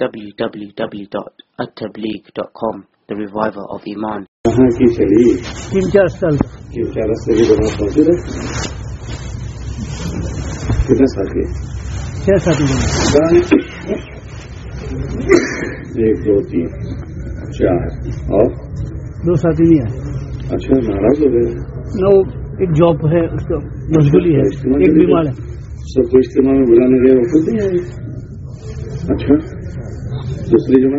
www.attableek.com The Reviver of Iman کہاں کی چلی تین چار سال تین چار رستے کی جگہ پہنچے رہے کتنے ساتھی چھ ساتھی جن ایک دو تین چار اور دو ساتھی نہیں آئے اچھا ناراض ہو گئے نہ وہ ایک جاب ہے اس کا مشغولی ہے ایک بیمار ہے سب کو اجتماع میں بلانے گئے وہ خود نہیں آئے اچھا دوسری جمع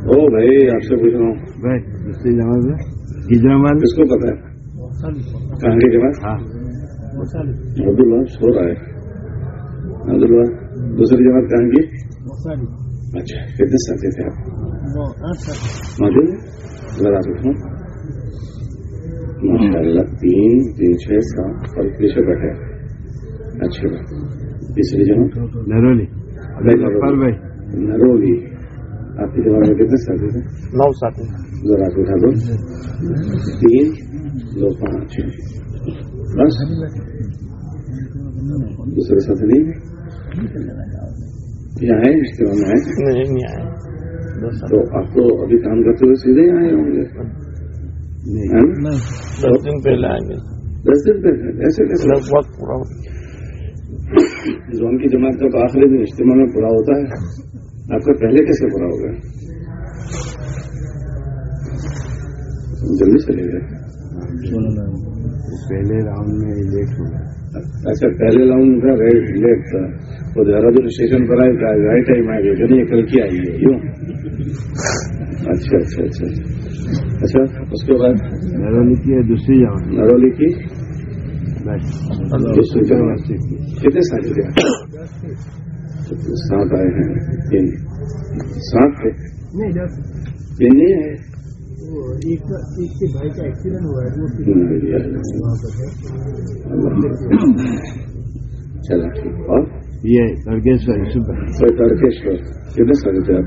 او بھائی آپ سے پوچھ رہا ہوں۔ بھائی دوسری ہے حیدرآباد کس کو پتا ہے؟ کہاں کی جمع ہاں۔ عبداللہ سو رہا ہے۔ عبداللہ دوسری جماعت کہاں کی؟ اچھا کتنے ساتھی تھے آپ؟ موجود ذرا پوچھوں ماشاء اللہ تین تین چھ سات اور پیچھے بیٹھے اچھی بات۔ تیسری جماعت نرولی۔ نرولی آپ کی جماعت میں کتنے ساتھی تھے نو ساتھی ذرا اٹھا دو. تین دو پانچ. بس. دوسرے ساتھی نہیں؟ ہیں؟ یہ آئے اجتماع میں آئے. نہیں آئے. تو آپ تو ابھی کام کرتے ہوئے سیدھے ہی آئے ہوں گے؟ نا؟ دس دن پہلے آئیں گے دس دن پہلے؟ ایسے کیسے؟ وقت پورا زون کی جماعت کا آخری دن اجتماع میں پورا ہوتا ہے۔ آپ کا پہلے کیسے پورا ہو گیا جلدی چلے گئے پہلے راؤنڈ میں لیٹ ہو گیا۔ اچھا پہلے راؤنڈ کا لیٹ تھا۔ وہ دہرادون اسٹیشن پر آئے رائٹ ٹائم آئے گئے نہیں کل کی آئی ہے کیوں اچھا اچھا اچھا اچھا۔ اس کے بعد؟ نرولی کی ہے دوسری جماعت نرولی کی دوسری جماعت کتنے ساتھی تھے سات آئے ہیں۔ تین۔ سات تھے تین نہیں آئے ایک کے بھائی کا ایکسیڈنٹ ہوا ہے چلا ٹھیک۔ اور؟ یہ ترکیشور کتنے تھے آپ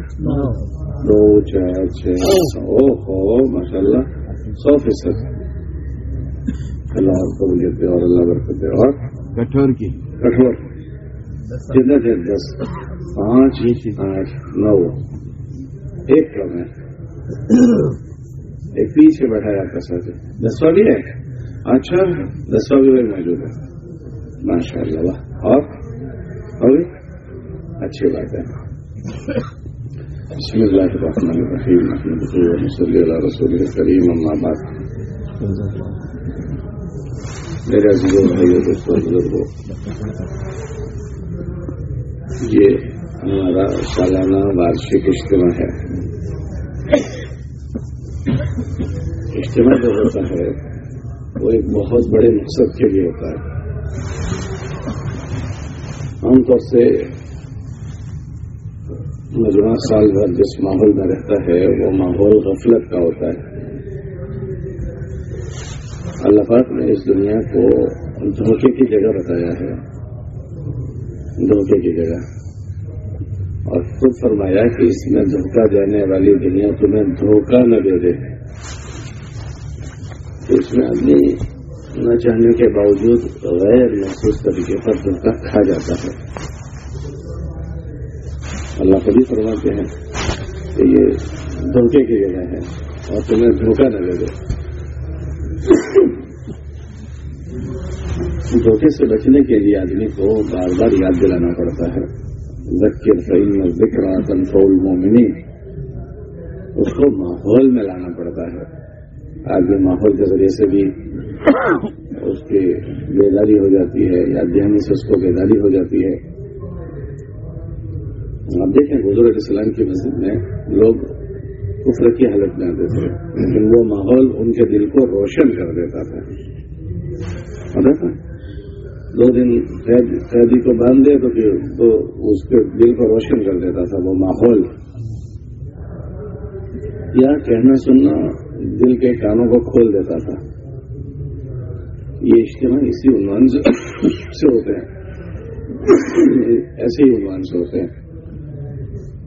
دو چار چھ او ہو ماشاء اللہ سو فیصد۔ اللہ آپ قبولیت اور اللہ برکت دے۔ اور؟ کٹھور کی۔ کٹھور۔ کتنے تھے؟ دس۔ پانچ آٹھ نو۔ ایک کم ہے ایک پیچھے بیٹھا ہے آپ کا ساتھ دسواں بھی ہے؟ اچھا۔ دسواں بھی وہی موجود ہے۔ ماشاء اللہ واہ اور ہوگی اچھی بات ہے۔ بسم اللہ الرحمن الرحیم۔ محمد صلی اللہ رسول کریم۔ اما بعد۔ میرے عزیزوں بھائیوں دوستوں بزرگوں، یہ ہمارا سالانہ وارشک اجتماع ہے۔ اجتماع جو ہوتا ہے، وہ ایک بہت بڑے مقصد کے لیے ہوتا ہے۔ عام طور سے نوجوان سال بھر جس ماحول میں رہتا ہے، وہ ماحول غفلت کا ہوتا ہے۔ اللہ پاک نے اس دنیا کو دھوکے کی جگہ بتایا ہے۔ دھوکے کی جگہ۔ اور خود فرمایا کہ اس میں دھوکہ دینے والی دنیا تمہیں دھوکہ نہ دے دے۔ تو اس میں آدمی نہ چاہنے کے باوجود غیر محسوس طریقے پر دھوکہ کھا جاتا ہے۔ اللہ خود ہی فرماتے ہیں کہ یہ دھوکے کی جگہ ہے اور تمہیں دھوکہ نہ دے دے۔ دھوکے سے بچنے کے لیے آدمی کو بار بار یاد دلانا پڑتا ہے۔ ذکر فعین ذکر کنٹرول مومنی اس کو ماحول میں لانا پڑتا ہے۔ آگے ماحول کے ذریعے سے بھی اس کی بیداری ہو جاتی ہے یا دہانی سے اس کو بیداری ہو جاتی ہے۔ آپ دیکھیں بزرگ اسلام کی مسجد میں لوگ کفر کی حالت میں آتے تھے۔ لیکن وہ ماحول ان کے دل کو روشن کر دیتا تھا۔ تھا دو دن قیدی کو باندھ دے تو پھر تو اس کے دل کو روشن کر دیتا تھا، وہ ماحول۔ یا کہنا، سننا، دل کے کانوں کو کھول دیتا تھا۔ یہ اجتماع اسی عنوان سے ہوتے ہیں۔ ایسے ہی عنوان سے ہوتے ہیں۔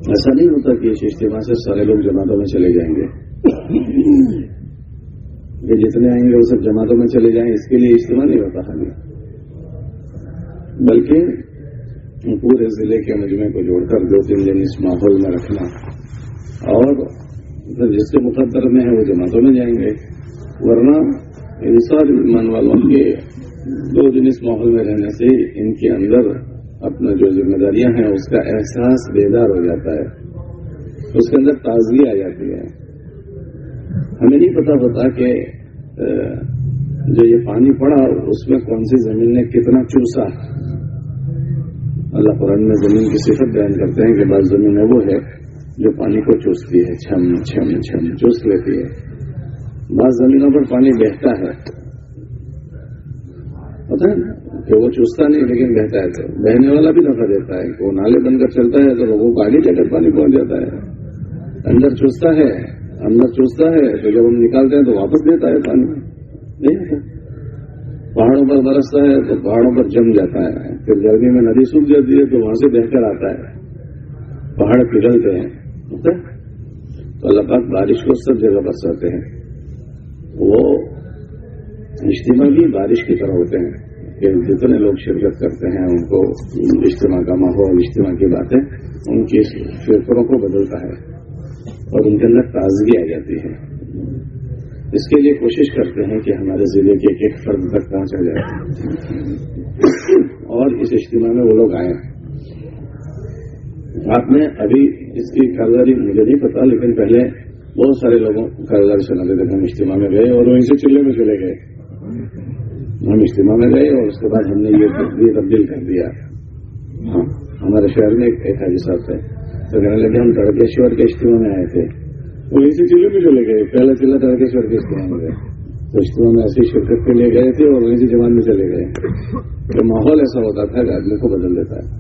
ایسا نہیں ہوتا کہ اس اجتماع سے سارے لوگ جماعتوں میں چلے جائیں گے۔ یہ جتنے آئیں گے وہ سب جماعتوں میں چلے جائیں، اس کے لیے اجتماع نہیں ہوتا خالی۔ بلکہ پورے ضلع کے مجمع کو جوڑ کر دو تین دن اس ماحول میں رکھنا۔ اور جس کے مقدر میں ہے وہ جماعتوں میں جائیں گے۔ ورنہ ان سارے ایمان والوں کے دو دن اس ماحول میں رہنے سے ان کے اندر اپنا جو ذمہ داریاں ہیں، اس کا احساس بیدار ہو جاتا ہے۔ اس کے اندر تازگی آ جاتی ہے۔ ہمیں نہیں پتا ہوتا کہ جو یہ پانی پڑا، اس میں کون سی زمین نے کتنا چوسا۔ اللہ قرآن میں زمین کی صفت بیان کرتے ہیں کہ بعض زمین وہ ہے جو پانی کو چوستی ہے، چھم چھم چھم، چوس لیتی ہے۔ بعض زمینوں پر پانی بہتا ہے۔ پتا ہے نا؟ کہ وہ چوستا نہیں، لیکن بہتا ہے تو۔ بہنے والا بھی دفعہ دیتا ہے، وہ نالے بن کر چلتا ہے تو لوگوں کو آگے جا کر پانی پہنچ جاتا ہے۔ اندر چوستا ہے، اندر چوستا ہے، تو جب ہم نکالتے ہیں تو واپس دیتا ہے پانی۔ نہیں ہوتا۔ پہاڑوں پر برستا ہے تو پہاڑوں پر جم جاتا ہے۔ پھر گرمی میں ندی سوکھ جاتی ہے تو وہاں سے بہ کر آتا ہے۔ پہاڑ پگھلتے ہیں۔ تو اللہ پاک بارش کو سب جگہ برساتے ہیں۔ وہ اجتماع بھی بارش کی طرح ہوتے ہیں۔ کہ جتنے لوگ شرکت کرتے ہیں، ان کو اجتماع کا ماحول، اجتماع کی باتیں، ان کی فکروں کو بدلتا ہے اور ان کے اندر تازگی آ جاتی ہے۔ اس کے لیے کوشش کرتے ہیں کہ ہمارے ضلع کے ایک ایک فرد تک پہنچا جائے۔ اور اس اجتماع میں وہ لوگ آئے ہیں۔ آپ نے ابھی اس کی کاروباری، مجھے نہیں پتا، لیکن پہلے بہت سارے لوگوں کاروباری سناتے تھے۔ ہم اجتماع میں گئے اور وہیں سے چولہے میں چلے گئے۔ ہم اجتماع میں گئے اور اس کے بعد ہم نے یہ تبدیل کر دیا۔ ہاں ہمارے شہر میں ایک حاجی صاحب تھے۔ تو کہنے لگے ہم تڑکیشور کے اجتماع میں آئے تھے۔ وہیں سے چلے میں چلے گئے۔ پہلا چلا تڑکیشور کے اجتماع میں گئے۔ تو اجتماع میں ایسی شرکت کے لیے گئے تھے اور وہیں سے جوان میں چلے گئے۔ تو ماحول ایسا ہوتا تھا کہ آدمی کو بدل دیتا ہے۔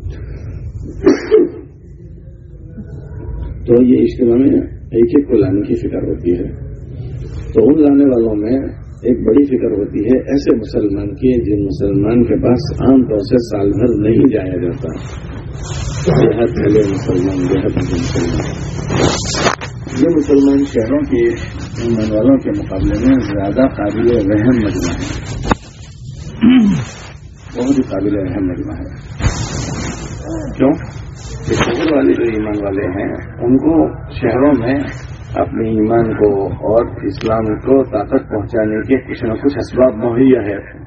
تو یہ اجتماع میں ایک ایک کو لانے کی فکر ہوتی ہے۔ تو ان لانے والوں میں ایک بڑی فکر ہوتی ہے، ایسے مسلمان کی جن مسلمان کے پاس عام طور سے سال بھر نہیں جایا جاتا۔ بےحد پہلے مسلمان بےحد مسلمان۔ یہ مسلمان شہروں کے، ایمان والوں کے مقابلے میں زیادہ قابل رحم مجمع ہے۔ بہت ہی قابل رحم مجمع ہے۔ کیوں؟ کہ شہر والے جو ایمان والے ہیں، ان کو شہروں میں اپنے ایمان کو اور اسلام کو طاقت پہنچانے کے کچھ نہ کچھ اسباب مہیا ہے۔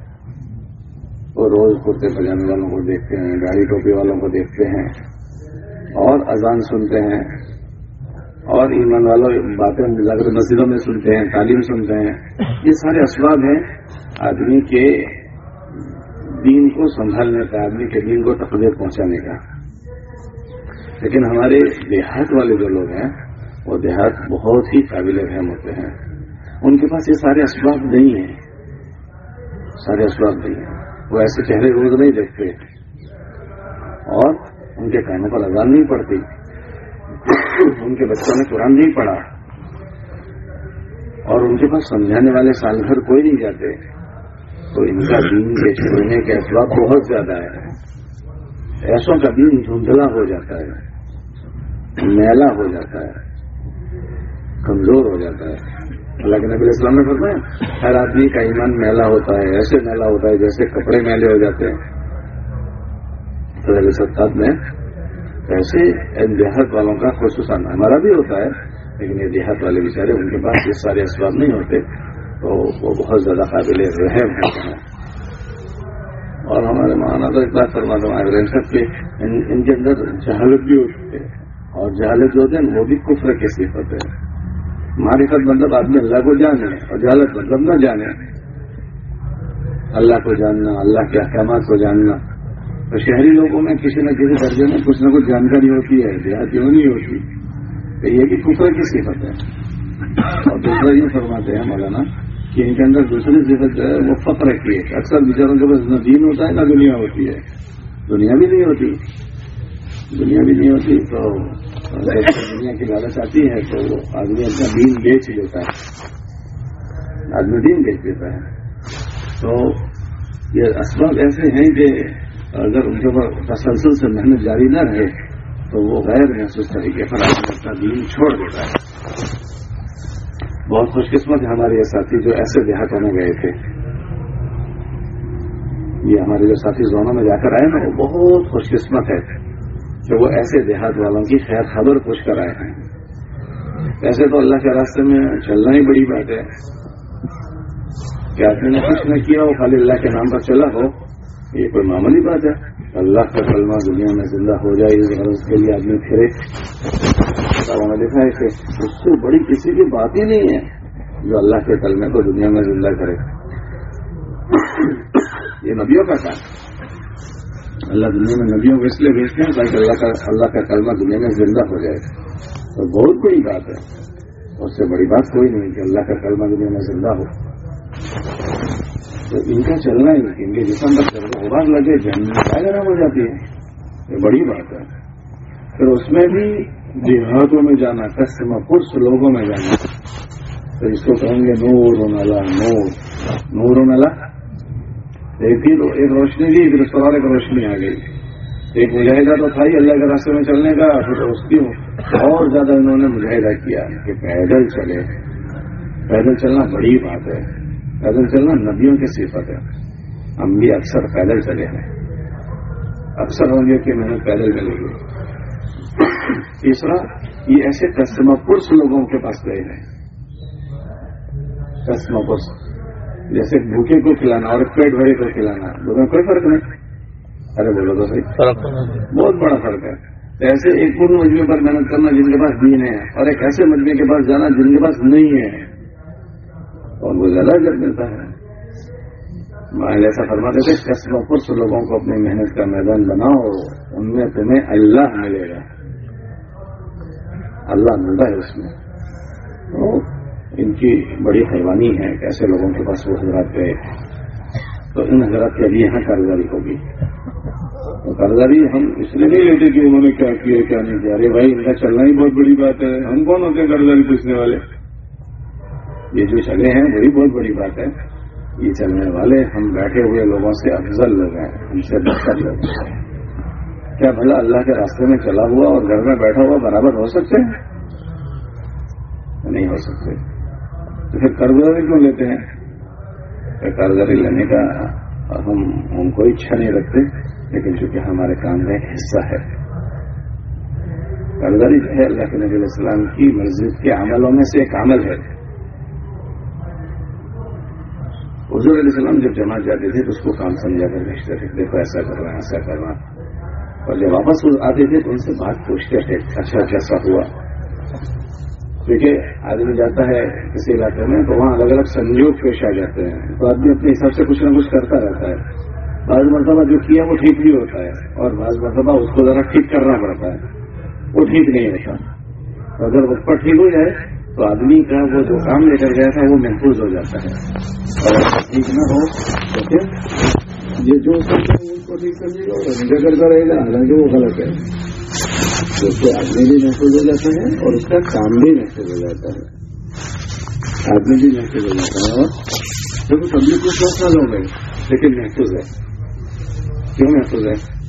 وہ روز کرتے پجانے والوں کو دیکھتے ہیں، گاڑی ٹوپی والوں کو دیکھتے ہیں اور اذان سنتے ہیں اور ایمان والوں باتیں کر مسجدوں میں سنتے ہیں، تعلیم سنتے ہیں۔ یہ سارے اسباب ہیں آدمی کے دین کو سنبھالنے کا، آدمی کے دین کو تقویت پہنچانے کا۔ لیکن ہمارے دیہات والے جو لوگ ہیں وہ دیہات بہت ہی قابل رحم ہوتے ہیں۔ ان کے پاس یہ سارے اسباب نہیں ہیں۔ سارے اسباب نہیں ہیں۔ وہ ایسے چہرے روز نہیں دیکھتے۔ اور ان کے کہنے پر اذان نہیں پڑتی۔ ان کے بچوں نے قرآن نہیں پڑھا۔ اور ان کے پاس سمجھانے والے سال بھر کوئی نہیں جاتے۔ تو ان کا دین کے چھوڑنے کے اسباب بہت زیادہ ہے ایسوں کا دین دھندلا ہو جاتا ہے۔ میلا ہو جاتا ہے۔ کمزور ہو جاتا ہے۔ اللہ کے نبی اسلام نے فرمایا، ہر آدمی کا ایمان میلا ہوتا ہے، ایسے میلا ہوتا ہے جیسے کپڑے میلے ہو جاتے ہیں۔ ستاد میں ایسے دیہات والوں کا خصوصاً، ہمارا بھی ہوتا ہے، لیکن یہ دیہات والے بیچارے، ان کے پاس یہ سارے اسباب نہیں ہوتے، تو وہ بہت زیادہ قابل رحم ہوتے ہیں۔ اور ہمارے مانا تو ایک بات فرما دوں سب کے ان کے اندر جہالت بھی ہوتی ہے۔ اور جہالت جو ہوتے ہیں، وہ بھی کفر کی صفت ہے معرفت مطلب آدمی اللہ کو جانے اور جہالت مطلب نہ جانے اللہ کو جاننا، اللہ کے احکامات کو جاننا۔ تو شہری لوگوں میں کسی نہ کسی درجے میں کچھ نہ کچھ جانکاری ہوتی ہے دیہاتیوں نہیں ہوتی۔ تو یہ بھی کفر کی صفت ہے؟ اور دوسرا یہ فرماتے ہیں مولانا کہ ان کے اندر دوسری صفت جو ہے، وہ فخر کی ہے اکثر بیچاروں کے پاس نہ دین ہوتا ہے، نہ دنیا ہوتی ہے۔ دنیا بھی نہیں ہوتی۔ دنیا بھی نہیں ہوتی تو دنیا کی لالچ آتی ہے تو آدمی اپنا دین بیچ لیتا ہے۔ آدمی دین بیچ دیتا ہے۔ تو یہ اسباب ایسے ہیں کہ اگر ان کے اوپر تسلسل سے محنت جاری نہ رہے تو وہ غیر محسوس طریقے پر آدمی اپنا دین چھوڑ دیتا ہے۔ بہت خوش قسمت ہے ہمارے یہ ساتھی جو ایسے دیہاتوں میں گئے تھے۔ یہ ہمارے جو ساتھی زونوں میں جا کر آئے نا، وہ بہت خوش قسمت ہے۔ کہ وہ ایسے دیہات والوں کی خیر خبر پوچھ کر آئے ہیں۔ ایسے تو اللہ کے راستے میں چلنا ہی بڑی بات ہے۔ کہ آدمی نے کچھ نہ کیا ہو، خالی اللہ کے نام پر چلا ہو، یہ کوئی معمولی بات ہے۔ اللہ کا کلمہ دنیا میں زندہ ہو جائے اس غرض کے لیے آدمی پھرے۔ کتابوں میں لکھا ہے کہ اس سے بڑی کسی کی بات ہی نہیں ہے جو اللہ کے کلمے کو دنیا میں زندہ کرے۔ یہ نبیوں کا کام اللہ دنیا میں نبیوں کو اس لیے بھیجتے ہیں تاکہ اللہ کا اللہ کا کلمہ دنیا میں زندہ ہو جائے۔ تو بہت بڑی بات ہے۔ اس سے بڑی بات کوئی نہیں کہ اللہ کا کلمہ دنیا میں زندہ ہو۔ تو ان کا چلنا ہی نہیں، ان کے جسم پر چلنا غبار لگے جنگ میں ہو جاتی ہے۔ یہ بڑی بات ہے۔ پھر اس میں بھی دیہاتوں میں جانا کسٹمر پرس لوگوں میں جانا۔ تو اس کو کہیں گے نور نلا، نور۔ نور نلا؟ ایک ایک روشنی تھی پھر اس پر ایک روشنی آ گئی۔ ایک مجاہدہ تو تھا ہی اللہ کے راستے میں چلنے کا، پھر اس کی اور زیادہ انہوں نے مجاہدہ کیا کہ پیدل چلے۔ پیدل چلنا بڑی بات ہے۔ پیدل چلنا نبیوں کی صفت ہے۔ ہم بھی اکثر پیدل چلے ہیں۔ اکثر ہوں گے کہ محنت پیدل چلے گی تیسرا، یہ ایسے کسٹمر پرس لوگوں کے پاس گئے ہیں۔ کسٹمر پرس۔ جیسے بھوکے کو کھلانا اور پیٹ بھرے کو کھلانا دونوں کوئی فرق نہیں۔ ارے بولو تو صحیح۔ بہت بڑا فرق ہے۔ ایسے ایک پورن مجمے پر محنت کرنا جن کے پاس دین ہے اور ایک ایسے مجمے کے پاس جانا جن کے پاس نہیں ہے۔ اور وہ زیادہ جب ملتا ہے۔ ایسا فرماتے تھے قسم پرس لوگوں کو اپنی محنت کا میدان بناؤ ان میں تمہیں اللہ ملے گا۔ اللہ ملتا ہے اس میں۔ ان کی بڑی حیوانی ہے ایسے لوگوں کے پاس وہ حضرات گئے۔ تو ان حضرات کے لیے یہاں کاروباری ہوگی۔ تو کاروباری ہم اس لیے نہیں لیتے کہ انہوں نے کیا کیا کیا نہیں کیا؟ ارے بھائی ان کا چلنا ہی بہت بڑی بات ہے۔ ہم کون ہوتے ہیں کاروباری پوچھنے والے؟ یہ جو چلے ہیں وہی بہت بڑی بات ہے۔ یہ چلنے والے ہم بیٹھے ہوئے لوگوں سے افضل لوگ ہیں ہم سے بہتر لوگ ہیں۔ کیا بھلا اللہ کے راستے میں چلا ہوا اور گھر میں بیٹھا ہوا برابر ہو سکتے ہیں؟ نہیں ہو سکتے۔ تو پھر کیوں لیتے ہیں؟ قرضداری لینے کا ہم ہم کوئی اچھا نہیں رکھتے لیکن چونکہ ہمارے کام کا ایک حصہ ہے۔ قرضداری جو ہے، اللہ کے نبی علیہ السلام کی مسجد کے عملوں میں سے ایک عمل ہے۔ حضور علیہ السلام جب جمع جاتے تھے تو اس کو کام سمجھا کر بھیجتے تھے، دیکھو ایسا کرنا ایسا کرنا اور جب واپس آتے تھے تو ان سے بات پوچھتے تھے اچھا کیسا ہوا؟ کیونکہ آدمی جاتا ہے کسی علاقے میں تو وہاں الگ الگ سنجوگ پیش آ جاتے ہیں۔ تو آدمی اپنے حساب سے کچھ نہ کچھ کرتا رہتا ہے۔ بعض مرتبہ جو کیا وہ ٹھیک بھی ہوتا ہے اور بعض مرتبہ اس کو ذرا ٹھیک کرنا پڑتا ہے۔ وہ ٹھیک نہیں ہوتا۔ اگر اس پر ٹھیک ہو جائے تو آدمی کا وہ جو کام لے کر گیا تھا وہ محفوظ ہو جاتا ہے۔ اور ٹھیک نہ ہو تو پھر یہ جو اس کو ٹھیک کر دے گا وہ رہے گا حالانکہ وہ غلط ہے۔ جیسے آدمی بھی محفوظ ہو جاتا ہے اور اس کا کام بھی محفوظ ہو جاتا ہے۔ آدمی بھی محفوظ ہو جاتا ہے۔ اور دیکھو سبھی کچھ دس سال ہو گئے لیکن محفوظ ہے۔ کیوں محفوظ ہے؟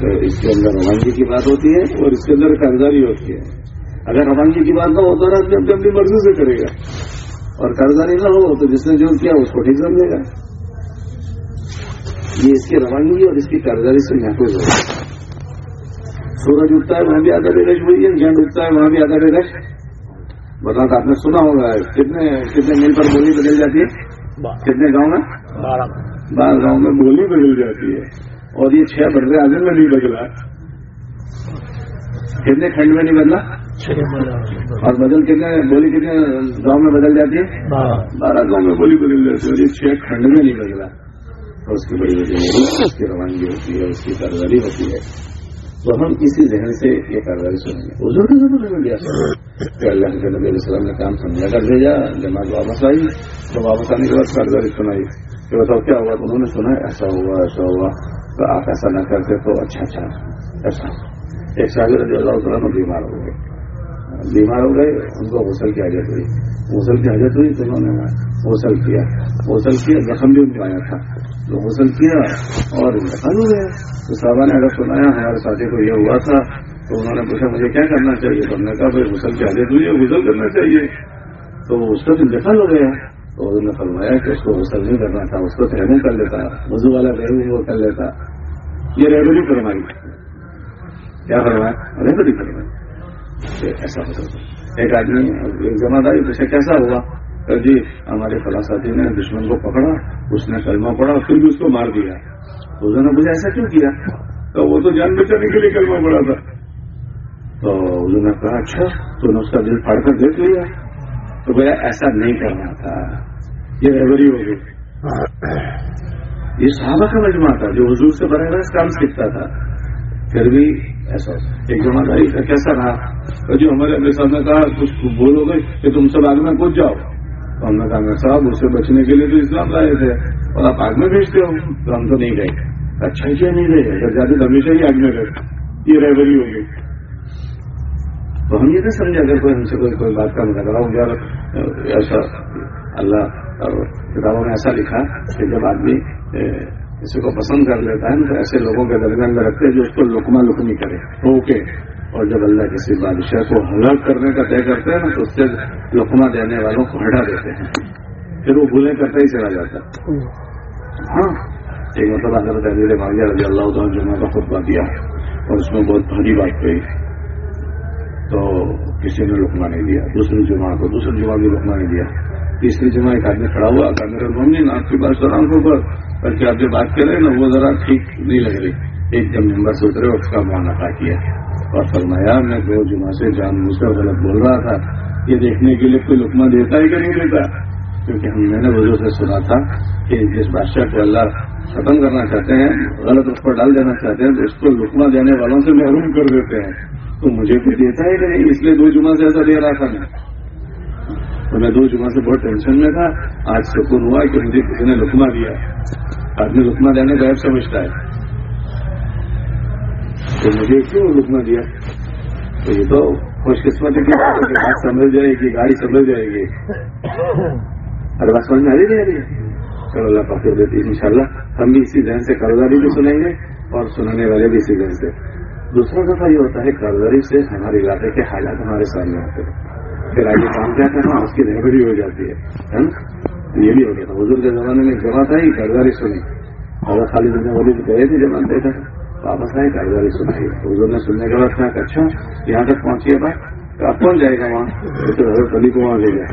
تو اس کے اندر روانگی کی بات ہوتی ہے اور اس کے اندر کاغذاری ہوتی ہے۔ اگر روانگی کی بات نہ ہو تو آدمی اپنی اپنی مرضی سے کرے گا۔ اور کاغذاری نہ ہو تو جس نے جو کیا اس کو ٹھیک سمجھے گا۔ یہ اس کی روانگی اور اس کی کاغذاری سے محفوظ ہوگا سورج اٹھتا ہے وہاں بھی آدھا رش ہوئی ہے جنگ اٹھتا ہے وہاں بھی آدھا رش۔ بتا آپ نے سنا ہوگا کتنے کتنے مل پر بولی بدل جاتی ہے؟ کتنے گاؤں میں؟ بارہ۔ گاؤں میں بولی بدل جاتی ہے۔ اور یہ چھ بڑے آدمی میں نہیں بدلا۔ کتنے کھنڈ میں نہیں بدلا؟ اور بدل کتنے بولی کتنے گاؤں میں بدل جاتی ہے؟ بارہ۔ گاؤں میں بولی بدل جاتی ہے اور یہ چھ کھنڈ میں نہیں بدلا۔ اور اس کی بڑی وجہ اس کی روانگی ہوتی ہے اس کی کاروباری ہوتی ہے۔ تو ہم اسی ذہن سے یہ کاروباری سنیں گے۔ حضور کے ضرور میں دیا کہ اللہ کے نبی علیہ السلام نے کام سمجھا کر بھیجا، جماعت واپس آئی۔ تو واپس آنے کے بعد کاروباری سنائی۔ کہ بتاؤ کیا ہوا؟ تو انہوں نے سنا، ایسا ہوا ایسا ہوا۔ تو آپ ایسا نہ کرتے تو اچھا اچھا ایسا۔ ایک شاگر رضی اللہ تعالیٰ میں بیمار ہو گئے۔ بیمار ہو گئے، ان کو غسل کی حاجت ہوئی۔ غسل کی حاجت ہوئی تو انہوں نے غسل کیا۔ غسل کیا، زخم بھی ان کو آیا تھا۔ تو غسل کیا اور ہو گیا۔ تو صاحبہ نے اگر سنایا ہمارے ساتھی کو یہ ہوا تھا، تو انہوں نے پوچھا، مجھے کیا کرنا چاہیے؟ تو ہم نے کہا، بھائی، غسل کی حاجت غسل کرنا چاہیے۔ تو اس کا انتقال ہو گیا۔ تو انہوں نے فرمایا کہ اس کو غسل نہیں کرنا تھا، اس کو تیمم کر لیتا۔ وضو والا تیمم وہ کر لیتا۔ یہ ریبری فرمائی۔ کیا فرمایا؟ ریبری فرمائی ایسا ہو ایک آدمی، ایک جمع داری اسے کیسا ہوا؟ جی ہمارے فلاں ساتھی نے دشمن کو پکڑا، اس نے کلمہ پڑا پھر بھی اس کو مار دیا۔ تو انہوں نے مجھے ایسا کیوں کیا؟ تو وہ تو جان بچانے کے لیے کلمہ پڑا تھا۔ تو انہوں نے کہا اچھا تو نے اس کا دل پھاڑ کر دیکھ لیا۔ تو بھیا، ایسا نہیں کرنا تھا۔ یہ ریوری ہو گئی۔ یہ صحابہ کا مجمع تھا جو حضور سے براہ راست کام سیکھتا تھا۔ پھر بھی ایسا ایک جمع داری کا کیسا رہا؟ جو جی، ہمارے امی صاحب نے کہا، کچھ بولو گے کہ تم سب آگ میں کود جاؤ۔ تو ہم نے کہا میں صاحب اس سے بچنے کے لیے تو اسلام لائے تھے اور آپ آگ میں بھیجتے ہو تو ہم تو نہیں گئے۔ اچھا کیا نہیں گئے اگر جاتے تو ہمیشہ ہی آگ میں گئے۔ یہ ریوری ہوگی تو ہم یہ نہیں سمجھے، اگر کوئی ہم سے کوئی کوئی بات کا مطلب ہو یار ایسا اللہ کتابوں میں ایسا لکھا کہ جب آدمی کسی کو پسند کر لیتا ہے، تو ایسے لوگوں کے درمیان میں رکھتے ہیں جو اس کو لکما لکمی کرے۔ اوکے اور جب اللہ کسی بادشاہ کو ہلاک کرنے کا طے کرتے ہیں نا، تو اس سے لکما دینے والوں کو ہٹا دیتے ہیں۔ پھر وہ بھولیں کرتا ہی چلا جاتا۔ ہاں۔ ایک مطلب حضرت علی مانگیا رضی اللہ تعالیٰ جمعہ کا خطبہ دیا اور اس میں بہت بھاری بات کہی۔ تو کسی نے لکما نہیں دیا دوسری جمعہ کو دوسری جمعہ بھی لکما نہیں دیا۔ تیسری جمعہ ایک آدمی کھڑا ہوا کہ میرے ممکن آپ کی بات سلام کے اوپر بلکہ آپ جو بات کر رہے ہیں نا، وہ ذرا ٹھیک نہیں لگ رہی۔ ایک دم نمبر سے اترے اس کا معائنہ کیا۔ اور فرمایا میں دو جمعہ سے جان بوجھ کر غلط بول رہا تھا، یہ دیکھنے کے لیے کوئی لکما دیتا ہی کہ نہیں دیتا۔ کیونکہ ہم نے وجہ سے سنا تھا کہ جس بادشاہ کو اللہ ختم کرنا چاہتے ہیں، غلط اس پر ڈال دینا چاہتے ہیں، تو اس کو لکما دینے والوں سے محروم کر دیتے ہیں۔ تو مجھے کوئی دیتا ہی کہ نہیں، اس لیے دو جمعہ سے ایسا دے رہا تھا میں۔ تو میں دو جمعہ سے بہت ٹینشن میں تھا، آج سکون ہوا کہ مجھے کسی نے لکما دیا۔ آدمی لکما دینے کا ایپ سمجھتا ہے۔ تو مجھے کیوں لکما دیا؟ تو یہ تو خوش قسمت ہے کہ بات سمجھ جائے گی، گاڑی سمجھ جائے گی۔ ارے بات سمجھ میں آ رہی نہیں آ رہی؟ ہے چلو اللہ پاک دیتی ان شاء اللہ ہم بھی اسی ذہن سے کاروباری بھی سنیں گے اور سنانے والے بھی اسی ذہن سے۔ دوسرا دفعہ یہ ہوتا ہے کاروباری سے ہمارے علاقے کے حالات ہمارے سامنے آتے ہیں۔ پھر آگے کام کیا کرنا، اس کی رہبری ہو جاتی ہے۔ یہ بھی ہو گیا تھا، حضور کے زمانے میں جمع تھا ہی کاروباری سنی۔ اگر خالی دنیا والی تو گئے تھے جمع دیکھا واپس آئے کاروباری سنائی۔ حضور نے سننے کے بعد کہا کہ اچھا یہاں تک پہنچیے بات اب کون جائے گا وہاں؟ تو حضرت علی کو وہاں لے گیا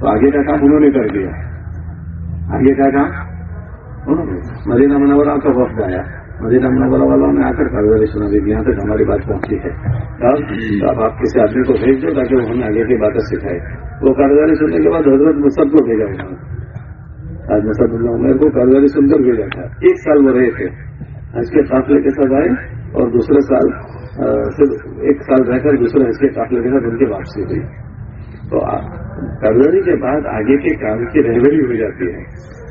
تو آگے کا کام انہوں نے کر دیا۔ آگے کا کام؟ مدینہ منورہ کا وقت آیا۔ مدینہ منورہ والوں نے آ کر کاروباری سنا دی۔ یہاں تک ہماری بات پہنچی ہے۔ اب آپ کسی آدمی کو بھیج دو تاکہ وہ ہمیں آگے کی باتیں سکھائے۔ وہ کاروباری سننے کے بعد حضرت مصب کو بھیجا انہوں آج مصب اللہ عمر کو کاروباری سن کر بھیجا تھا۔ ایک سال وہ رہے تھے۔ اس کے قافلے کے ساتھ آئے اور دوسرے سال صرف ایک سال رہ کر دوسرے اس کے قافلے کے ساتھ ان کی واپسی ہوئی۔ تو کاروباری کے بعد آگے کے کام کی رہبری ہو جاتی ہے۔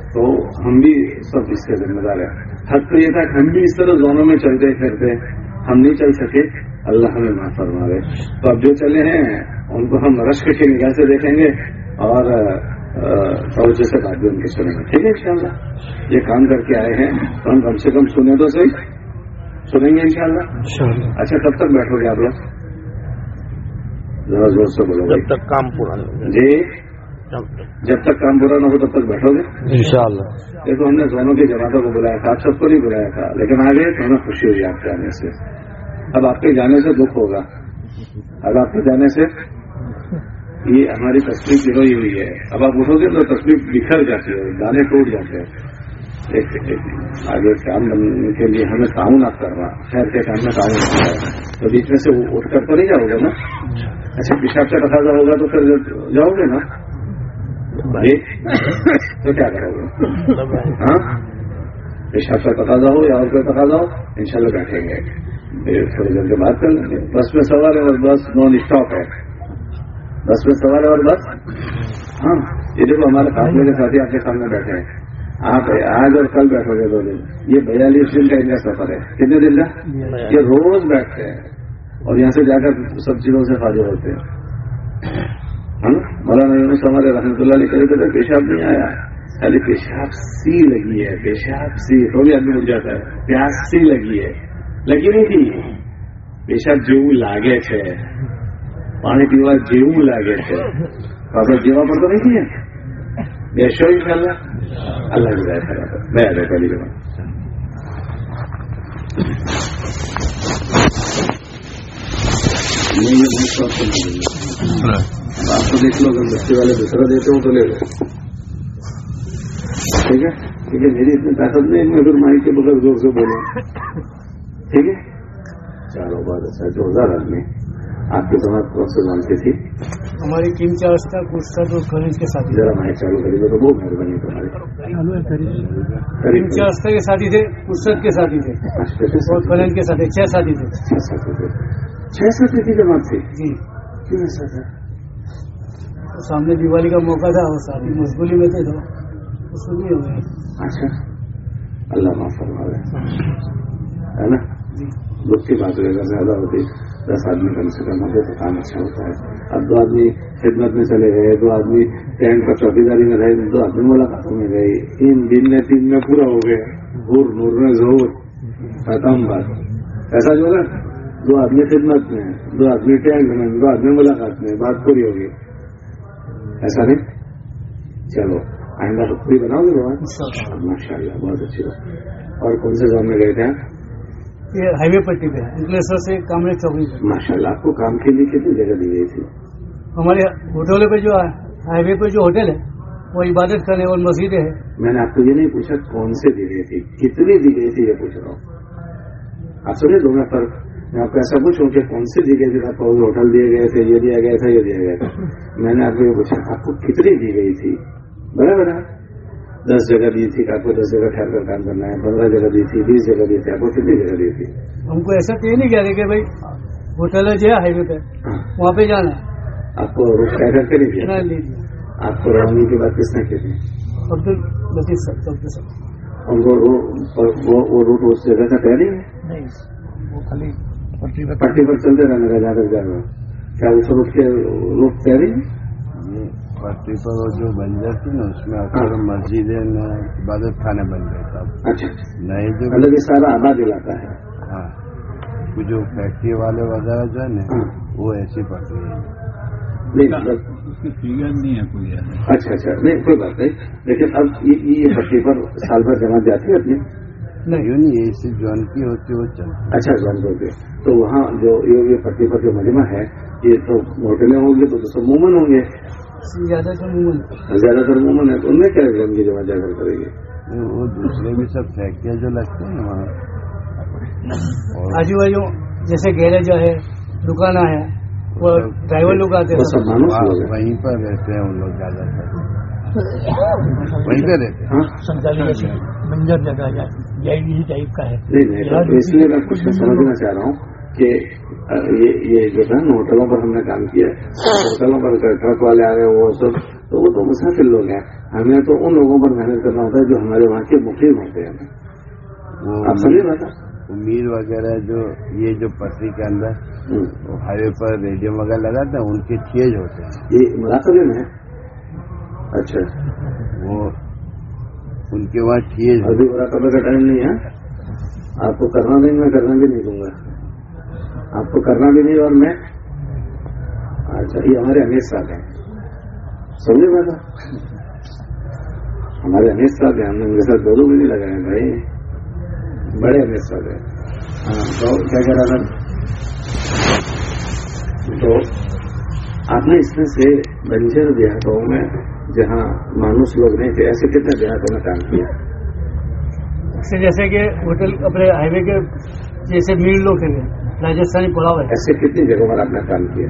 تو ہم بھی سب اس کے ذمہ دار ہیں۔ حق تو یہ تھا کہ ہم بھی اس طرح زونوں میں چلتے پھرتے، ہم نہیں چل سکے۔ اللہ ہمیں معاف فرما دے تو اب جو چلے ہیں، ان کو ہم رشک کی نگاہ سے دیکھیں گے اور توجہ سے بات بھی ان کی سنیں گے ٹھیک ہے انشاءاللہ؟ یہ کام کر کے آئے ہیں تو ہم کم سے کم سنیں تو صحیح۔ سنیں گے انشاءاللہ؟ اچھا کب تک بیٹھو گے آپ لوگ؟ ذرا زور سے بولو جب تک کام پورا جی۔ جب تک۔ کام پورا نہ ہو تب تک بیٹھو گے۔ انشاءاللہ۔ دیکھو ہم نے دونوں کی جماعتوں کو بلایا تھا آپ سب کو نہیں بلایا تھا لیکن آگے تو ہمیں خوشی ہوئی آپ کے آنے سے۔ اب آپ کے جانے سے دکھ ہوگا۔ اب آپ کے جانے سے یہ ہماری تصویر گروئی ہوئی ہے۔ اب آپ اٹھو گے تو تصویر بکھر جاتی ہے گانے ٹوٹ جاتے ہیں۔ آگے کام بننے کے لیے ہمیں تعاون آپ کرنا۔ شہر کے کام میں تعاون کرنا۔ ہے تو بیچ میں سے اٹھ کر تو نہیں جاؤ گے نا؟ اچھا پیشاب کا تقاضا ہوگا تو پھر جاؤ گے نا؟ بھائی، تو کیا کرو گے؟ ہاں؟ پیشاب کا تقاضا ہو یا اور کوئی تقاضا ہو ان شاء اللہ بیٹھیں گے۔ تھوڑی دیر کے بات کر لیں گے بس میں سوار ہے اور بس نان اسٹاپ ہے۔ بس میں سوال اور بس؟ ہاں یہ جو ہمارے قافلے کے ساتھی آپ کے سامنے بیٹھے ہیں۔ آپ آج اور کل بیٹھو گے دو دن۔ یہ بیالیس دن کا ان کا سفر ہے۔ کتنے دن کا؟ یہ روز بیٹھتے ہیں۔ اور یہاں سے جا کر سب چیزوں سے فاضر ہوتے ہیں۔ ہاں؟ مولانا یونس ہمارے رحمۃ اللہ علیہ کرے تو پیشاب نہیں آیا۔ ارے پیشاب سی لگی ہے پیشاب سی۔ تو بھی آدمی اٹھ جاتا ہے۔ پیاس سی لگی ہے۔ لگی نہیں تھی۔ پیشاب جو لاگے تھے۔ પાણી પીવા જેવું લાગે છે આપણે જેવા પર તો નહીં થઈએ یشو ان شاء اللہ اللہ کی رائے خراب ہے میں آ رہا پہلی جگہ نہیں یہ بہت شوق سے ملیں گے آپ کو دیکھ لو اگر بچے والے دوسرا دیتے ہو تو لے لو ٹھیک ہے ٹھیک ہے میری اتنی طاقت نہیں میں پھر مائی کے بغیر زور سے بولوں ٹھیک ہے چلو بہت اچھا جوردار آدمی آپ کی سماج کون سے مانتی تھی ہماری ٹیم چار تھا کچھ تھا تو کالج کے ساتھی ذرا مائی چالو کری گے تو بہت مہربانی تمہاری ٹیم قریب چار کے ساتھی تھے کشت کے ساتھی تھے۔ اور کالج کے ساتھی چھ ساتھی تھے۔ چھ ساتھی تھے۔ چھ ساتھی کی جماعت تھی جی۔ کیوں ایسا تھا؟ سامنے دیوالی کا موقع تھا اور ساتھی مشغولی میں تھے تو اس بھی ہو گئے۔ اچھا۔ اللہ معاف فرما رہے ہے نا؟ جی۔ دکھ کی بات ہوئے اگر زیادہ ہوتی۔ دس آدمی کم سے کم ہوتے تو کام اچھا ہوتا ہے۔ اب دو آدمی خدمت میں چلے گئے دو آدمی ٹینٹ پر چوکیداری میں رہے دو آدمی ملاقاتوں میں گئی تین دن میں تین میں پورا ہو گیا۔ ہور نور میں ظہور ختم بات۔ ایسا جو ہے دو آدمی خدمت میں دو آدمی ٹینٹ میں دو آدمی ملاقات میں بات پوری ہوگی ایسا نہیں۔ چلو آئندہ پوری بناؤ گے ماشاء اللہ بہت اچھی بات۔ اور کون سے زون میں گئے تھے یہ ہائی وے پٹی پہ ہے انکلیشور سے کامرے چوکی پہ ماشاء اللہ آپ کو کام کے لیے کتنی جگہ دی گئی تھی؟ ہمارے ہوٹلوں پہ جو ہے ہائی وے پہ جو ہوٹل ہے وہ عبادت کرنے اور مسجدیں ہے میں نے آپ کو یہ نہیں پوچھا کون سے دی گئی تھی کتنی دی گئی تھی یہ پوچھ رہا ہوں۔ آپ سنیے دونوں پر میں آپ کو ایسا پوچھوں کہ کون سی دی گئی تھی آپ کو ہوٹل دیے گئے تھے یہ دیا گیا تھا یہ دیا گیا تھا۔ میں نے آپ کو یہ پوچھا آپ کو کتنی دی گئی تھی؟ برابر ہے۔ دس جگہ دی تھی آپ کو دس جگہ ٹھہر کر کام کرنا ہے پندرہ جگہ دی تھی بیس جگہ دی تھی آپ کو کتنی جگہ دی تھی؟ ہم کو ایسا یہ نہیں کہہ رہے کہ بھائی ہوٹل ہے جو ہے ہائی وے پہ۔ ہاں وہاں پہ جانا ہے۔ آپ کو روٹ طے کر کے نہیں دیا آپ کو روانگی کی بات کس نے کی تھی الطیف صاحب ان کو وہ روٹ اس جگہ کا نہیں ہے نہیں وہ خالی پٹی پر۔ چلتے رہنے کا تک جانا کیا اس روٹ کے روٹ نہیں ہے؟ پٹری پر وہ جو بنجر تھی نا اس میں اکثر مسجدیں عبادت خانے بن گئے تھا اچھا نئے جو مطلب یہ سارا آباد علاقہ ہے. ہاں وہ جو فیکٹری والے وغیرہ جو ہے نا ہاں. وہ ایسی پٹری ہے نہیں اچھا اچھا. نہیں کوئی بات نہیں. لیکن اب یہ پٹی پر سال بھر جماعت جاتی ہے اپنی؟ نہیں یوں نہیں یہ اسی جون کی ہوتی ہے وہ چلتی اچھا جان کر کے تو وہاں جو یہ پٹی پر جو مجمع ہے یہ تو ہوٹلیں ہوں گی تو مومن ہوں گے. زیادہ تو عموماً زیادہ تر مومن ہے تو ان میں کیا جان کی جماعت جا کر کرے گی ہے وہ دوسرے بھی سب فیکٹریاں جو لگتے ہیں نا وہاں آجو باجو جیسے گیرج ہے دکانیں ہیں۔ وہ ڈرائیور لوگ آتے ہیں۔ وہیں پر رہتے ہیں ان لوگ زیادہ تر۔ وہیں پہ رہتے ہیں۔ ہاں؟ منجر جگہ ٹائپ کا ہے۔ نہیں نہیں تو اس لیے میں کچھ سمجھنا چاہ رہا ہوں۔ کہ یہ یہ جو ہے نا ہوٹلوں پر ہم نے کام کیا ہوٹلوں پر ٹرک والے آ گئے وہ سب تو وہ تو مسافر لوگ ہیں۔ ہمیں تو ان لوگوں پر محنت کرنا ہوتا ہے جو ہمارے وہاں کے مقیم ہوتے ہیں۔ وہ آپ سمجھ بات ہے؟ امیر وغیرہ جو یہ جو پٹری کے اندر ہوں۔ ہائی وے پر ریڈیو وغیرہ لگاتے ہیں ان کے چیز ہوتے ہیں۔ یہ مراقبے میں ہے اچھا۔ وہ ان کے وہاں چیز ابھی مراقبے کا ٹائم نہیں ہے۔ آپ کو کرنا نہیں میں کرنا بھی نہیں دوں گا۔ آپ کو کرنا بھی نہیں اور میں اچھا یہ ہمارے امیر صاحب ہیں۔ سمجھے بات ہمارے امیر صاحب ہیں، ہم نے ان کے ساتھ دو دو بھی نہیں لگائے بھائی۔ بڑے امیر صاحب ہیں۔ ہاں، تو کیا کہہ رہا تھا؟ تو آپ نے اس میں سے بنجر دیہاتوں میں جہاں مانوس لوگ نہیں تھے، ایسے کتنے دیہاتوں میں کام کیا۔ اچھا، جیسے کہ ہوٹل اپنے ہائی وے کے جیسے میل لوگ تھے راجستھانی پڑاؤ ہے۔ ایسے کتنی جگہوں پر آپ نے کام کیا؟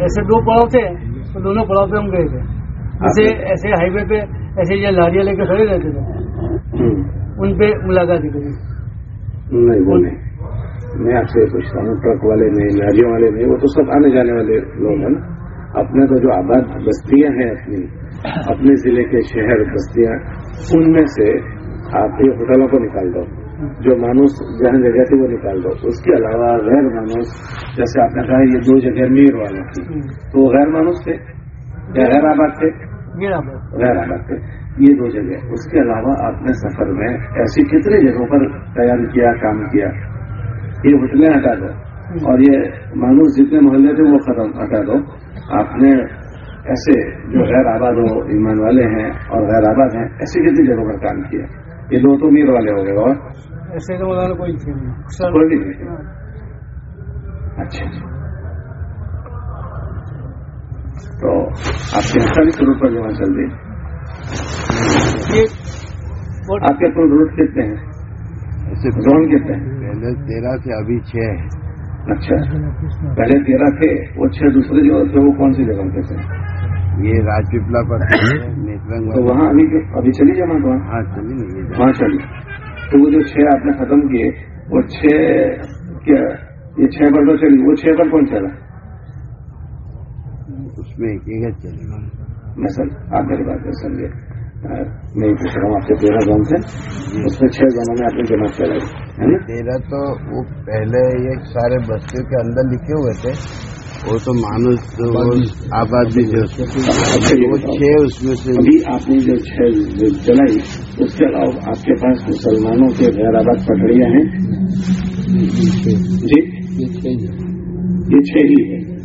ایسے دو پڑاؤ تھے تو دونوں پڑاؤ پہ ہم گئے تھے۔ جیسے ایسے ہائی وے پہ ایسے یہ لاریاں لے کے کھڑے رہتے تھے۔ ان پہ ملاقات کری۔ نہیں وہ نہیں۔ میں آپ سے پوچھتا ہوں ٹرک والے نہیں لاریوں والے نہیں وہ تو سب آنے جانے والے لوگ ہیں نا۔ اپنے تو جو آباد بستیاں ہیں اپنی اپنے ضلع کے شہر بستیاں ان میں سے آپ یہ ہوٹلوں کو نکال دو۔ جو مانوس جہاں جگہ تھی وہ نکال دو۔ اس کے علاوہ غیر مانوس جیسے آپ نے کہا یہ دو جگہ میر والوں کی تو وہ غیر مانوس تھے یا غیر آباد تھے؟ غیر آباد۔ تھے۔ یہ دو جگہ۔ اس کے علاوہ آپ نے سفر میں ایسی کتنی جگہوں پر تیار کیا کام کیا یہ ہوٹلیں ہٹا دو۔ اور یہ مانوس جتنے محلے تھے وہ ختم ہٹا دو۔ آپ نے ایسے جو غیر آباد ہو ایمان والے ہیں اور غیر آباد ہیں ایسی کتنی جگہوں پر کام کیا۔ یہ دو تو امیر والے ہو گئے اور ایسے تو مولانا کوئی نہیں نہیں۔ اچھا۔ تو آپ کے اڑتالیس روٹ پر جمع چل رہی آپ کے کل روٹ کتنے ہیں؟ ایسے زون کتنے ہیں؟ پہلے تیرہ تھے ابھی چھ اچھا۔ پہلے تیرہ تھے وہ چھ دوسرے جو تھے وہ کون سی جگہ پہ تھے؟ یہ راج پیپلا پر وہاں ابھی ابھی چلی جمع وہاں ہاں چلی نا یہ وہاں چلی۔ تو وہ جو چھ آپ نے ختم کیے وہ چھ کیا؟ یہ چھ پر تو چلی وہ چھ پر کون چلا؟ اس میں ایک ایک میں سر آپ میری بات کر سمجھے۔ میں پوچھ رہا ہوں آپ سے۔ تیرہ گاؤں سے اس میں چھ گاؤں میں آپ نے جمع چلائی نا؟ تیرہ تو وہ پہلے یہ سارے بستیوں کے اندر لکھے ہوئے تھے۔ وہ تو وہ آبادی. جو اچھا وہ چھ اس میں سے ابھی آپ نے جو چھ جو چلائی اس کے علاوہ آپ کے پاس مسلمانوں کے غیر آباد پٹڑیاں ہیں؟ جی؟ یہ چھ ہی ہے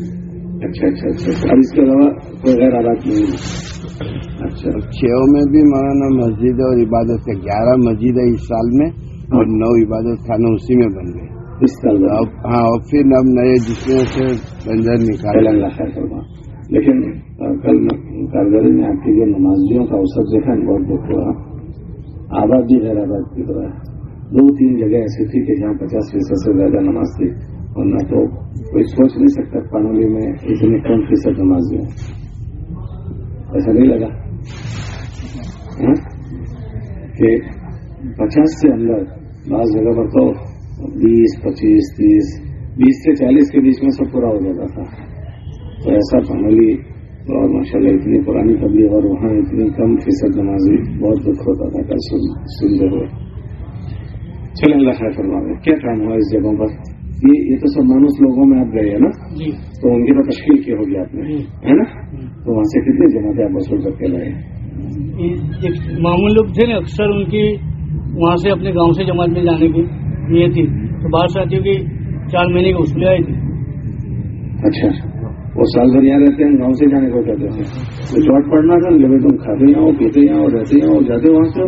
اچھا اچھا اچھا اچھا۔ اب اس کے علاوہ کوئی غیر آباد نہیں ہے۔ اچھا۔ چھوں میں بھی مولانا مسجد اور عبادت کا گیارہ مسجد ہے اس سال میں اور نو عبادت خانہ اسی میں بن گئے۔ اس ہاں پھر اب نئے جس میں سے بنجر فرما۔ لیکن کل کارگری میں آپ کی جو نمازیوں کا اوسط دیکھا بہت دکھ ہوا۔ آباد بھی غیر آباد کی طرح۔ دو تین جگہ ایسی تھی کہ جہاں پچاس فیصد سے زیادہ نماز تھی۔ ورنہ تو کوئی سوچ نہیں سکتا پانولی میں اتنی کم فیصد نمازی ہیں ایسا نہیں لگا؟ ہاں؟ کہ پچاس سے اندر بعض جگہ پر تو بیس پچیس تیس بیس سے چالیس کے بیچ میں سب پورا ہو جاتا تھا۔ تو ایسا فیملی اور ماشاء اللہ اتنی پرانی تبلیغ اور وہاں اتنی کم فیصد نمازی بہت دکھ ہوتا تھا۔ کل سن سنتے ہوئے۔ چلے اللہ خیر فرما دیں کیا کام ہوا اس جگہوں پر؟ یہ تو سب مانوس لوگوں میں آپ گئے ہیں نا؟ جی۔ تو ان کی تو تشکیل کی ہوگی آپ نے جی۔ ہے نا؟ تو وہاں سے کتنی جماعتیں آپ وصول کر کے لائے؟ معمول لوگ تھے نا اکثر ان کی وہاں سے اپنے گاؤں سے جماعت میں جانے کی نیت تھی۔ تو بعض ساتھیوں کی چار مہینے کی وصولی آئی تھی۔ اچھا۔ وہ سال بھر یہاں رہتے ہیں گاؤں سے جانے کو کہتے ہیں۔ تو چوٹ پڑنا تھا جب تم کھاتے ہو پیتے ہو رہتے ہو جاتے وہاں سے؟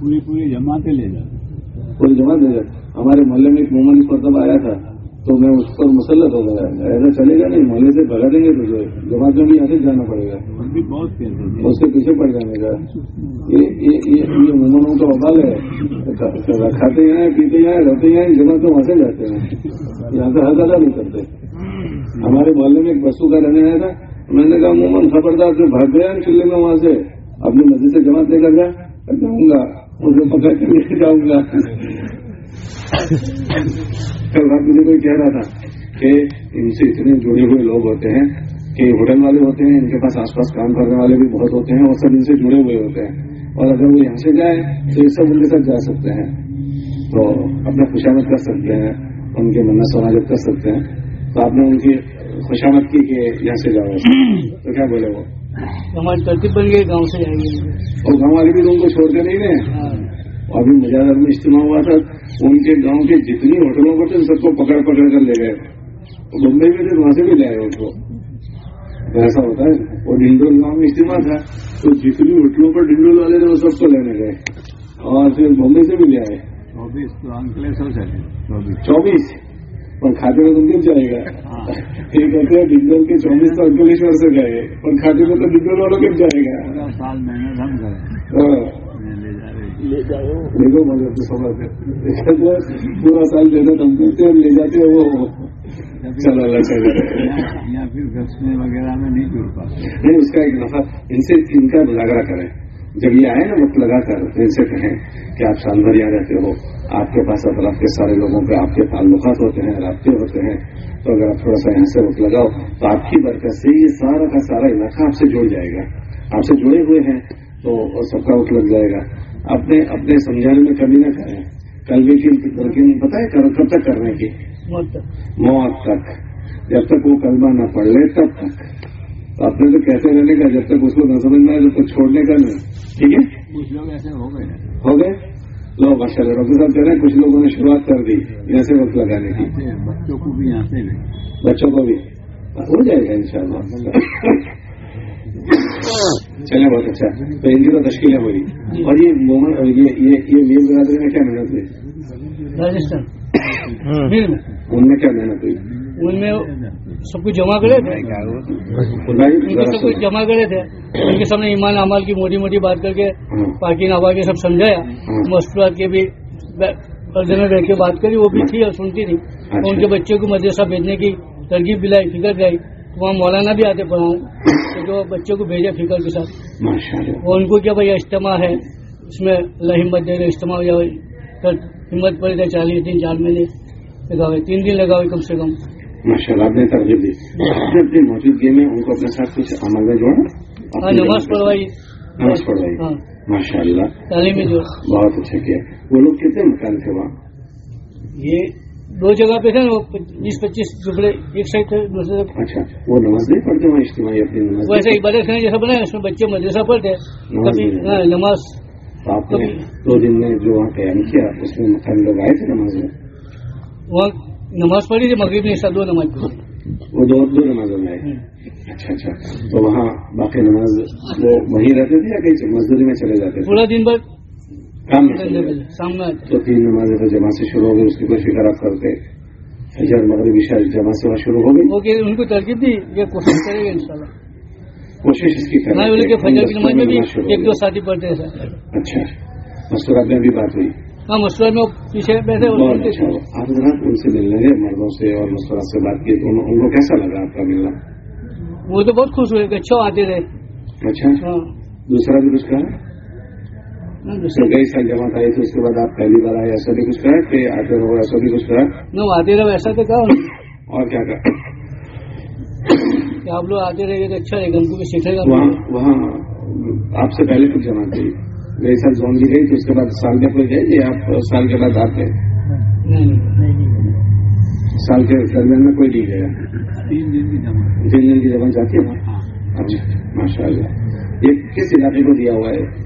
پوری پوری جماعتیں لے جاتے پوری جماعت دے جاتے ہمارے محلے میں ایک مومن اس مرتبہ آیا تھا۔ تو میں اس پر مسلط ہو گیا ایسا چلے گا نہیں محلے سے بھگا دیں گے تجھے جماعت میں بھی یہاں سے جانا پڑے گا۔ تھے اس کے پیچھے پڑ جانے کا۔ یہ مومنوں کا وبال ہے۔ کھاتے ہیں پیتے ہیں رہتے ہیں جماعت میں وہاں سے جاتے ہیں۔ یہاں سے ہر زیادہ نہیں کرتے۔ ہمارے محلے میں ایک بسو کا رہنے آیا تھا۔ میں نے کہا عموماً خبردار سے بھاگ گیا چلے میں وہاں سے۔ اپنی مسجد سے جماعت لے کر جاؤں گا مجھے پکڑ کے لے جاؤں گا۔ کل رات مجھے کوئی کہہ رہا تھا کہ ان سے اتنے جڑے ہوئے لوگ ہوتے ہیں کہ ہوٹل والے ہوتے ہیں ان کے پاس آس پاس کام کرنے والے بھی بہت ہوتے ہیں اور سب ان سے جڑے ہوئے ہوتے ہیں۔ اور اگر وہ یہاں سے جائیں تو یہ سب ان کے ساتھ جا سکتے ہیں۔ تو اپنا خوشامد کر سکتے ہیں ان کے منت سماجت کر سکتے ہیں۔ تو آپ نے ان کی خوشامد کی کہ یہاں سے جاؤ۔ تو کیا بولے وہ؟ ہماری ترتیب بن گئی گاؤں سے جائیں گے اور گاؤں والے بھی ان کو چھوڑتے نہیں ہیں؟ ہاں۔ اور ابھی مجاہد میں اجتماع ہوا تھا ان کے گاؤں کے جتنی ہوٹلوں پر تھے سب کو پکڑ پکڑ کر لے گئے۔ بمبئی میں تھے وہاں سے بھی لے آئے ان کو تو ایسا ہوتا ہے وہ ڈنڈول گاؤں میں اجتماع تھا تو جتنی ہوٹلوں پر ڈنڈول والے تھے وہ سب کو لینے گئے۔ اور پھر بمبئی سے بھی لے آئے۔ چوبیس تو اور کھاتے میں تم کب جائے گا۔ یہ کہتے ہیں ڈنڈول کے چوبیس تو انکلیشور سے گئے اور کھاتے میں تو ڈنڈول والوں کب جائے گا پورا سال محنت ہم کریں ہاں میں لے جا رہے دیکھو مگر پورا سال محنت ہم کرتے ہیں لے جاتے ہیں وہ۔ چلو اللہ چلے یا پھر گسنے وغیرہ میں نہیں جڑ پاتے۔ نہیں اس کا ایک دفعہ ان سے ان کا مذاکرہ کریں۔ جب یہ آئے نا وقت لگا کر ان سے کہیں کہ آپ سال بھر یہاں رہتے ہو۔ آپ کے پاس اطراف کے سارے لوگوں پہ آپ کے تعلقات ہوتے ہیں رابطے ہوتے ہیں تو اگر آپ تھوڑا سا یہاں سے وقت لگاؤ تو آپ کی برکت سے یہ سارا کا سارا علاقہ آپ سے جڑ جائے گا۔ آپ سے جڑے ہوئے ہیں تو اور سب کا وقت لگ جائے گا۔ اپنے اپنے سمجھانے میں کمی نہ کریں۔ کل بھی کی پتہ ہے کب تک کرنے کی؟ موت تک۔ جب تک وہ کلمہ نہ پڑھ لے تب تک۔ تو اپنے تو کہتے رہنے کا جب تک اس کو نہ سمجھ میں آئے جب تک چھوڑنے کا نہیں۔ ٹھیک ہے؟ کچھ لوگ ایسے ہو گئے۔ ہیں ہو گئے؟ لو ماشاء اللہ ڈاکٹر صاحب کہہ رہے ہیں کچھ لوگوں نے شروعات کر دی یہاں سے وقت لگانے کی۔ ایسے بچوں کو بھی یہاں سے لے بچوں کو بھی۔ ہو جائے گا ان شاء اللہ چلے بہت اچھا۔ تو ان کی تو تشکیلیں ہو اور یہ مومن یہ میل برادری میں کیا محنت ہوئی؟ راجستھان۔ ہاں۔ ان میں کیا محنت ہوئی؟ ان میں سب کچھ جمع کرے تھے۔ سب کچھ جمع کرے تھے۔ ان کے سامنے ایمان امال کی موٹی موٹی بات کر کے ہاں۔ پاکین آبا کے سب سمجھایا۔ ہاں۔ مصنوعات کے بھی درجن میں بیٹھ کے بات کری وہ بھی تھی اور سنتی تھی اچھا۔ ان کے بچے کو مدرسہ بھیجنے کی ترغیب دلائی فکر گئی وہاں مولانا بھی آتے پڑھاؤں جو بچوں کو بھیجے فکر کے ساتھ۔ وہ ان کو کیا بھائی اجتماع ہے؟ اس میں اللہ ہمت دے رہے اجتماع یا ہمت پڑے گا چالیس دن چار مہینے لگا ہوئے تین دن لگا ہوئے کم سے کم۔ ماشاء اللہ آپ نے ترجیح دی۔ اپنے موجودگی میں ان کو اپنے ساتھ کچھ عمل میں جوڑا ہاں، نماز پڑھوائی۔ نماز پڑھوائی۔ ہاں۔ ماشاء اللہ تعلیم جو بہت اچھا کیا۔ وہ لوگ کتنے مکان تھے وہاں؟ یہ دو جگہ پہ تھے وہ بیس پچیس جبڑے ایک سائڈ تھے دوسرے اچھا، اچھا، وہ نماز نہیں پڑھتے وہاں اجتماعی اپنی نماز ویسے عبادت خانے جیسا بنا اس میں بچے مدرسہ پڑھتے ہاں، نماز آپ نے دو دن میں جو وہاں قیام کیا اس میں مقامی لوگ آئے تھے نماز میں؟ وہاں نماز پڑھی تھی مغرب نے دو نماز پڑھی۔ وہ دو دو نماز میں آئے۔ ہاں۔ اچھا اچھا تو وہاں باقی نماز وہ وہیں رہتے تھے یا کہیں مزدوری میں چلے جاتے تھے؟ پورا دن بعد کام تو تین نماز تو جمع سے شروع ہو گئی اس کی کوئی فکر آپ کرتے۔ فجر مغرب شاید جمع سے وہاں شروع ہو گئی۔ وہ کہ ان کو ترکیب دی یہ کوشش کرے گا انشاءاللہ۔ کوشش اس کی کریں۔ میں بولے فجر کی نماز میں بھی ایک دو ساتھی پڑھتے ہیں اچھا۔ مسورات میں بھی بات ہوئی۔ ہاں مسورات میں پیچھے بیٹھے اچھا۔ آپ ذرا ان سے ملنے گئے مردوں سے اور مسورات سے بات کی۔ تو ان کو کیسا لگا آپ کا ملنا؟ وہ تو بہت خوش ہوئے کہ اچھا آتے تھے اچھا۔ دوسرا بھی کچھ کہا؟ ہاں، کئی سال جمع تھا اس کے بعد آپ پہلی بار آئے ایسا بھی کچھ کہا کہ آتے رہو ایسا بھی کچھ نو آتے رہو ایسا تو کہا اور کیا کہا آپ لوگ آتے رہے گا تو اچھا رہے گا ان کو بھی سیکھے گا وہاں آپ سے پہلے کچھ جمع تھی۔ گئی سال زون بھی گئی تو اس کے بعد سال میں کوئی گئے یا آپ سال کے بعد آتے سال کے درمیان میں کوئی نہیں گیا۔ تین دن کی جمع۔ تین دن کی جمع جاتی ہے۔ ہاں۔ اچھا، ماشاء اللہ یہ کس علاقے کو دیا ہوا ہے؟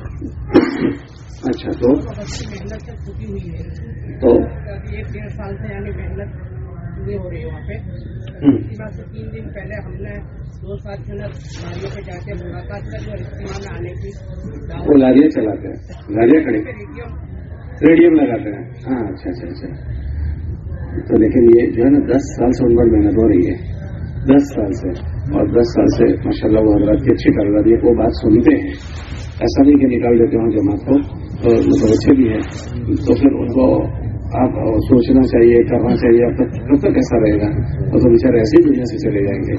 اچھا تو؟ محنت چھٹی ہوئی ہے۔ تو؟ ایک ڈیڑھ سال سے یعنی محنت ہو رہی ہے وہاں پہ۔ اس کے بعد سے تین دن پہلے ہم نے دو سال جو گاڑیوں پہ جا کے ملاقات کر اور اجتماع میں آنے کی۔ وہ لاریاں چلاتے ہیں لاریاں کھڑے ریڈیم لگاتے ہیں۔ ہاں اچھا اچھا اچھا۔ تو لیکن یہ جو ہے نا دس سال سے ان پر محنت ہو رہی ہے۔ دس سال سے۔ اور دس سال سے ماشاء اللہ وہ حضرات کی اچھی کاروباری ہے وہ بات سنتے ہیں۔ ایسا نہیں کہ نکال دیتے ہوں جماعت کو تو مطلب اچھے بھی ہیں۔ تو پھر ان کو آپ سوچنا چاہیے، کرنا چاہیے اب تک کب تک ایسا رہے گا؟ تو بیچارے ایسی دنیا سے چلے جائیں گے۔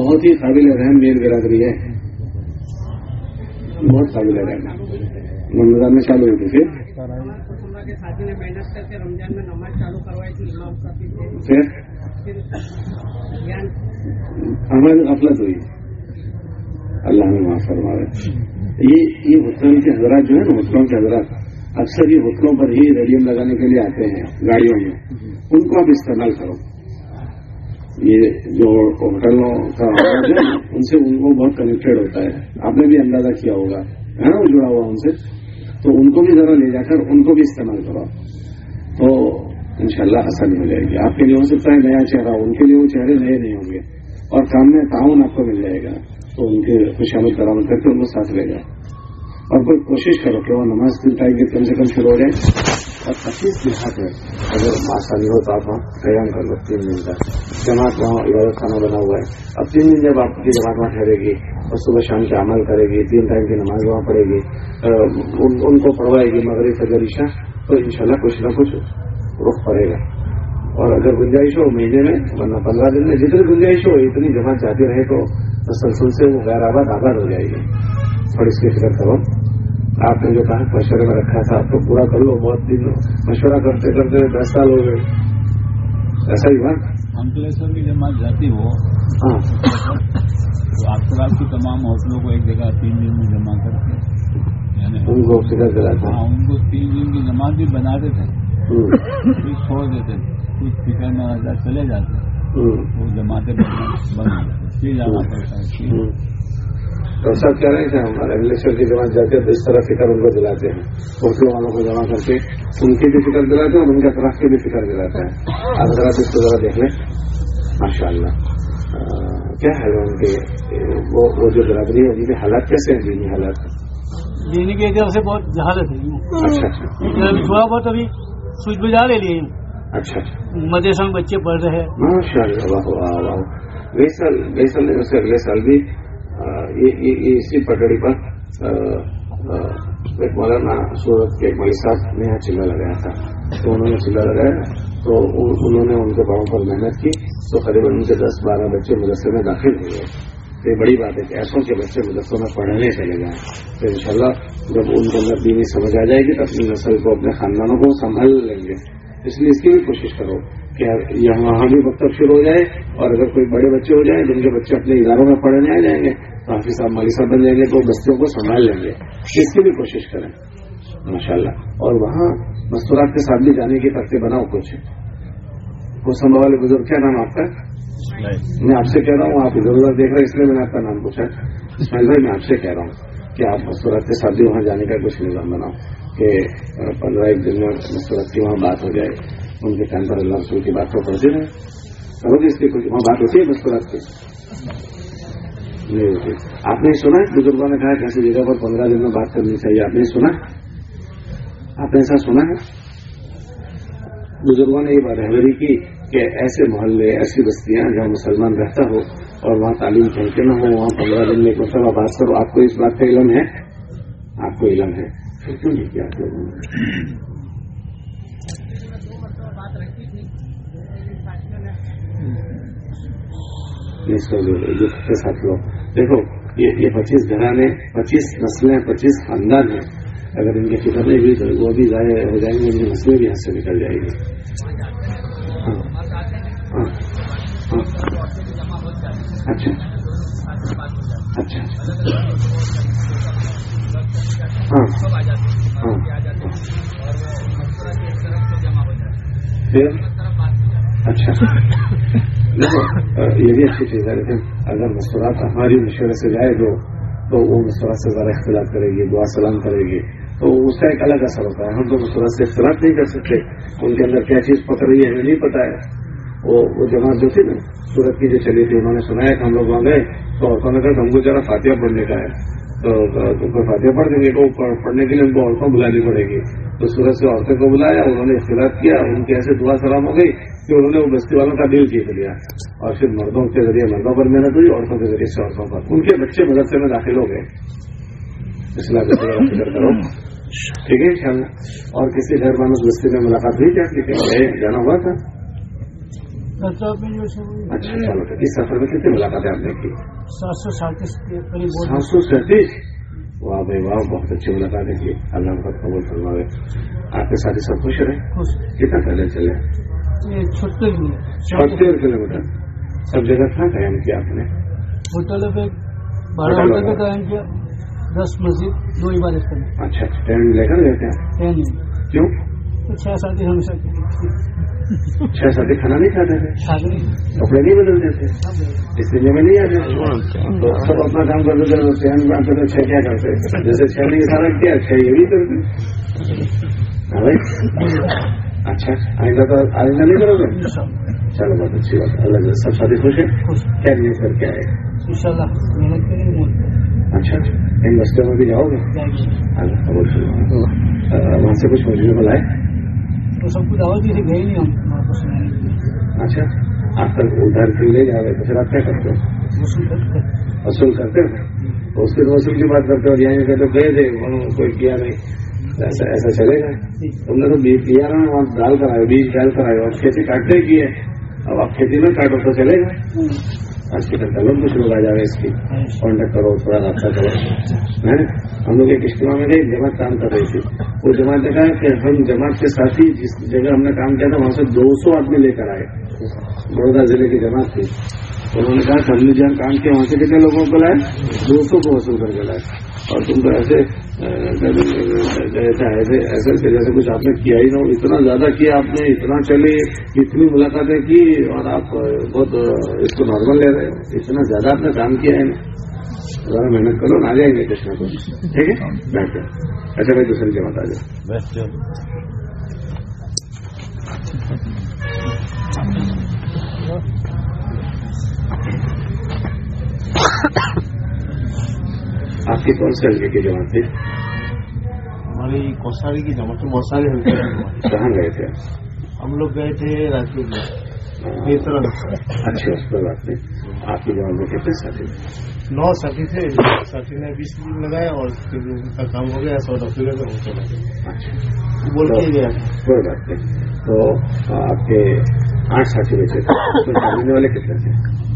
بہت ہی قابل رحم میر برادری ہے۔ بہت قابل رحم۔ رمضان میں چالو ہوئی تھی پھر۔ ہماری غفلت ہوئی۔ اللہ نے معاف فرما رہے یہ یہ ہوٹلوں کے حضرات جو ہے نا ہوٹلوں کے حضرات، اکثر یہ ہوٹلوں پر ہی ریڈیم لگانے کے لیے آتے ہیں، گاڑیوں میں۔ ان کو آپ استعمال کرو۔ یہ جو ہوٹلوں کا ان سے ان کو بہت کنیکٹڈ ہوتا ہے۔ آپ نے بھی اندازہ کیا ہوگا، ہے نا، وہ جڑا ہوا ان سے۔ تو ان کو بھی ذرا لے جا کر ان کو بھی استعمال کرو۔ تو انشاءاللہ آسانی ہو جائے گی۔ آپ کے لیے ہو سکتا ہے نیا چہرہ، ان کے لیے وہ چہرے نئے نہیں ہوں گے۔ اور کام میں تعاون آپ کو مل جائے گا۔ تو ان کے خوش آمد کرامد کر کے ان کو ساتھ لے جائیں۔ اور کوئی کوشش کرو کہ وہ نماز کی کے کم سے کم شروع ہو جائے۔ اور پچیس دن ہاتھ میں اگر ماسانی ہو تو آپ وہاں قیام کر لو۔ تین دن کا جماعت وہاں عبادت خانہ بنا ہوا ہے۔ اب تین دن جب آپ کی جماعت وہاں ٹھہرے گی اور صبح شام کا عمل کرے گی، تین ٹائم کی نماز وہاں پڑھے گی ان کو پڑھوائے گی مغرب فجر عشاء، تو انشاءاللہ کچھ نہ کچھ رخ پڑے گا۔ اور اگر گنجائش ہو مہینے میں ورنہ پندرہ دن میں جتنی گنجائش ہو اتنی جمع جاتی رہے تو تسلسل سے وہ غیر آباد آباد ہو جائے گی۔ اور اس کی فکر کرو۔ آپ نے جو کہا مشورے میں رکھا تھا آپ کو پورا کر لو بہت دن مشورہ کرتے کرتے دس سال ہو گئے۔ ایسا ہی ہوا۔ انکلیشور کی جماعت جاتی ہو ہاں۔ تو آپ آپ کی تمام ہوٹلوں کو ایک جگہ تین دن میں جمع کرتے ہیں۔ یعنی ان کو فکر کرا تھا ہاں، ان کو تین دن کی جماعت بھی بنا تھے چھوڑ دیتے تھے کچھ فکر میں آزاد چلے جاتے وہ جماعتیں بند ہو تو سب کہہ رہے تھے ہمارے اگلے کی جماعت جاتے ہیں تو اس طرح فکر ان کو دلاتے ہیں۔ اردو والوں کو جمع کر کے ان کی بھی فکر دلاتے ہیں اور ان کے اطراف کی بھی فکر دلاتے ہیں۔ آپ ذرا اس کو ذرا دیکھ لیں۔ ماشاء اللہ کیا ہے ان کے؟ وہ جو برادری ہے جن کے حالات کیسے ہیں؟ جینی حالات۔ جینی کے اعتبار سے بہت جہالت ہے۔ اچھا، اچھا۔ تھوڑا بہت ابھی سوئچ بجا لے لیے اچھا اچھا۔ مدرسہ میں بچے پڑھ رہے ہیں۔ ماشاء اللہ سال نہیں اس اگلے سال بھی اسی پٹڑی پر ایک مولانا سورت کے ایک مالی صاحب نے یہاں چلا لگایا تھا۔ تو انہوں نے چلا لگایا تو ان- انہوں نے ان کے پاؤں پر محنت کی۔ تو قریب ان کے دس بارہ بچے مدرسے میں داخل ہوئے۔ تو یہ بڑی بات ہے کہ ایسوں کے بچے مدرسوں میں پڑھنے چلے گئے تو انشاءاللہ جب ان کے اندر دینی سمجھ آ جائے گی تو اپنی نسل کو اپنے خاندانوں کو سنبھال لیں گے۔ اس لیے اس کی بھی کوشش کرو کہ یہاں وہاں بھی مکتب شروع ہو جائے اور اگر کوئی بڑے بچے ہو جائیں جن کے بچے اپنے اداروں میں پڑھنے آ جائیں گے تو حافظ صاحب مالی صاحب بن جائیں گے تو بستیوں کو سنبھال لیں گے۔ اس کی بھی کوشش کریں۔ ماشاء اللہ اور وہاں مستورات کے ساتھ بھی جانے کی ترتیب بناؤ کچھ وہ سنبھا والے بزرگ کیا نام آپ کا؟ میں آپ سے کہہ رہا ہوں آپ ادھر ادھر دیکھ رہے ہیں اس لیے میں نے آپ کا نام پوچھا۔ اسماعیل بھائی میں آپ سے کہہ رہا ہوں کہ آپ مستورات کے ساتھ بھی وہاں جانے کا کچھ نظام بناؤ۔ کہ پندرہ ایک دن میں مستورت کی وہاں بات ہو جائے، ان کے ٹائم پر اللہ رسول کی بات تو پڑھتے رہے کرو گے اس کی کچھ وہاں بات ہوتی ہے مستورات کی۔ نہیں ہوتی آپ نے سنا ہے، بزرگوں نے کہا کہ ایسی جگہ پر پندرہ دن میں بات کرنی چاہیے۔ آپ نے سنا آپ نے ایسا سنا ہے؟ بزرگوں نے یہ بات رہبری کی کہ ایسے محلے، ایسی بستیاں جہاں مسلمان رہتا ہو اور وہاں تعلیم پھیلتے نہ ہو، وہاں پندرہ دن میں ایک مرتبہ بات کرو، آپ کو اس بات کا علم ہے؟ آپ کو علم ہے۔ پھر کیا ساتھ لوگ دیکھو، یہ پچیس گھرانے، پچیس نسلیں، پچیس خاندان ہیں۔ اگر ان کی فکر نہیں ہوئی تو وہ بھی ضائع ہو جائیں گے ان کی نسلیں بھی ہاتھ سے نکل جائیں گی۔ ہاں۔ ہاں۔ اچھا۔ اچھا۔ ہاں۔ پھر؟ اچھا۔ دیکھو، یہ بھی اچھی چیز ہے، لیکن اگر مستورات ہماری مشورے سے جائے تو تو وہ مستورات سے ذرا اختلاف کرے گی، دعا سلام کرے گی۔ تو اس کا ایک الگ اثر ہوتا ہے۔ ہم تو مستورات سے اختلاف نہیں کر سکتے۔ ان کے اندر کیا چیز پکڑ رہی ہے، ہمیں نہیں پتا ہے۔ وہ جماعت جو تھی نا، سورت کی جو چلی تھی، انہوں نے سنایا کہ ہم لوگ وہاں گئے تو عورتوں نے کہا ہم کو ذرا فاتحہ پڑھنے کا ہے۔ تو تو فاتحہ پڑھ دیں گے تو پڑھنے کے لیے ان کو عورتوں بلانی پڑے گی۔ تو سورت سے عورتوں کو بلایا، انہوں نے اختلاف کیا، ان کی ایسے دعا سلام ہو گئی کہ انہوں نے وہ بستی والوں کا دل جیت لیا۔ اور پھر مردوں کے ذریعے، مردوں پر محنت ہوئی، عورتوں کے ذریعے سے عورتوں پر۔ ان کے بچے مدرسے میں داخل ہو گئے۔ اس لیے فکر کرو۔ ٹھیک ہے ان شاء اللہ اور کسی غیر مانوس بستی میں ملاقات ہوئی کیا؟ جانا ہوا تھا؟ اس سفر میں کتنی ملاقاتیں آپ نے کی؟ سات سو سینتیس سات سو سینتیس؟ واہ بھائی واہ بہت اچھی ملاقاتیں کی اللہ بہت قبول فرماوے۔ آپ کے ساتھی سب خوش رہے؟ کتنا پہلے چلے؟ چھہتر کلو میٹر سب جگہ کہاں قائم کیا آپ نے؟ ہوٹل بارہ ہوٹل پہ قائم کیا۔ دس مسجد دو عبادت کرنے۔ اچھا ٹرین لے کر گئے تھے کیوں؟ چھ ساتھی ہمیشہ چھ ساتھی کھانا نہیں کھاتے تھے کھاتے کپڑے نہیں بدلتے تھے اس لیے میں نہیں آتے تو سب اپنا کام کرتے تھے تو چھ میں آتے تھے چھ کیا کرتے جیسے چھ نے اشارہ کیا چھ یہ بھی کرتے ہاں بھائی اچھا آئندہ تو آئندہ نہیں کرو گے چلو بہت اچھی بات ہے اللہ جل سب ساتھی خوش ہے خوش کیا نہیں کر کے آئے تو سب کو دعوت دی تھی گئے نہیں ہم اچھا آپ تک ادھر پھر لے جاؤ گے تو پھر آپ کیا کرتے ہو وصول کرتے تو اس کے وصول کی بات کرتے ہو یہیں کہتے ہو گئے تھے انہوں نے کوئی کیا نہیں ایسا ایسا چلے گا تم نے تو بیج دیا نا وہاں ڈال کر آئے بیج ڈال کر آئے اور کھیتی کاٹتے کی ہے اب آپ کھیتی میں کاٹو تو چلے گا آج کی تکلم بھی شروع آ جائے اس کی کانٹیکٹ کرو، تھوڑا رابطہ کرو۔ ہے ہم لوگ ایک اجتماع میں گئے جماعت کام کر رہی تھی۔ وہ جماعت نے کہا کہ ہم جماعت کے ساتھ ہی جس جگہ ہم نے کام کیا تھا، وہاں سے دو سو آدمی لے کر آئے۔ بڑودا ضلع کی جماعت تھی۔ انہوں نے کہا کہ ہم نے جہاں کام کیا، وہاں سے کتنے لوگوں کو لائے دو سو کو وصول کر کے لائے اور تم کو ایسے ایسے جیسے کچھ آپ نے کیا ہی نہ اتنا زیادہ کیا آپ نے، اتنا چلے، اتنی ملاقاتیں کی اور آپ بہت اس کو نارمل لے رہے ہیں، اتنا زیادہ آپ نے کام کیا ہے۔ نا ذرا محنت کرو، نہ آ جائیں گے کچھ کو۔ ٹھیک ہے؟ بہتر۔ اچھا بھائی، دوسرے کے بتا جاؤ۔ آپ کے کون سے حلقے کے جماعت تھے ہماری کوساری کی جماعت بہت سارے حلقے کہاں گئے تھے؟ ہم لوگ گئے تھے رانچی میں۔ اچھا اس پر بات آپ کے جواب میں کتنے ساتھی نو ساتھی تھے۔ ساتھی نے بیس دن لگایا اور کام ہو گیا سو ڈاکٹر چلا بول کے گیا کوئی بات نہیں۔ تو آپ کے آٹھ ساتھی بیچے تھے۔ والے کتنے تھے؟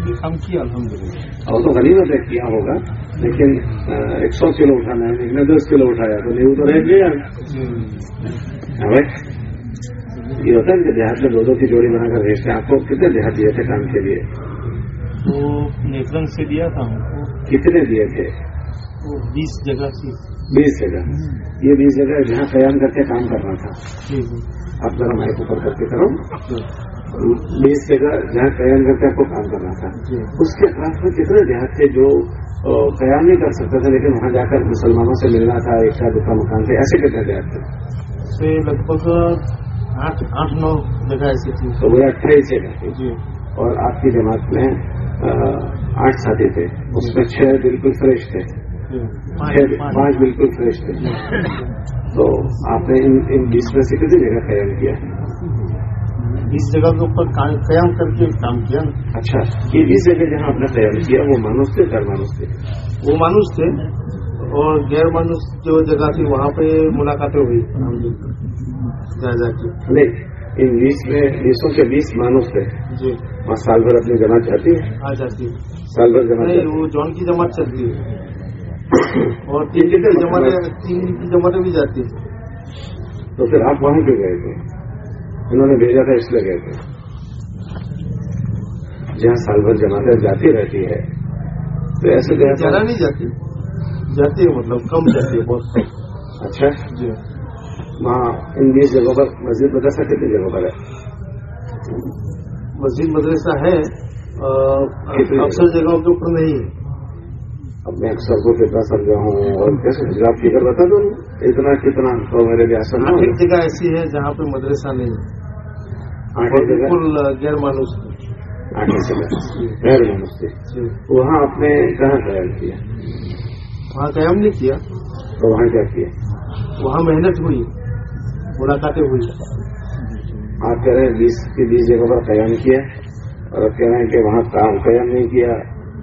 ہم کیا الحمد للہ اور تو غنیمت ہے کیا ہوگا؟ لیکن ایک سو کلو اٹھانا ہے ایک نے دس کلو اٹھایا تو نہیں وہ تو رہ گیا۔ جی۔ ہاں یہ ہوتا ہے کہ دیہات میں دو دو کی جوڑی بنا کر بھیجتے ہیں۔ آپ کو کتنے دیہات دیے تھے کام کے لیے؟ تو نیک سے دیا تھا کتنے دیے تھے؟ بیس جگہ بیس جگہ۔ یہ بیس جگہ جہاں قیام کر کے کام کرنا تھا۔ جی، جی۔ اب ذرا مائک اوپر کر کے کرو۔ بیس جگہ جہاں قیام کرتے آپ کو کام کرنا تھا۔ جی۔ اس کے آس میں کتنے دیہات تھے جو قیام نہیں کر سکتا تھا لیکن وہاں جا کر مسلمانوں سے ملنا تھا ایک ساتھ دوسرا مکان تھے ایسے کتنے دیہات تھے؟ لگ بھگ آٹھ نو جگہ ایسی تھی۔ تو وہ اٹھائیس جگہ جی۔ اور آپ کی جماعت میں آٹھ ساتھی تھے۔ اس میں چھ بالکل فریش تھے۔ جی۔ پانچ بالکل فریش تھے۔ جی۔ تو آپ نے ان بیس میں سے کتنی جگہ قیام کیا؟ اس جگہ کے اوپر قیام کر کے کام کیا۔ اچھا یہ جس جگہ جہاں آپ نے قیام کیا وہ مانوس تھے غیر مانوس تھے؟ وہ مانوس تھے اور غیر مانوس جو جگہ تھی وہاں پہ ملاقاتیں ہوئی۔ نہیں ان بیس میں بیسوں کے بیس مانوس تھے۔ جی۔ وہاں سال بھر اپنی جماعت چاہتی ہے؟ آ ہے۔ سال بھر جماعت وہ جون کی جماعت چلتی ہے۔ اور تین کی جماعتیں بھی جاتی ہیں۔ تو پھر آپ وہاں کیوں گئے تھے؟ انہوں نے بھیجا تھا اس لیے گئے تھے۔ جہاں سال بھر جماعتیں جاتی رہتی ہے تو ایسے گیا تھا نہیں جاتی؟ جاتی ہے مطلب کم جاتی ہے بہت۔ اچھا۔ جی۔ وہاں ان بیس جگہوں پر مسجد مدرسہ کتنی جگہوں پر ہے؟ مسجد مدرسہ ہے اکثر جگہوں کے اوپر نہیں ہے۔ اب میں اکثر کو کتنا سمجھا ہوں اور کیسے آپ فکر بتا دوں؟ اتنا کتنا تو میرے لیے آسان ہاں، ایک جگہ ایسی ہے جہاں پہ مدرسہ نہیں ہے۔ بالکل غیر مانوس غیر مانوس جی۔ وہاں آپ نے کہاں قیام کیا؟ وہاں قیام نہیں کیا۔ تو وہاں کیا کیا؟ وہاں محنت ہوئی۔ ملاقاتیں ہوئی۔ آپ کہہ رہے ہیں بیس کی بیس جگہ پر قیام کیا اور کہہ رہے ہیں کہ وہاں کام قیام نہیں کیا۔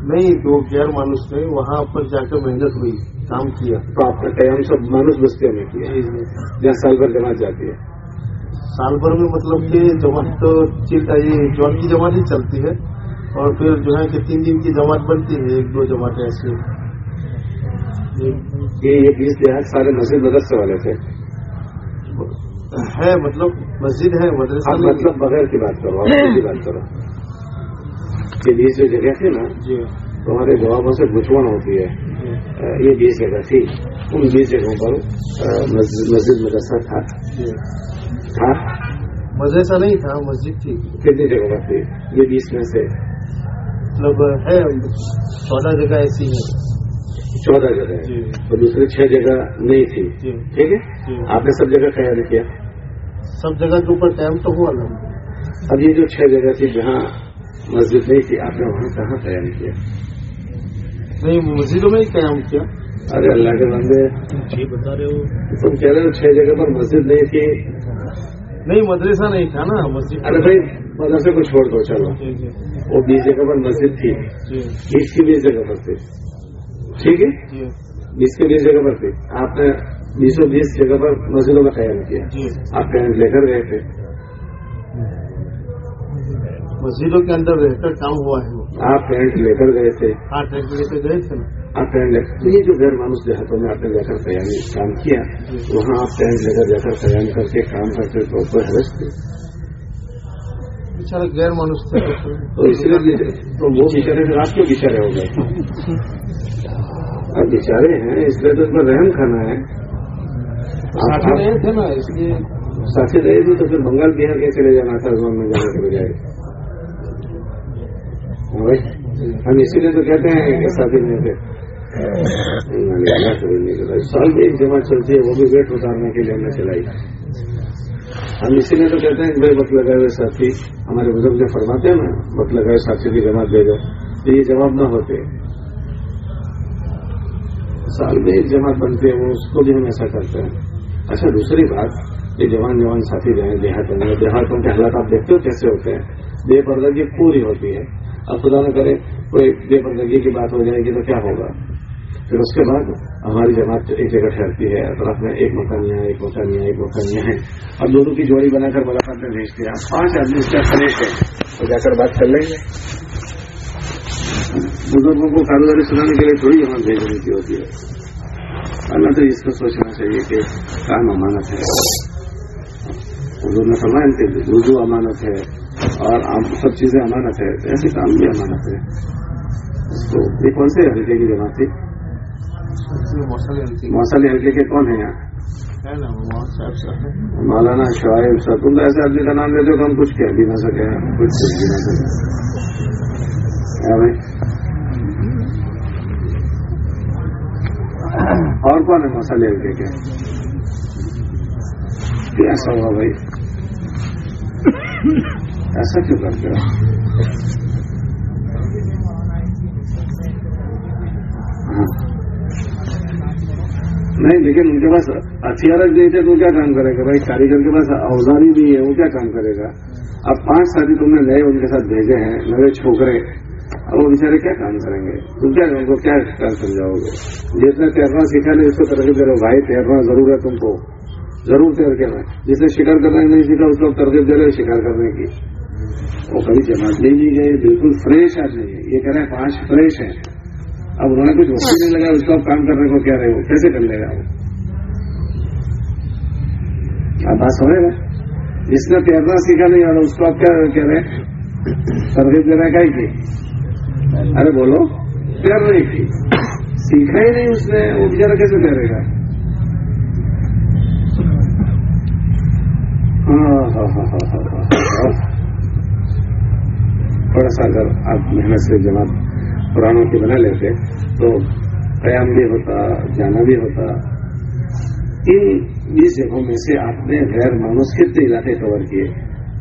نہیں دو غیر مانوس تھے وہاں پر جا کے محنت ہوئی کام کیا۔ تو آپ نے قیام سب مانوس بستیوں میں کیا۔ جی، جی۔ جہاں سال بھر جانا جاتی ہے۔ سال بھر میں مطلب کہ جماعت تو جون کی جماعت ہی چلتی ہے اور پھر جو ہے کہ تین دن کی جماعت بنتی ہے ایک دو جماعتیں ایسی یہ بیس لحاظ سارے مسجد مدرسے والے تھے۔ ہے مطلب مسجد ہے مدرسہ مطلب بغیر کی بات کرو کی بات کرو۔ یہ بیس جو جگہ تھی نا جی۔ تمہارے جوابوں سے دشمن ہوتی ہے۔ جی۔ یہ بیس جگہ تھی۔ ان بیس جگہوں پر مسجد مدرسہ تھا۔ جی۔ ہاں؟ مدرسہ نہیں تھا مسجد تھی۔ کتنی جگہ تھی؟ یہ بیس میں سے۔ مطلب ہے چودہ جگہ ایسی ہے چودہ جگہ اور جی۔ دوسری چھ جگہ نہیں تھی۔ جی۔ ٹھیک ہے؟ جی۔ آپ نے سب جگہ خیال کیا؟ سب جگہ کے اوپر ٹائم تو ہوا نا۔ اب یہ جو چھ جگہ تھی جہاں مسجد نہیں تھی آپ نے وہاں کہاں تیاری کیا؟ نہیں مسجدوں میں ہی قیام کیا۔ ارے اللہ کے بندے جی، بتا رہے ہو۔ تم کہہ رہے ہو چھ جگہ پر مسجد نہیں تھی۔ نہیں مدرسہ نہیں تھا نا مسجد ارے بھائی مدرسے کو چھوڑ دو چلو۔ جی، جی۔ وہ بیس جگہ پر مسجد تھی۔ بیس کی بیس جگہ پر تھی۔ ٹھیک ہے؟ بیس کی بیس جگہ پر تھی۔ آپ نے بیسوں بیس جگہ پر مسجدوں کا قیام کیا۔ آپ قیام لے کر گئے تھے۔ مسجدوں کے اندر رہ کر کام ہوا ہے۔ آپ ٹینٹ لے کر گئے تھے۔ ہاں ٹینٹ لے کر گئے تھے نا۔ آپ لے تو یہ جو غیر مانوس دیہاتوں میں آپ نے جا کر قیام کام کیا۔ وہاں آپ ٹینٹ لے کر جا کر قیام کر کے کام کرتے تو حرج تھی بیچارہ غیر مانوس تھے۔ تو اس لیے تو وہ بیچارے پھر آپ کے بیچارے ہو گئے۔ اب بیچارے ہیں اس لیے تو اس میں رحم کھانا ہے۔ آپ- ساتھی رہے تھے نا اس لیے۔ ساتھی رہے تھے تو پھر بنگال بہار کے چلے جانا تھا زون میں جانے کے بجائے۔ ہاں ہم اسی لیے تو کہتے ہیں کہ ساتھی نہیں تھے۔ سال میں ایک جماعت چلتی ہے وہ بھی ویٹ اتارنے کے لیے ہم نے چلائی ہم اسی لیے تو کہتے ہیں کہ بھائی وقت لگائے ہوئے ساتھی، ہمارے بزرگ جو فرماتے ہیں نا، وقت لگائے ہوئے ساتھی کی جماعت دے دو، تو یہ جواب نہ ہوتے۔ سال میں ایک جماعت بنتے ہیں وہ اس کو بھی ہم ایسا کرتے ہیں۔ اچھا دوسری بات، یہ جوان جوان ساتھی جو ہیں دیہاتوں میں دیہاتوں کے حالات آپ دیکھتے ہو کیسے ہوتے ہیں؟ بے پردگی پوری ہوتی ہے۔ اب خدا نہ کرے، کوئی بے پردگی کی بات ہو جائے گی تو کیا ہوگا؟ پھر اس کے بعد ہماری جماعت ایک جگہ ٹھہرتی ہے، اطراف میں ایک مکان یہاں ایک مکان یہاں ایک مکان یہاں ہے۔ اب دونوں کی جوڑی بنا کر ملاقات میں بھیجتے ہیں پانچ آدمی اس کا فریش ہے تو جا کر بات کر لیں گے۔ بزرگوں کو کاروباری سنانے کے لیے تھوڑی جماعت بھیجنے کی ہوتی ہے۔ اللہ تو اس کو سوچنا چاہیے کہ کام امانت ہے۔ حضور نے فرمایا کہ وضو امانت ہے اور سب چیزیں امانت ہے۔ ایسے کام بھی امانت ہے۔ تو یہ کون سے حلقے کی جماعت تھی؟ ہے موسلی حلقے کے کون ہیں یہاں؟ مولانا شعیب صاحب۔ تم تو ایسے آدمی کا نام لیتے ہو تو ہم کچھ کہہ بھی نہ سکے کچھ بھی نہ سکے اور کون ہے مسالے حلقے کے؟ ایسا ہوا بھائی۔ ایسا کیوں کرتے ہو؟ ہاں۔ نہیں، لیکن ان کے پاس ہتھیار نہیں تھے تو کیا کام کرے گا؟ بھائی، کاریگر کے پاس اوزار ہی نہیں ہے، وہ کیا کام کرے گا؟ اب پانچ ساتھی تم نے نئے ان کے ساتھ بھیجے ہیں، نئے چھوکرے، اب وہ بیچارے کیا کام کریں گے؟ تم کیا ان کو کیا کام سمجھاؤ گے؟ جس نے تیرنا سیکھا نہیں، اس کو ترغیب دے رہے ہو بھائی، تیرنا ضرور ہے تم کو، ضرور تیر کے میں۔ جس نے شکار کرنا نہیں سیکھا، اس کو ترغیب دے رہے شکار کرنے کی۔ وہ کبھی جماعت نہیں گئے بالکل فریش آدمی ہے۔ یہ کہہ رہے ہیں، پانچ فریش ہیں۔ اب انہوں نے کچھ وقت نہیں لگا، اس کو اب کام کرنے کو کیا رہے وہ، کیسے کر لے گا وہ؟ آپ بات سمجھ گا جس نے تیرنا سیکھا نہیں، اور اس کو آپ کیا کہہ رہے ہیں؟ ترغیب دینا کا ہی ارے بولو تیر نہیں کی سیکھا ہی نہیں اس نے، وہ بیچارہ کیسے تیرے گا؟ ہاں، ہاں، ہاں،, ہاں ہاں ہاں ہاں ہاں ہاں۔ تھوڑا سا اگر آپ محنت سے جناب پرانوں کی بنا لیتے تو قیام بھی ہوتا جانا بھی ہوتا۔ ان جگہوں میں سے آپ نے غیر مانوس کتنے علاقے کور کیے؟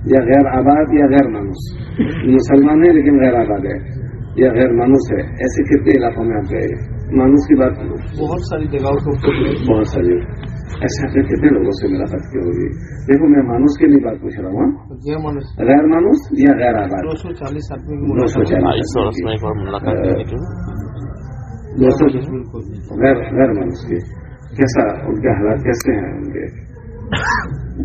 یا غیر آباد یا غیر مانوس؟ مسلمان ہے لیکن غیر آباد ہے یا غیر مانوس ہے ایسے کتنے علاقوں میں آپ گئے؟ مانوس کی بات بہت ساری جگہوں کو بہت ساری۔ آپ نے کتنے لوگوں سے ملاقات کی ہوگی۔ دیکھو میں مانوس کے لیے بات پوچھ رہا ہوں۔ غیر مانوس۔ غیر مانوس یا غیر آباد؟ دو سو چالیس دو سو چالیس دو سو بالکل۔ غیر غیر مانوس کی۔ کیسا؟ ان کے حالات کیسے ہیں ان کے؟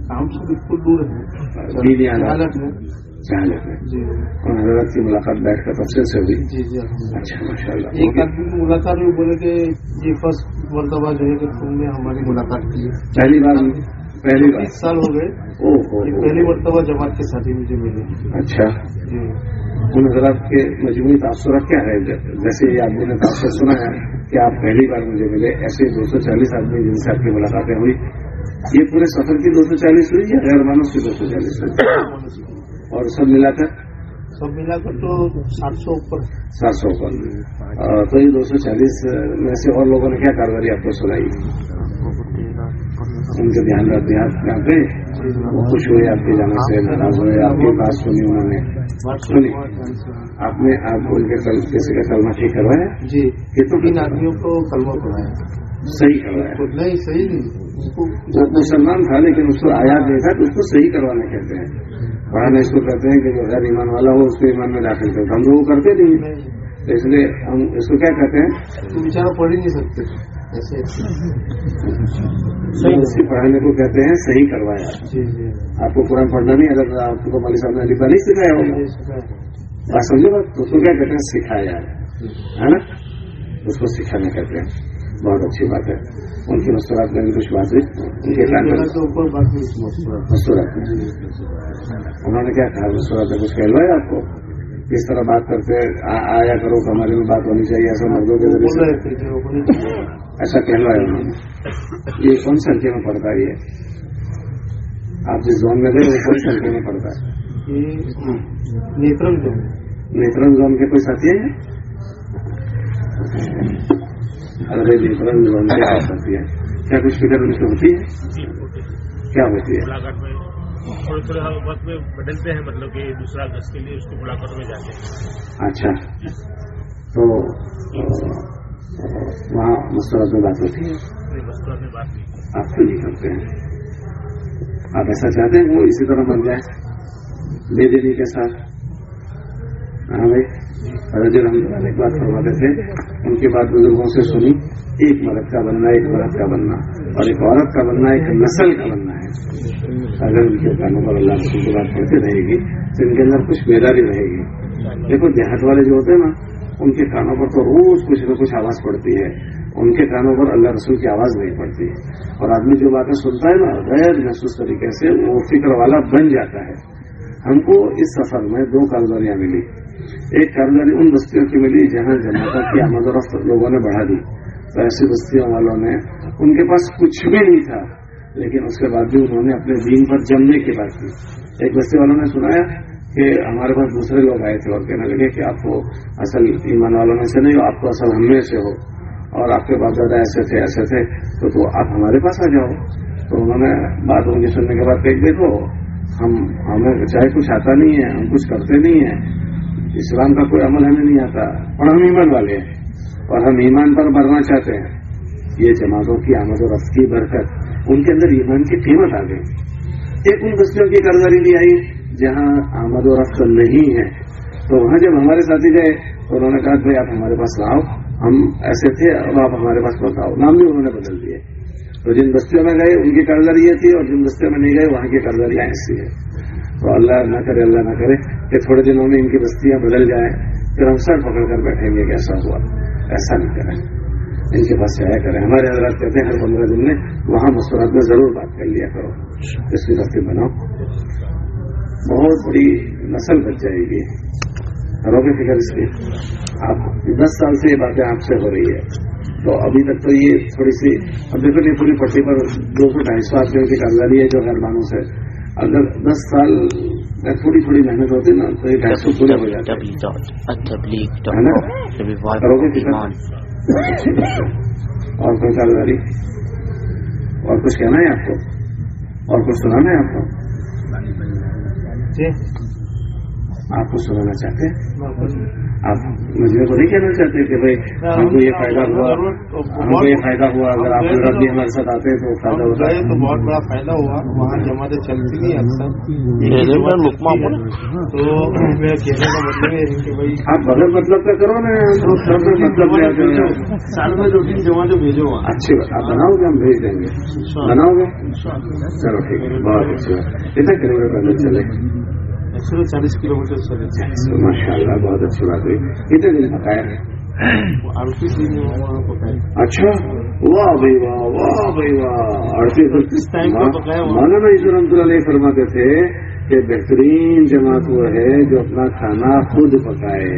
کام سے بالکل دور ہے جی۔ ان حضرت کی ملاقات بیٹھ کر تفصیل سے ہوئی۔ جی جی اچھا ماشاء ایک اللہ آدمی کی ملاقات میں بولے کہ یہ فرسٹ مرتبہ جو ہے کہ تم نے ہماری ملاقات کی۔ پہلی بار پہلی بار۔ بیس سال ہو گئے۔ پہلی مرتبہ جماعت کے ساتھی مجھے ملے۔ اچھا۔ ان حضرات کے مجموعی تاثرات کیا ہے جیسے یہ آدمی نے تاثر سنا ہے کہ آپ پہلی بار مجھے ملے ایسے دو سو چالیس آدمی جن سے آپ کی ملاقاتیں ہوئی۔ یہ پورے سفر کی دو سو چالیس ہوئی یا غیر مانوس کی دو سو چالیس ہوئی؟ اور سب ملا کر؟ سب ملا کر تو سات سو اوپر۔ سات سو پر اور تو یہ دو سو چالیس میں سے اور لوگوں نے کیا کاروباری آپ کو سنائی؟ ان کے دھیان رکھ دیا آپ گئے وہ خوش ہوئے آپ کے جانے سے ناراض ہوئے۔ آپ کی بات سنی انہوں نے۔ سنی۔ آپ نے آپ کو ان کے کل کسی کا کلمہ ٹھیک کروایا؟ جی۔ یہ تو تین آدمیوں کو کلمہ پڑھایا۔ صحیح کروایا۔ نہیں صحیح نہیں۔ وہ مسلمان تھا لیکن اس کو آیا تھا تو اس کو صحیح کروانا کہتے ہیں۔ بعد اس کو کہتے ہیں کہ جو غیر ایمان والا ہو اس کو ایمان میں داخل کرتا ہم لوگ کرتے نہیں تو اس لیے ہم اس کو کیا کہتے ہیں؟ بےچارا پڑھ ہی نہیں سکتے۔ اس پڑھانے کو کہتے ہیں صحیح کروایا۔ جی، جی۔ آپ کو قرآن پڑھنا نہیں اگر آپ کو مالی صاحب نے علی نہیں سکھایا ہوگا۔ جی، بات سمجھو بات؟ اس کو کیا کہتے ہیں؟ سکھایا۔ ہے نا؟ اس کو سکھانے کہتے ہیں۔ بہت اچھی بات ہے۔ ان کی مسورات میں بھی کچھ بات مستورات میں انہوں نے کیا کہا؟ مسورات میں کچھ کہلوایا آپ کو؟ کس طرح بات کرتے آیا کرو کہ ہماری بھی بات ہونی چاہیے ایسا مردوں کے ذریعے ایسا کہلوایا انہوں نے۔ یہ کون سنکھیا میں پڑتا ہے یہ۔ آپ جس زون میں گئے وہ کون سنکھیا میں پڑتا ہے۔ نیترم زون۔ نیترم زون کے کوئی ساتھی ہیں؟ کرتی ہے کیا کچھ فکر ان کی ہوتی ہے؟ کیا ہوتی ہے؟ تھوڑے وقت میں بدلتے ہیں مطلب کہ دوسرا گز کے لیے اس کو میں جاتے ہیں۔ اچھا۔ تو وہاں مسئلہ بات ہوتی ہے آپ تو نہیں کرتے ہیں؟ آپ ایسا چاہتے ہیں وہ اسی طرح بن جائے؟ بے دینی کے ساتھ۔ ہاں بھائی۔ حضرت رحمتہ ایک بات فرماتے تھے۔ ان کی بات بزرگوں سے سنی، ایک مرد کا بننا، ایک مرد کا بننا، اور ایک عورت کا بننا، ایک نسل کا بننا ہے۔ اگر ان کے کانوں پر اللہ رسول کی بات کرتے رہے گی، تو ان کے اندر کچھ بیداری رہے گی۔ دیکھو، دیہات والے جو ہوتے ہیں نا، ان کے کانوں پر تو روز کچھ نہ کچھ آواز پڑتی ہے۔ ان کے کانوں پر اللہ رسول کی آواز نہیں پڑتی۔ ہے اور آدمی جو باتیں سنتا ہے نا، غیر محسوس طریقے سے وہ فکر والا بن جاتا ہے۔ ہم کو اس سفر میں دو کمزوریاں ملی ایک خاندانی ان بستیوں کی ملی جہاں جماعتوں کی آمد و رفت لوگوں نے بڑھا دی۔ تو ایسی بستیوں والوں نے ان کے پاس کچھ بھی نہیں تھا لیکن اس کے بعد بھی انہوں نے اپنے دین پر جمنے کی بات کی۔ ایک بستی والوں نے سنایا کہ ہمارے پاس دوسرے لوگ آئے تھے اور کہنے لگے کہ آپ کو اصل ایمان والوں میں سے نہیں ہو آپ کو اصل ہم میں سے ہو۔ اور آپ کے باپ دادا ایسے تھے ایسے تھے تو, تو آپ ہمارے پاس آ جاؤ۔ تو انہوں نے بات ان کی سننے کے بعد دیکھ دیکھو ہم ہمیں چاہے کچھ آتا نہیں ہے ہم کچھ کرتے نہیں ہیں۔ اسلام کا کوئی عمل ہمیں نہیں آتا، اور ہم ایمان والے ہیں۔ اور ہم ایمان پر مرنا چاہتے ہیں۔ یہ جماعتوں کی آمد و رفت کی برکت، ان کے اندر ایمان کی قیمت آ گئی۔ ایک ان بستیوں کی کرداری بھی آئی جہاں آمد و رفت نہیں ہے۔ تو وہاں جب ہمارے ساتھی گئے، تو انہوں نے کہا، بھائی، آپ ہمارے پاس لاؤ۔ ہم ایسے تھے، اب آپ ہمارے پاس بتاؤ نام بھی انہوں نے بدل دیے۔ تو جن بستیوں میں گئے، ان کی کرداری یہ تھی، اور جن بستیوں میں نہیں گئے، وہاں کی کرداریاں ایسی ہے۔ تو اللہ نہ کرے، اللہ نہ کرے کہ تھوڑے دنوں میں ان کی بستیاں بدل جائیں۔ پھر ہم سر پکڑ کر بیٹھیں گے کیسا ہوا، ایسا نہ کریں۔ ان کے پاس جایا کریں۔ ہمارے حضرات کہتے ہیں، ہر پندرہ دن میں وہاں مسورات میں ضرور بات کر لیا کرو۔ اس کی بستی بناؤ۔ بہت بڑی نسل بچ جائے گی۔ کرو گے فکر اس کی۔ آپ دس سال سے یہ باتیں آپ سے ہو رہی ہے۔ تو ابھی تک تو یہ تھوڑی سی، اب دیکھو یہ پوری پٹی پر دو سو ڈھائی سو آدمیوں کی کاغذاری ہے جو مہربانوں سے اگر دس سال میں تھوڑی تھوڑی محنت ہوتی نا تو یہ ڈھائی سو ہو جاتا اور کوئی کاروباری اور کچھ کہنا ہے آپ کو؟ اور کچھ سنانا ہے آپ کو؟ جی۔ آپ کو سنانا چاہتے ہیں؟ آپ مجھے تو نہیں کہنا چاہتے کہ بھائی ہم کو یہ فائدہ ہوا ہم کو یہ فائدہ ہوا اگر آپ حضرت بھی ہمارے ساتھ آتے تو فائدہ ہوتا ہے۔ تو بہت بڑا فائدہ ہوا وہاں جماعتیں چلتی نہیں اکثر تو میں کہنے کا مطلب یہ کہ بھائی آپ بغیر مطلب کا کرو نا مطلب سال میں دو تین جماعتیں بھیجو اچھی بات آپ بناؤ گے ہم بھیج دیں گے۔ بناؤ گے؟ چلو ٹھیک ہے بہت اچھی بات۔ اتنا کلو میٹر چلے۔ چالیس کلو میٹر ماشاء اللہ بہت اچھی بات ہوئی کتنے دن پکایا اچھا واہ بھائی واہ واہ بھائی واہ مولانا رحمت اللہ علیہ فرماتے تھے کہ بہترین جماعت وہ ہے جو اپنا کھانا خود پکائے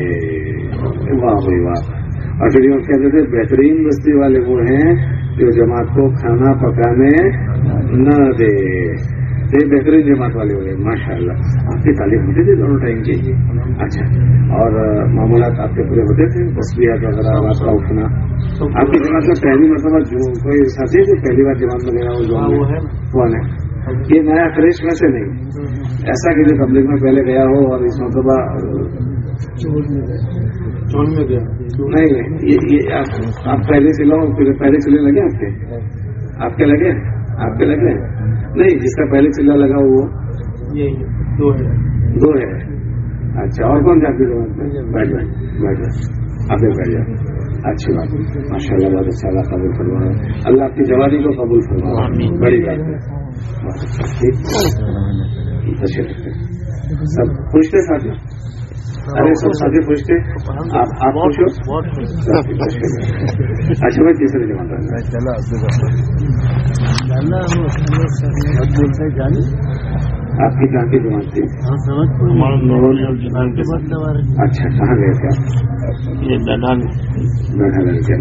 واہ بھائی واہ اور پھر یہ کہتے تھے بہترین بستی والے وہ ہیں جو جماعت کو کھانا پکانے نہ دے یہ بہترین جماعت والے ہو گئے ماشاء اللہ آپ کی تعلیم ہوتی تھی دونوں ٹائم کی۔ اچھا۔ اور معاملات آپ کے پورے ہوتے تھے تصویرات وغیرہ کا اٹھنا۔ آپ کی جماعت میں پہلی مرتبہ جو کوئی ساتھی جو پہلی بار جماعت میں گیا ہو کون ہے؟ یہ نیا فریش میں سے نہیں۔ ایسا کہ جو پبلک میں پہلے گیا ہو اور اس مرتبہ نہیں آپ پہلے سلاؤ پہلے سلے لگے آپ کے؟ آپ کے لگے؟ آپ کے لگے؟ نہیں جس کا پہلے چلا لگا وہ دو ہے۔ دو ہے۔ اچھا اور کون جاتی ہے بیٹھ بیٹھ جائیں۔ آپ بیٹھ جائیں۔ اچھی بات۔ ماشاء اللہ بہت اچھا اللہ قبول فرما اللہ آپ کی جوانی کو قبول فرما بڑی بات ہے۔ اچھا۔ اچھا، سب پوچھتے ساتھی؟ ارے سب ساتھی پوچھتے آپ پوچھو ہو؟ اچھا میں تیسرے جمع آپ کی جان کے جوان تھی اچھا کہاں گئے تھے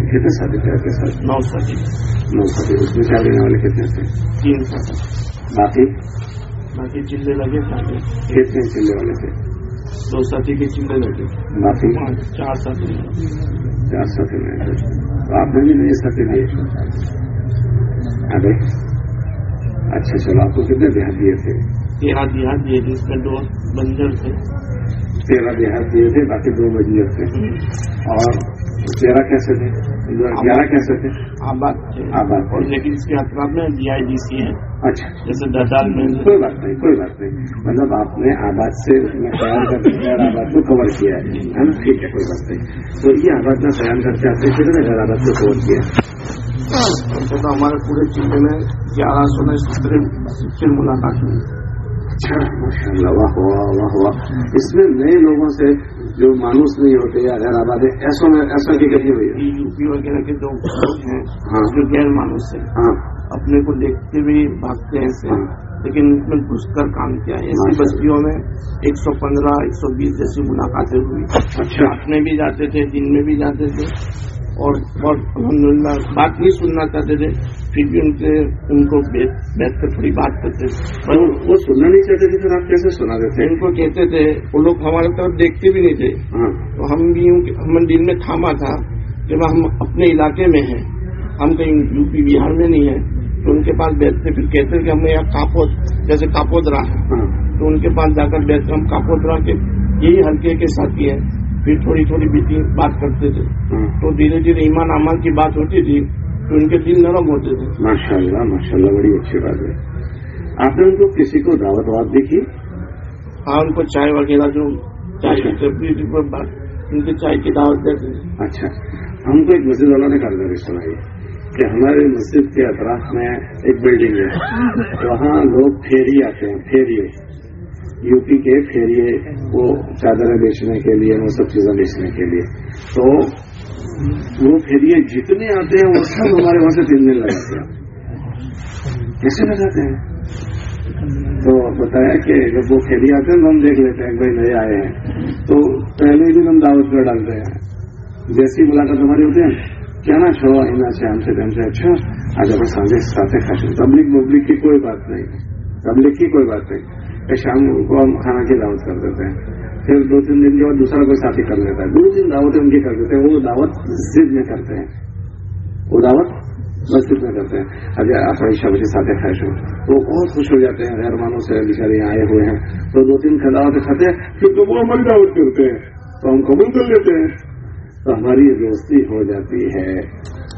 کتنے ساتھی تھے آپ کے ساتھ؟ نو ساتھی۔ نو ساتھی۔ اس میں کیا لینے والے کتنے تھے؟ تین ساتھی۔ باقی؟ باقی چلے لگے کتنے چلے والے تھے؟ دو ساتھی کے چلے لگے۔ باقی؟ چار ساتھی۔ چار ساتھی آپ نے بھی نہیں ساتھی دیے۔ ارے اچھا چلو آپ کو کتنے دیہات دیے تھے تیرہ دیہات دیے تھے اس کا دو بنجر تھے تیرہ دیہات دیے تھے باقی دو بنجر تھے اور تیرہ کیسے تھے؟ گیارہ کیسے تھے؟ آباد آباد اور لیکن اس کے اطراف میں ڈی آئی ڈی سی ہے۔ اچھا۔ جیسے دردار میں۔ کوئی بات نہیں کوئی بات نہیں۔ مطلب آپ نے آباد سے بیان آباد کو کور کیا ہے۔ ہاں، ٹھیک ہے کوئی بات نہیں۔ تو یہ آباد میں بیان کرتے آتے آپ نے کتنے گھر آباد کو کور کیا تو ہمارے پورے ضلع میں گیارہ سو میں پھر ملاقات ہوئی۔ اچھا، اس میں نئے لوگوں سے جو مانوس نہیں ہوتے یا غیر آباد ہے ایسوں میں ایسا کی گتی ہوئی ہے؟ یو پی وغیرہ کے جو ہیں ہاں۔ جو غیر مانوس ہیں ہاں۔ اپنے کو دیکھتے بھی بھاگتے ہیں ایسے۔ ہاں۔ لیکن اس میں گھس کر کام کیا ہے۔ ایسی بستیوں میں ایک سو پندرہ ایک سو بیس جیسی ملاقاتیں ہوئی۔ اچھا۔ رات میں بھی جاتے تھے دن میں بھی جاتے تھے۔ اور الحمد للہ بات نہیں سننا چاہتے تھے پھر بھی ان سے ان کو بیٹھ کر تھوڑی بات کرتے تھے۔ وہ سننا نہیں چاہتے تھے پھر آپ کیسے سنا دیتے؟ ان کو کہتے تھے وہ لوگ ہمارے طرف دیکھتے بھی نہیں تھے۔ ہاں۔ تو ہم بھی ہم دل میں تھاما تھا کہ ہم اپنے علاقے میں ہیں ہم کہیں یو پی بہار میں نہیں ہیں تو ان کے پاس بیٹھتے پھر کہتے کہ ہمیں یہاں کاپوت جیسے کاپودرا ہے۔ ہاں۔ تو ان کے پاس جا کر بیٹھتے ہم کاپودرا کے یہی ہلکے کے ساتھی ہیں۔ پھر تھوڑی تھوڑی میٹنگ بات کرتے تھے۔ تو دھیرے جی دھیرے ایمان امان کی بات ہوتی تھی تو ان کے دل نرم ہوتے تھے۔ ماشاء اللہ ماشاء اللہ بڑی اچھی بات ہے۔ آپ نے ان کو کسی کو دعوت واد دیکھی ہاں ان کو چائے وغیرہ جو چائے اچھا۔ ان کی چائے کی دعوت دیتے اچھا۔ ہم کو ایک مسجد والا نے کارگاری سنائی کہ ہمارے مسجد کے اطراف میں ایک بلڈنگ ہے۔ ہاں۔ وہاں لوگ پھیری آتے ہیں پھیری یو پی کے پھیریے وہ چادریں بیچنے کے لیے، وہ سب چیزیں بیچنے کے لیے۔ تو وہ پھیریے جتنے آتے ہیں، وہ سب ہمارے وہاں سے تین دن لگاتے ہیں۔ کیسے لگاتے ہیں؟ تو بتایا کہ جب وہ پھیری آتے ہیں تو ہم دیکھ لیتے ہیں، بھائی نئے آئے ہیں۔ تو پہلے دن ہم دعوت پہ ڈالتے ہیں۔ جیسی ملاقات ہماری ہوتی ہے۔ کیا نا چھو ہینا سے ہم سے ہم سے اچھا آج اپنے ساتھ ہیں۔ پبلک پبلک کی کوئی بات نہیں۔ پبلک کی کوئی بات نہیں۔ پھر شام کو ہم کھانا کی دعوت کر دیتے ہیں۔ پھر دو تین دن کے بعد دوسرا کوئی ساتھی کر لیتا ہے۔ دو تین دعوتیں ان کی کر دیتے ہیں۔ وہ دعوت ضد میں کرتے ہیں۔ وہ دعوت مسجد میں کرتے ہیں۔ اگر آپ شبر بچے ساتھ خواہش ہو۔ وہ بہت خوش ہو جاتے ہیں۔ غیر مانوں سے بیچارے آئے ہوئے ہیں۔ تو دو تین دعوتیں کھاتے ہیں۔ پھر تو وہ ہماری دعوت کرتے ہیں۔ تو ہم قبول کر لیتے ہیں۔ تو ہماری دوستی ہو جاتی ہے۔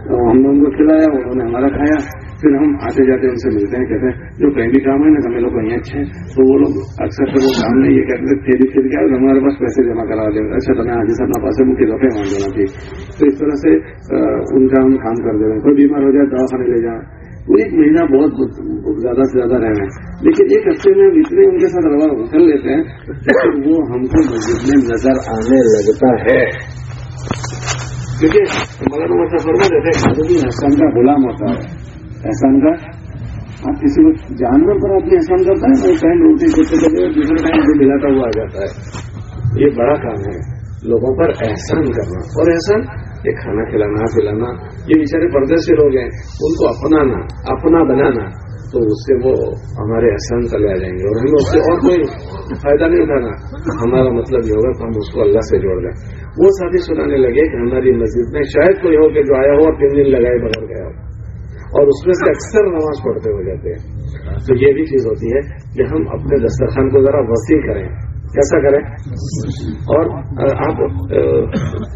تو ہم نے ان کو کھلایا، انہوں نے ہمارا کھایا۔ پھر ہم آتے جاتے ان سے ملتے ہیں، کہتے ہیں، جو پہلی کام ہے نا ہمیں لوگ وہیں اچھے ہیں۔ تو وہ لوگ اکثر سے وہ کام نہیں یہ کہتے تیری پھر کیا ہمارے پاس پیسے جمع کرا دیں اچھا آج حاجی صاحب پاس ہے مجھے دفعہ مان دینا تھی۔ تو اس طرح سے ان کا ہم کام کر دے رہے ہیں۔ کوئی بیمار ہو جائے، دواخانے لے جائیں وہ ایک مہینہ بہت زیادہ سے زیادہ رہنا ہے۔ لیکن ایک ہفتے میں ہم اتنے ان کے ساتھ روا کر لیتے ہیں وہ ہم کو مسجد میں نظر آنے لگتا ہے۔ کیونکہ سفر میں جیسے دیتے کا غلام ہوتا ہے۔ احسان کا؟ آپ کسی کو جانور پر آپ نے احسان کرتا ہے؟ اور ٹائم روٹی کرتے کرتے ہیں دوسرے ٹائم سے دلاتا ہوا آ جاتا ہے۔ یہ بڑا کام ہے لوگوں پر احسان کرنا۔ اور احسان، یہ کھانا کھلانا، پلانا، یہ بیچارے سے لوگ ہیں، ان کو اپنانا، اپنا بنانا، تو اس سے وہ ہمارے احسان کا لے جائیں گے۔ اور ہمیں اس سے اور کوئی فائدہ نہیں اٹھانا۔ ہمارا مطلب یہ ہوگا کہ ہم اس کو اللہ سے جوڑ لیں وہ ساتھی سنانے لگے کہ ہماری مسجد میں شاید کوئی ہو کہ جو آیا ہو اور تین دن لگائے بغیر گیا ہو۔ اور اس میں سے اکثر نماز پڑھتے ہوئے جاتے ہیں۔ تو یہ بھی چیز ہوتی ہے کہ ہم اپنے دسترخوان کو ذرا وسیع کریں۔ کیسا کریں؟ اور آپ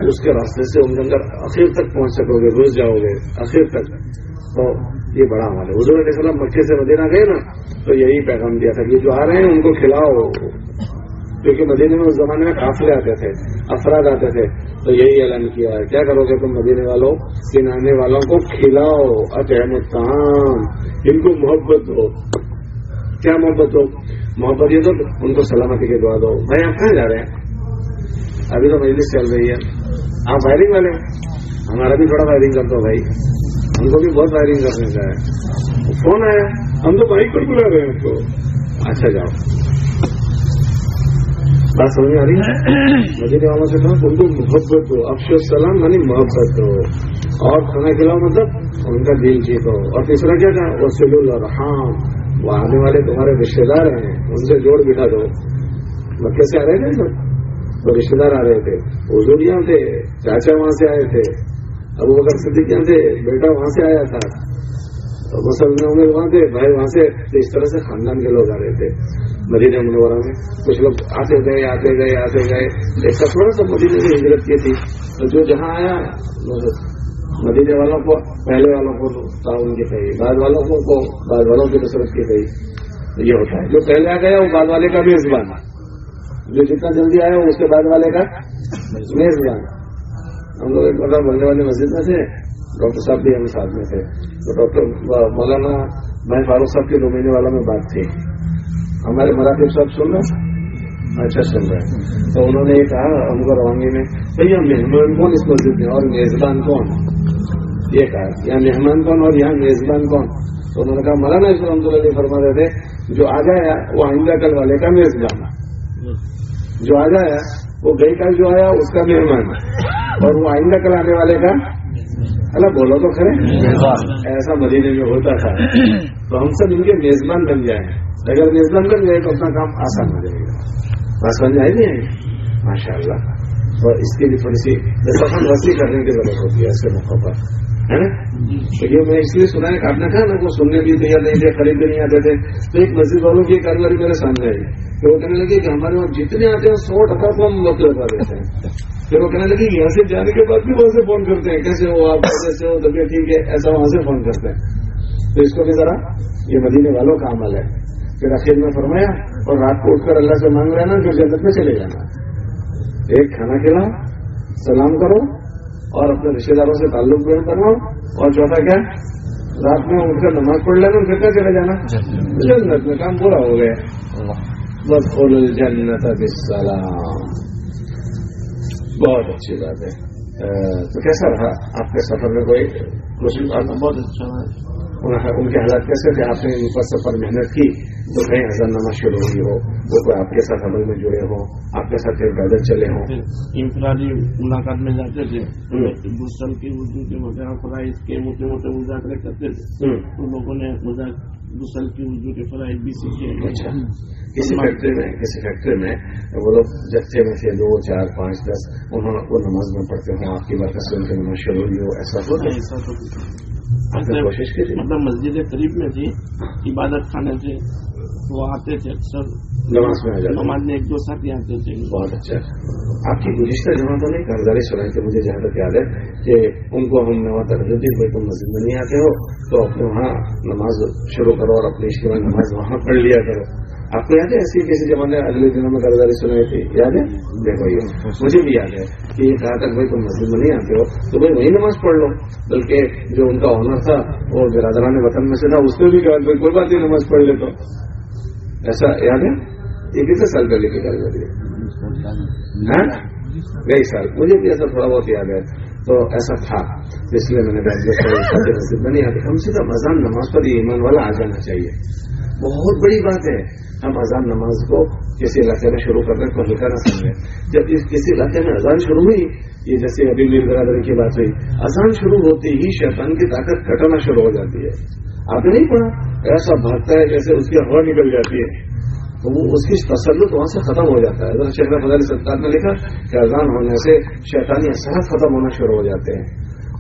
اس کے راستے سے ان کے اندر اخیر تک پہنچ سکو گے، گھس جاؤ گے، آخر تک۔ تو یہ بڑا ہمارے حضور علیہ السلام مکے سے مدینہ گئے نا، تو یہی پیغام دیا تھا کہ جو آ رہے ہیں ان کو کھلاؤ۔ کیونکہ مدینے میں اس زمانے میں قافلے آتے تھے، افراد آتے تھے۔ تو یہی اعلان کیا ہے۔ کیا کرو گے تم مدینے والوں؟ کن آنے والوں کو کھلاؤ۔ اچھا کام ان کو محبت دو کیا محبت دو محبت یہ دو ان کو سلامتی کی دعا دو۔ بھائی، آپ کہاں جا رہے ہیں؟ ابھی تو مجلس چل رہی ہے۔ آپ وائرنگ والے ہمارا بھی تھوڑا وائرنگ کر دو بھائی۔ ہم کو بھی بہت وائرنگ کرنے کا ہے۔ فون آیا۔ ہم تو بائک پر بلا رہے ہیں اس کو اچھا جاؤ۔ بات سمجھ آ رہی ہے؟ مجھے والوں سے کہا ان کو محبت دو افسوس سلام یعنی محبت دو اور کھانا کھلاؤ مطلب ان کا دل جیت ہو۔ اور تیسرا کیا تھا؟ وہ سلول اور ہاں وہ آنے والے تمہارے رشتے دار ہیں ان سے جوڑ بٹھا دو۔ مکے سے آ رہے تھے سر تو رشتے دار آ رہے تھے۔ حضور یہاں تھے چاچا وہاں سے آئے تھے۔ ابو بکر صدیق یہاں تھے بیٹا وہاں سے آیا تھا۔ مسلمانوں میں وہاں تھے بھائی وہاں سے اس طرح سے خاندان کے لوگ آ رہے تھے مدینہ منورہ میں۔ کچھ لوگ آتے گئے آتے گئے آتے گئے۔ ایک تھوڑا سا مدینے سے ہجرت کی تھی۔ تو جو جہاں آیا مدینے والوں کو پہلے والوں کو تعاون کی کہی بعد والوں کو بعد والوں کی نصرت کی تو یہ ہوتا ہے۔ جو پہلے آ گیا وہ بعد والے کا بھی میزبان جو جتنا جلدی آیا اس کے بعد والے کا میزبان۔ ہم لوگ ایک بڑا بننے والے مسجد میں تھے۔ ڈاکٹر صاحب بھی ہم ساتھ میں تھے۔ تو ڈاکٹر مولانا میں فاروق صاحب کے دو والا میں بات تھی۔ ہمارے مراکب صاحب سن رہے اچھا سن رہے ہیں۔ تو انہوں نے یہ کہا ہم کو روانگی میں بھیا مہمان کون اس مسجد میں؟ اور میزبان کون؟ یہ کہا یہاں مہمان کون اور یہاں میزبان کون؟ تو انہوں نے کہا، مولانا اس رحمۃ اللہ فرما رہے تھے، جو آ جایا وہ آئندہ کل والے کا میزبان جو آ جایا وہ گئی کل جو آیا، اس کا مہمان اور وہ آئندہ کل آنے والے کا اللہ بولو تو کھڑے ایسا مدینے میں ہوتا تھا۔ تو ہم سب ان کے میزبان بن جائیں۔ اگر میزبان بن جائے تو اپنا کام آسان ہو جائے گا۔ بس بن جائے نہیں ماشاء اللہ تو اس کے لیے تھوڑی سی سفر وسیع کرنے کی ضرورت ہوتی ہے ایسے موقع پر۔ ہے نا؟ تو یہ میں اس لیے سنا ہے کہ آپ نے کہا نا وہ سننے بھی تیار نہیں تھے خرید بھی نہیں آتے تھے۔ تو ایک مسجد والوں کی کاروباری میرے سامنے آئی۔ تو وہ کہنے لگے کہ ہمارے وہاں جتنے آتے ہیں سو ٹکا کو ہم وقت لگا دیتے ہیں۔ پھر وہ کہنے لگے یہاں سے جانے کے بعد بھی وہاں سے فون کرتے ہیں۔ کیسے ہو آپ؟ کیسے ہو؟ طبیعت ٹھیک ہے؟ ایسا وہاں سے فون کرتے ہیں۔ تو اس کو بھی ذرا یہ مدینے والوں کا عمل ہے۔ پھر اخیر میں فرمایا اور رات کو اٹھ کر اللہ سے مانگ لینا پھر جنت میں چلے جانا۔ ایک کھانا کھلاؤ سلام کرو اور اپنے رشتے داروں سے تعلق بھی کرواؤ اور چوتھا کیا؟ رات میں اٹھ کر نماز پڑھ لینا پھر کیا چلے جانا۔ جنت میں کام پورا ہو گیا۔ السلام بہت اچھی بات ہے تو کیسا رہا آپ کے سفر میں کوئی کوشش بہت اچھا ان کے حالات کیسے تھے آپ نے ان پر سفر محنت کی تو کہیں حضر نماز شروع ہوئی ہو وہ کوئی آپ کے ساتھ عمل میں جڑے ہوں آپ کے ساتھ پیدل چلے ہوں انفرادی ملاقات میں جاتے تھے دوسرے کی اردو کے وغیرہ فرائض کے موٹے موٹے مذاکرے کرتے تھے تو لوگوں نے دوسرے کی اردو کے فرائض بھی سیکھے اچھا۔ کسی فیکٹری میں کسی فیکٹری میں وہ لوگ جتھے میں تھے دو چار پانچ دس انہوں وہ نماز میں پڑھتے ہوں آپ کی بات سے ان کی نماز شروع ہوئی ہو ایسا ہو ایسا تو کوشش کی مطلب مسجد قریب میں تھی عبادت خانے سے وہ آتے تھے اکثر۔ نماز میں میں ایک دو ساتھ ہی آتے تھے بہت اچھا۔ آپ کی گزشتہ جماعتوں نے کاروباری سنائی تھی مجھے جہاں تک یاد ہے کہ ان کو ہم نے وہاں ترجیح بھائی تم مسجد میں نہیں آتے ہو تو اپنے وہاں نماز شروع کرو اور اپنی اجتماعی نماز وہاں پڑھ لیا کرو۔ آپ کو یاد ہے ایسی کسی زمانے اگلے دنوں میں کاروباری سنائی تھی یاد ہے؟ دیکھو یہ مجھے بھی یاد ہے کہ یہ کہا تک بھائی تم مسجد میں نہیں آتے ہو تو بھائی وہی نماز پڑھ لو۔ بلکہ جو ان کا آنر تھا وہ برادران وطن میں سے تھا اس نے بھی کہا کوئی بات نہیں نماز پڑھ لے تو ایسا یاد ہے؟ یہ کتنے سال پہلے کی کاروباری ہے؟ ہاں؟ کئی سال۔ مجھے بھی ایسا تھوڑا بہت یاد ہے۔ تو ایسا تھا، اس لیے میں نے میں نہیں آتی ہم سیدھا مذہب نماز پر یہ ایمان والا آ جانا چاہیے۔ بہت بڑی بات ہے۔ ہم اذان نماز کو کسی علاقے میں شروع کرنے کو ہلکا نہ سمجھیں۔ جب اس کسی علاقے میں اذان شروع ہوئی، یہ جیسے ابھی میر برادری کی بات ہوئی، اذان شروع ہوتے ہی شیطان کی طاقت کٹانا شروع ہو جاتی ہے۔ آپ نے نہیں پڑھا۔ ایسا بھاگتا ہے جیسے اس کی ہوا نکل جاتی ہے۔ تو وہ اس کی تسلط وہاں سے ختم ہو جاتا ہے۔ اگر شیخ فضالی سرکار نے لکھا کہ اذان ہونے سے شیطانی اثرات ختم ہونا شروع ہو جاتے ہیں۔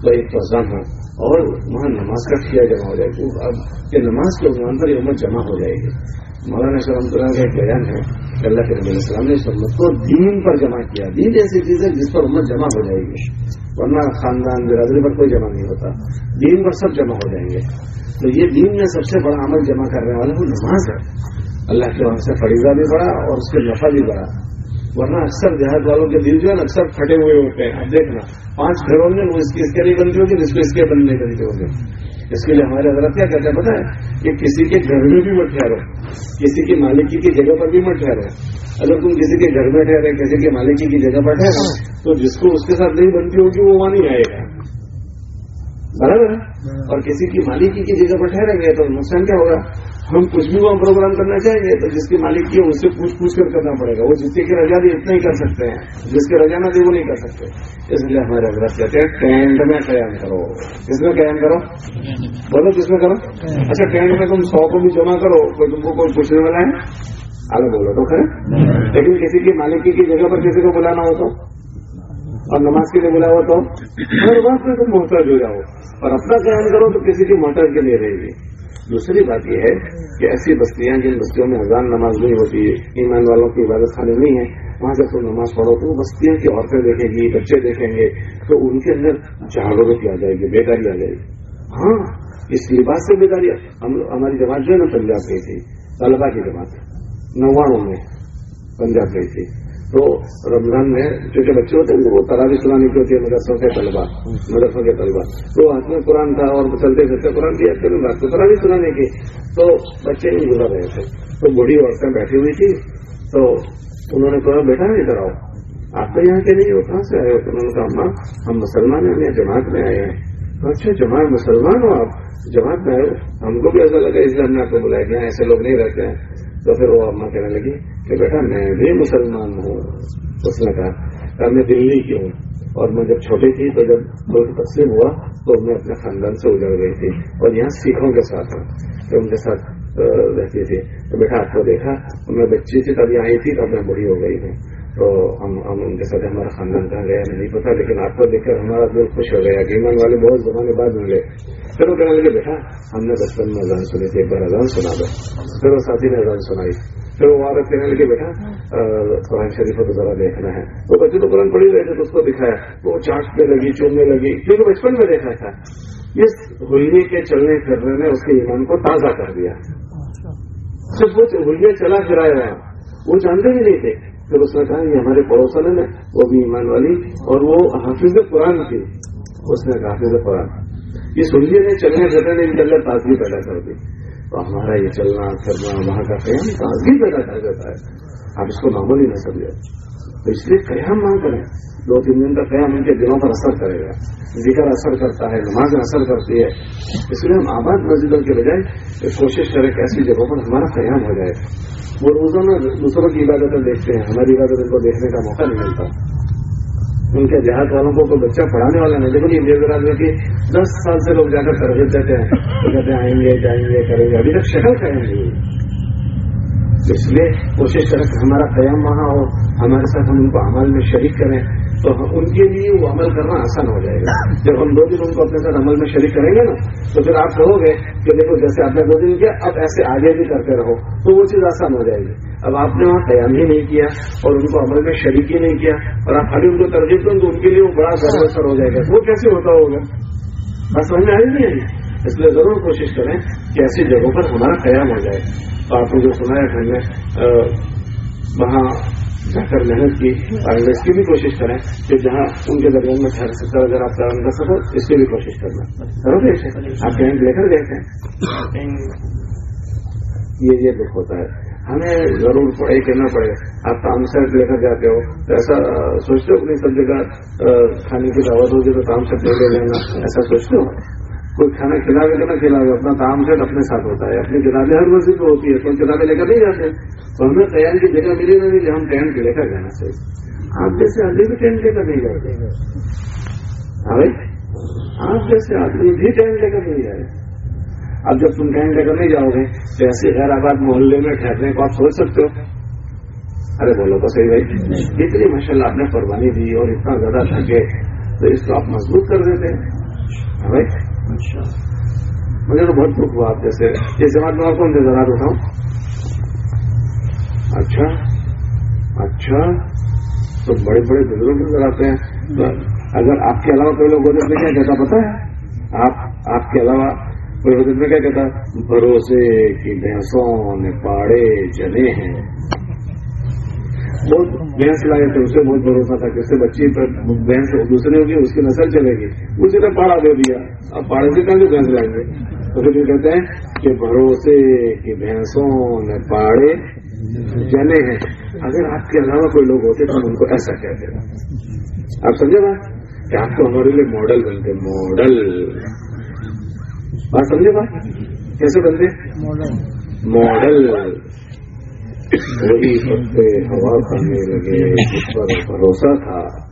تو ایک تو اذان ہو اور وہاں نماز کا کیا جمع ہو جائے۔ گی اب کہ نماز کے عنوان پر یہ امت جمع ہو جائے گی۔ مولانا سلامت اللہ کا ایک بیان ہے کہ اللہ کے نبی السلام نے اس امت کو دین پر جمع کیا۔ دین ایسی چیز ہے جس پر امت جمع ہو جائے گی۔ ورنہ خاندان برادری پر کوئی جمع نہیں ہوتا۔ دین پر سب جمع ہو جائیں گے۔ تو یہ دین میں سب سے بڑا عمل جمع کرنے والا وہ نماز ہے۔ اللہ کے وہاں سے فریضہ بھی بڑا اور اس کے نفع بھی بڑا۔ ورنہ اکثر دیہات والوں کے دل جو ہے نا، اکثر پھٹے ہوئے ہوتے ہیں۔ اب دیکھنا، پانچ گھروں میں وہ اس کی اس کے لیے بنتی ہوگی اس کو اس کے بننے بنتے ہوں گے اس کے لیے ہمارے حضرت کیا کہتے ہیں پتا ہے؟ کہ کسی کے گھر میں بھی مت ٹھہرو۔ کسی کی مالکی کی جگہ پر بھی مت ٹھہرو۔ اگر تم کسی کے گھر میں ٹھہرے، کسی کے مالکی کی جگہ پر ٹھہرو، تو جس کو اس کے ساتھ نہیں بنتی ہوگی، وہ وہاں نہیں آئے گا۔ برابر ہے۔ اور کسی کی مالکی کی جگہ پر ٹھہریں گے تو نقصان کیا ہوگا؟ ہم کچھ بھی وہاں پروگرام کرنا چاہیں گے تو جس کی مالک کی ہے اس سے پوچھ پوچھ کر کرنا پڑے گا۔ وہ جس کی رجا دی اتنا ہی کر سکتے ہیں۔ جس کی رجا نہ دی وہ نہیں کر سکتے۔ اس لیے ہمارے حضرت کہتے ہیں، ٹینٹ میں قیام کرو۔ کس میں قیام کرو؟ بولو کس میں کرو؟ اچھا ٹینٹ میں تم سو کو بھی جمع کرو، کوئی تم کو کوئی پوچھنے والا ہے؟ الگ بولو تو خیر۔ لیکن کسی کی مالکی کی جگہ پر کسی کو بلانا ہو تو؟ اور نماز کے لیے بلا ہوا تو ہر بات میں تم محتاج ہو جاؤ۔ اور اپنا قیام کرو تو کسی کی محتاج کے لیے رہے گی دوسری بات یہ ہے کہ ایسی بستیاں جن بستیوں میں اذان نماز نہیں ہوتی ہے ایمان والوں کی عبادت خانے نہیں ہے، وہاں جب تم نماز پڑھو تو وہ بستیاں کی عورتیں دیکھیں گی، بچے دیکھیں گے، تو ان کے اندر جاگرتی آ جائے گی بیداری آ جائے گی۔ ہاں اس لباس سے بیداری ہماری جماعت جو ہے نا پنجاب گئی تھی طلبا کی جماعت نواڑوں میں پنجاب گئی تھی۔ تو رمضان میں جو کہ بچے ہوتے ہیں، وہ تراوی سنانے کی ہوتی ہے، مدرسوں کے طلبا مدرسوں کے طلبا تو ہاتھ میں قرآن تھا اور چلتے چلتے قرآن کی یاد کروں بات تو تراوی سنانے کی۔ تو بچے نہیں گزر رہے تھے۔ تو بوڑھی عورتیں بیٹھی ہوئی تھی۔ تو انہوں نے کہا، بیٹا ادھر آؤ۔ آپ تو یہاں کے نہیں ہو کہاں سے آئے؟ ہو انہوں نے کہا ماں ہم مسلمان ہیں، ہم جماعت میں آئے ہیں۔ اچھا جماعت مسلمان ہو آپ۔ جماعت میں آئے ہو۔ ہم کو بھی ایسا لگا، اس لیے ہم نے آپ کو بلایا کہ ایسے لوگ نہیں رہتے ہیں۔ تو پھر وہ اما کہنے لگی کہ بیٹا میں بھی مسلمان ہوں۔ اس نے کہا میں دلی کی ہوں۔ اور میں جب چھوٹی تھی تو جب ملک تقسیم ہوا تو میں اپنے خاندان سے اجڑ گئی تھی اور یہاں سکھوں کے ساتھ ہوں۔ ان کے ساتھ رہتی تھی۔ تو بیٹا، آپ کو دیکھا، میں بچی تھی، تب آئی تھی، تب میں بڑی ہو گئی ہوں۔ تو ہم ہم ان کے ساتھ ہمارا خاندان کہاں گیا نہیں پتا، لیکن آپ کو دیکھ کر ہمارا دل خوش ہو گیا۔ گیمن والے بہت زمانے بعد ملے۔ پھر وہ کہنے لگے، بیٹا، ہم نے بچپن میں اذان سنی تھی، ایک بار اذان سنا دو۔ پھر وہ ساتھی نے اذان سنائی۔ پھر وہ عورت کہنے لگے بیٹا قرآن شریف تو ذرا دیکھنا ہے۔ وہ بچے تو قرآن پڑھی رہے تھے تو اس کو دکھایا۔ وہ چاٹنے لگی چومنے لگی، کیونکہ بچپن میں دیکھا تھا۔ اس ہولی کے چلنے پھرنے نے اس کے ایمان کو تازہ کر دیا۔ صرف وہ ہولیاں چلا پھرایا وہاں وہ جانتے ہی نہیں تھے۔ پھر اس نے کہا، یہ ہمارے پڑوسن ہے وہ بھی ایمان والی اور وہ حافظ قرآن تھی اس نے کہا، حافظ قرآن۔ یہ سنیے نے چلنے پھرنے نے ان کے اندر تازگی پیدا کر دی۔ تو ہمارا یہ چلنا پھرنا وہاں کا قیام تازگی پیدا کر دیتا ہے۔ آپ اس کو معمولی نہ سمجھے تو اس لیے قیام مانگ کریں۔ دو تین دن کا قیام ان کے دلوں پر اثر کرے گا۔ ذکر اثر کرتا ہے، نماز اثر کرتی ہے۔ اس لیے ہم آباد مسجدوں کے بجائے کوشش کریں کہ ایسی جگہوں پر ہمارا قیام ہو جائے۔ وہ روزانہ دوسروں کی عبادتیں دیکھتے ہیں، ہماری عبادتوں کو دیکھنے کا موقع نہیں ملتا۔ ان کے دیہات والوں کو کوئی بچہ پڑھانے والا نہیں دیکھو جی، یہ بےزراج میں کہ دس سال سے لوگ جا کر ترغیب دیتے ہیں۔ تو کہتے ہیں، آئیں گے، جائیں گے، کریں گے۔ ابھی تک شکل کریں نہیں اس لیے کوشش کریں کہ ہمارا قیام وہاں ہو، ہمارے ساتھ ہم ان کو عمل میں شریک کریں۔ تو ان کے لیے وہ عمل کرنا آسان ہو جائے گا۔ جب ہم دو دن ان کو اپنے ساتھ عمل میں شریک کریں گے نا، تو پھر آپ کہو گے کہ دیکھو، جیسے آپ نے دو دن کیا، اب ایسے آگے بھی کرتے رہو۔ تو وہ چیز آسان ہو جائے گی۔ اب آپ نے وہاں قیام ہی نہیں کیا اور ان کو عمل میں شریک ہی نہیں کیا اور آپ خالی ان کو ترجیح دیں تو ان کے لیے وہ بڑا ضرور اثر ہو جائے گا۔ وہ کیسے ہوتا ہوگا؟ بس سمجھ میں آئی نہیں؟ آئی اس لیے ضرور کوشش کریں کہ ایسی جگہوں پر ہمارا قیام ہو جائے۔ تو آپ نے جو سنا ہے گھر میں وہاں کر محنت کی اور اس کی بھی کوشش کریں کہ جہاں ان کے درمیان میں ٹھہر سکتا اگر آپ کام کر سکو، اس کی بھی کوشش کرنا۔ کرو گے آپ کہیں لے کر گئے تھے یہ یہ دکھ ہوتا ہے۔ ہمیں ضرور پڑے کہ نہ پڑے آپ کام سے لے کر جاتے ہو، تو ایسا سوچتے ہو اپنی سب جگہ کھانے کی دعوت ہوگی تو کام سے لے لینا، ایسا سوچتے ہو؟ کوئی کھانا کھلاوے کہ نہ کھلاوے اپنا کام سیٹ اپنے ساتھ ہوتا ہے۔ اپنی کتابیں ہر مسجد میں ہوتی ہے کوئی کتابیں لے کر نہیں جاتے۔ تو ہمیں تیار کی جگہ ملی نہ ملی ہم ٹینٹ لے کر جانا چاہیے آپ جیسے آدمی بھی ٹینٹ لے کر نہیں جاتے ہاں بھائی؟ آپ جیسے آدمی بھی ٹینٹ لے کر نہیں جائے۔ اب جب تم ٹینٹ لے کر نہیں جاؤ گے، تو ایسے خیر آباد محلے میں ٹھہرنے کو آپ سوچ سکتے ہو۔ ارے بولو تو صحیح بھائی، اتنی ماشاء اللہ آپ نے قربانی دی اور اتنا زیادہ تھکے تو اس کو آپ مضبوط کر دیتے ہاں اچھا۔ مجھے تو بہت دکھ ہوا آپ جیسے۔ جیسے بات میں آپ کو انتظارات اٹھاؤں اچھا۔ اچھا۔ تو بڑے بڑے بزرگ نظر آتے ہیں۔ اگر آپ کے علاوہ کوئی لوگ میں کیا کہتا پتا ہے؟ آپ آپ کے علاوہ کوئی بدل میں کیا کہتا؟ بھروسے کی بھینسوں نے پاڑے چلے ہیں۔ بہت بھینس لائے تھے اس سے بہت بھروسہ تھا کہ اس سے بچی بھینس دوسری ہوگی اس کی نسل چلے گی۔ اسی نے پاڑا دے دیا۔ اب پاڑے سے کہاں سے بھینس لائیں گے؟ تو پھر یہ کہتے ہیں کہ بھروسے کی بھینسوں نے پاڑے جنے ہیں۔ اگر آپ کے علاوہ کوئی لوگ ہوتے تو ہم ان کو ایسا کہتے آپ سمجھے نا کہ آپ کو ہمارے لیے ماڈل بنتے ماڈل۔ بات سمجھے بات کیسے بنتے؟ ماڈل۔ وہی پہ ہوا کھانے لگے جس پر بھروسہ تھا۔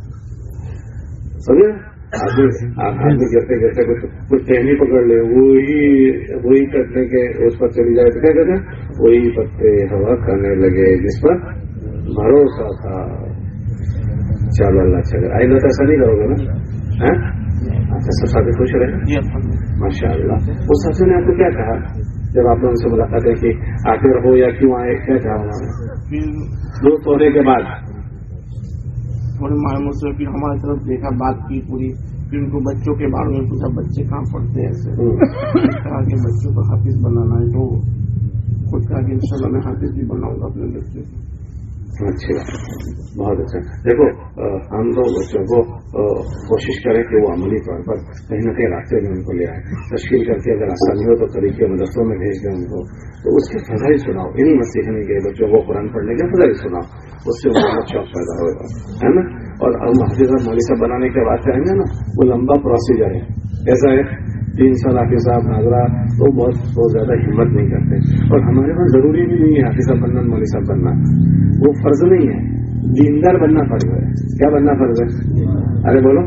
سمجھے؟ آدمی کرتے کرتے کچھ ٹہنی پکڑ لے وہی وہی کرنے کے اس پر چلی جائے تو کیا کہتے ہیں؟ وہی پتے ہوا کھانے لگے جس پر بھروسہ تھا۔ چلو اللہ چلے آئی تو ایسا نہیں کرو گے نا؟ اچھا سب ساتھ خوش رہے ماشاء اللہ اس سب سے نے جی، آپ کو کیا کہا؟ جب آپ نے ان سے ملاقات ہے کہ آخر ہو یا کیوں آئے کیا چاہوں دوست ہونے کے بعد۔ تھوڑے معلوم سے پھر ہماری طرف دیکھا بات کی پوری۔ پھر ان کو بچوں کے بارے میں پوچھا بچے کہاں پڑھتے ہیں ایسے؟ کہا کہ بچوں کو حافظ بنانا ہے۔ تو خود کہا کہ انشاءاللہ میں حافظ بھی بناؤں گا اپنے بچے کو۔ اچھی بات بہت اچھا۔ دیکھو ہم لوگ بچوں کو کوشش کریں کہ وہ عملی طور پر کہیں نہ کہیں راستے میں ان کو لے آئے۔ تشکیل کر کے اگر آسانی ہو تو طریقے مدرسوں میں بھیج دیں ان کو۔ تو اس کے فضائی سناؤ۔ ان میں سیکھنے کے بچوں کو قرآن پڑھنے کے فضائی سناؤ۔ اس سے ان کا شوق پیدا ہوگا ہے نا؟ اور محافظہ مولکہ بنانے کے بعد کریں گے نا، وہ لمبا پروسیجر ہے۔ ایسا ہے تین سال حافظ صاحب ناظرا تو بہت بہت زیادہ ہمت نہیں کرتے۔ اور ہمارے پاس ضروری بھی نہیں ہے حافظ صاحب بننا مولوی صاحب بننا۔ وہ فرض نہیں ہے۔ دیندار بننا فرض ہے۔ کیا بننا فرض ہے؟ ارے بولو۔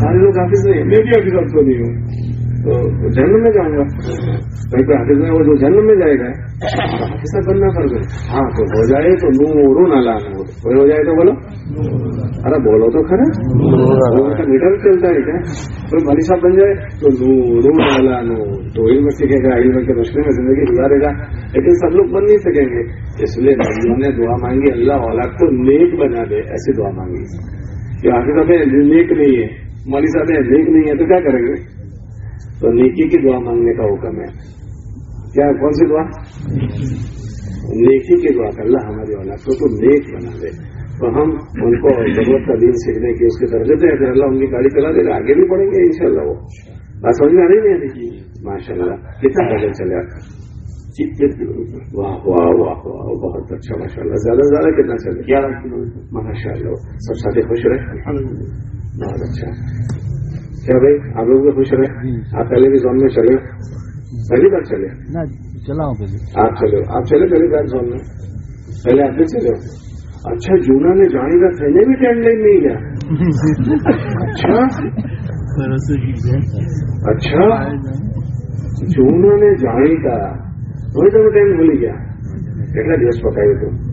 سارے لوگ حافظ نہیں میں بھی حافظ صاحب کو نہیں ہوں۔ تو جنم میں جاؤں گا۔ بھائی تو حافظ میں وہ جو جنم میں جائے گا حافظ بننا پڑ گئے ہاں تو ہو جائے تو نورو نہ لانا۔ ہو کوئی ہو جائے تو بولو۔ ارے بولو تو خرا کا میٹر چلتا ہے۔ کیا کوئی مری صاحب بن جائے تو نورو نہ لانو تو علم سیکھے گا، علم کے مشکل میں زندگی گزارے گا۔ لیکن سب لوگ بن نہیں سکیں گے۔ اس لیے ہم نے دعا مانگی، اللہ اولاد کو نیک بنا دے، ایسی دعا مانگی۔ کہ حافظ صاحب نیک نہیں ہے۔ مالی صاحب نیک نہیں ہے تو کیا کریں گے؟ تو نیکی کی دعا مانگنے کا حکم ہے۔ کیا کون سی دعا؟ نیکی کی دعا اللہ ہماری اولاد کو تو نیک بنا دے۔ تو ہم ان کو ضرورت کا دین سیکھنے کی اس کی درجے دیں اگر پھر اللہ ان کی گاڑی چلا دے گا آگے بھی پڑھیں گے ان شاء اللہ وہ۔ بات سمجھ میں آ رہی نہیں؟ جی۔ ماشاء اللہ کتنا پیدل چلے جی، جی، واہ واہ واہ واہ بہت اچھا ماشاء اللہ زیادہ سے زیادہ کتنا چلے۔ گیارہ کلو۔ میٹر ماشاء اللہ سب ساتھی خوش رہے بہت اچھا۔ کیا بھائی آپ لوگ بھی خوش رہے آپ پہلے بھی زون میں چلے۔ پہلی بار چلے۔ چلا آپ چلے۔ آپ چلے پہلی بار زون میں پہلے آپ بھی چلے۔ اچھا جونا نے جانے کا پہلے بھی ٹائم لائن نہیں گیا اچھا۔ اچھا۔ جونا نے جانے کا وہی تو ٹائم بھولی گیا۔ کتنا દિવસ પકાવ્યું تم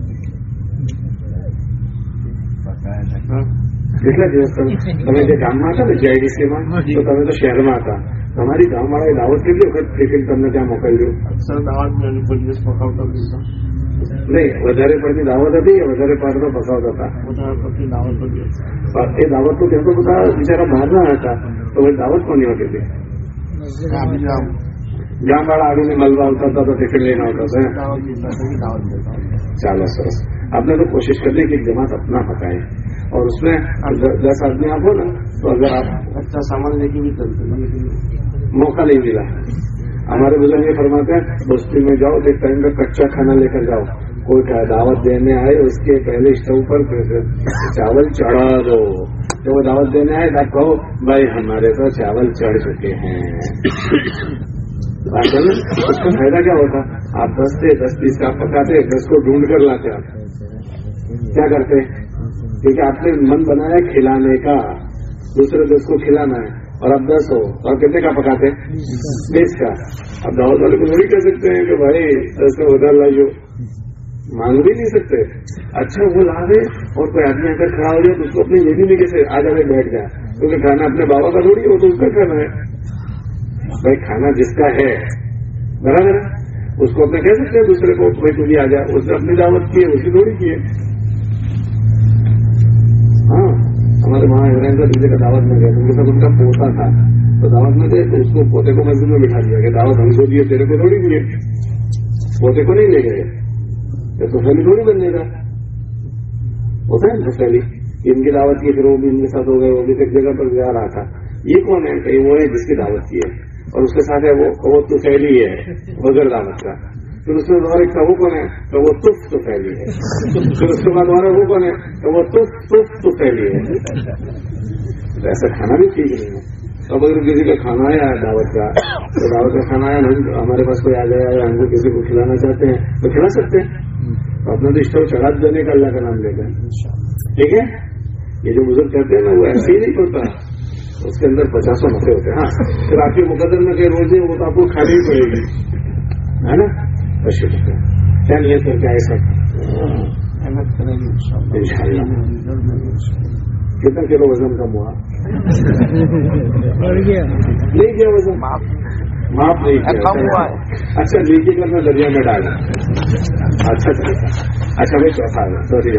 کتنا گام میں تھا جی ڈی سی میں تو شہر میں تھا امریک گام والا دعوت کیکل دوں گی نہیں پڑھی دعوت ہوتی دعوت تو جیچارا باہر نہ دعوت کو گام والا آلو تو ٹیکن لےتا چالو سر آپ نے تو کوشش کر لیے کہ جمت اپنا ہکائے اور اس میں دس آدمی آپ ہو نا تو اگر آپ اچھا سامان لے کے بھی چلتے موقع نہیں ملا۔ ہمارے بزرگ یہ فرماتے ہیں بستی میں جاؤ ایک ٹائم کا کچا کھانا لے کر جاؤ۔ کوئی دعوت دینے آئے اس کے پہلے اسٹو پر چاول چڑھا دو۔ جب وہ دعوت دینے آئے آپ کہو بھائی ہمارے تو چاول چڑھ چکے ہیں۔ اس کا فائدہ کیا ہوتا؟ آپ دس سے دس پیس کا پکاتے دس کو ڈھونڈ کر لاتے آپ۔ کیا کرتے؟ کیونکہ آپ نے من بنایا کھلانے کا، دوسرے دوست کو کھلانا ہے، اور اب دس ہو اور کتنے کا پکاتے بیس کا۔ اب دعوت والے کو نہیں کہہ سکتے ہیں کہ بھائی دس کا ادھر لائیے مانگ بھی نہیں سکتے۔ اچھا وہ لا دے اور کوئی آدمی اگر کھڑا ہو جائے تو اس کو اپنی یہ بھی نہیں کیسے آ جانے بیٹھ جائے۔ کیونکہ کھانا اپنے بابا کا دوری ہے، وہ تو اس کا کھانا ہے۔ بھائی، کھانا جس کا ہے، برابر اس کو اپنے کہہ سکتے ہیں، دوسرے کو، بھائی، تجھے آ جائے اس نے اپنی دعوت کی ہے، اسی تھوڑی کی ہے۔ ہاں ہمارے وہاں ابراہیم کا دوسرے کا دعوت میں گئے ان کے ان کا پوتا تھا۔ تو دعوت میں گئے تو اس کو پوتے کو مسجد میں بٹھا دیا کہ دعوت ہم کو دیے، تیرے کو تھوڑی دیے۔ پوتے کو نہیں لے گئے۔ تو فیملی تھوڑی بن جائے گا۔ ہوتا ہے فیملی ان کی دعوت کی پھر وہ بھی ان کے ساتھ ہو گئے، وہ بھی ایک جگہ پر جا رہا تھا۔ یہ کون ہے؟ وہ ہے جس کی دعوت کی ہے۔ اور اس کے ساتھ ہے وہ تو سہیلی ہے، بغیر دعوت کا۔ پھر اس کے دوارے کا وہ بنے؟ تو وہ تف تو پھیلی ہے۔ پھر اس کے بعد دوارے وہ بنے، تو وہ تف تف تو پھیلی ہے۔ ایسا کھانا بھی ٹھیک نہیں ہے اب اگر کسی کا کھانا آیا دعوت کا، تو دعوت کا کھانا آیا ہمارے پاس کوئی آ گیا یا ہم کو کسی کو کھلانا چاہتے ہیں، تو کھلا سکتے ہیں۔ اپنا تو اسٹو چڑھا دینے کا اللہ کا نام لے کر۔ ٹھیک ہے؟ یہ جو بزرگ کرتے ہیں نا، وہ ایسے ہی نہیں ہوتا اس کے اندر پچاسوں مسئلے ہوتے ہیں۔ ہاں پھر آپ کے مقدر میں کہ روزے وہ تو آپ کو کھانی ہی پڑے گی۔ ہے نا؟ تو کیا کتنا کلو وزن کم ہوا؟ نہیں کیا وزن۔ معاف۔ نہیں اچھا نیچے میں دریا میں ڈالا۔ اچھا اچھا, اچھا۔, اچھا، بھائی چوتھا سوری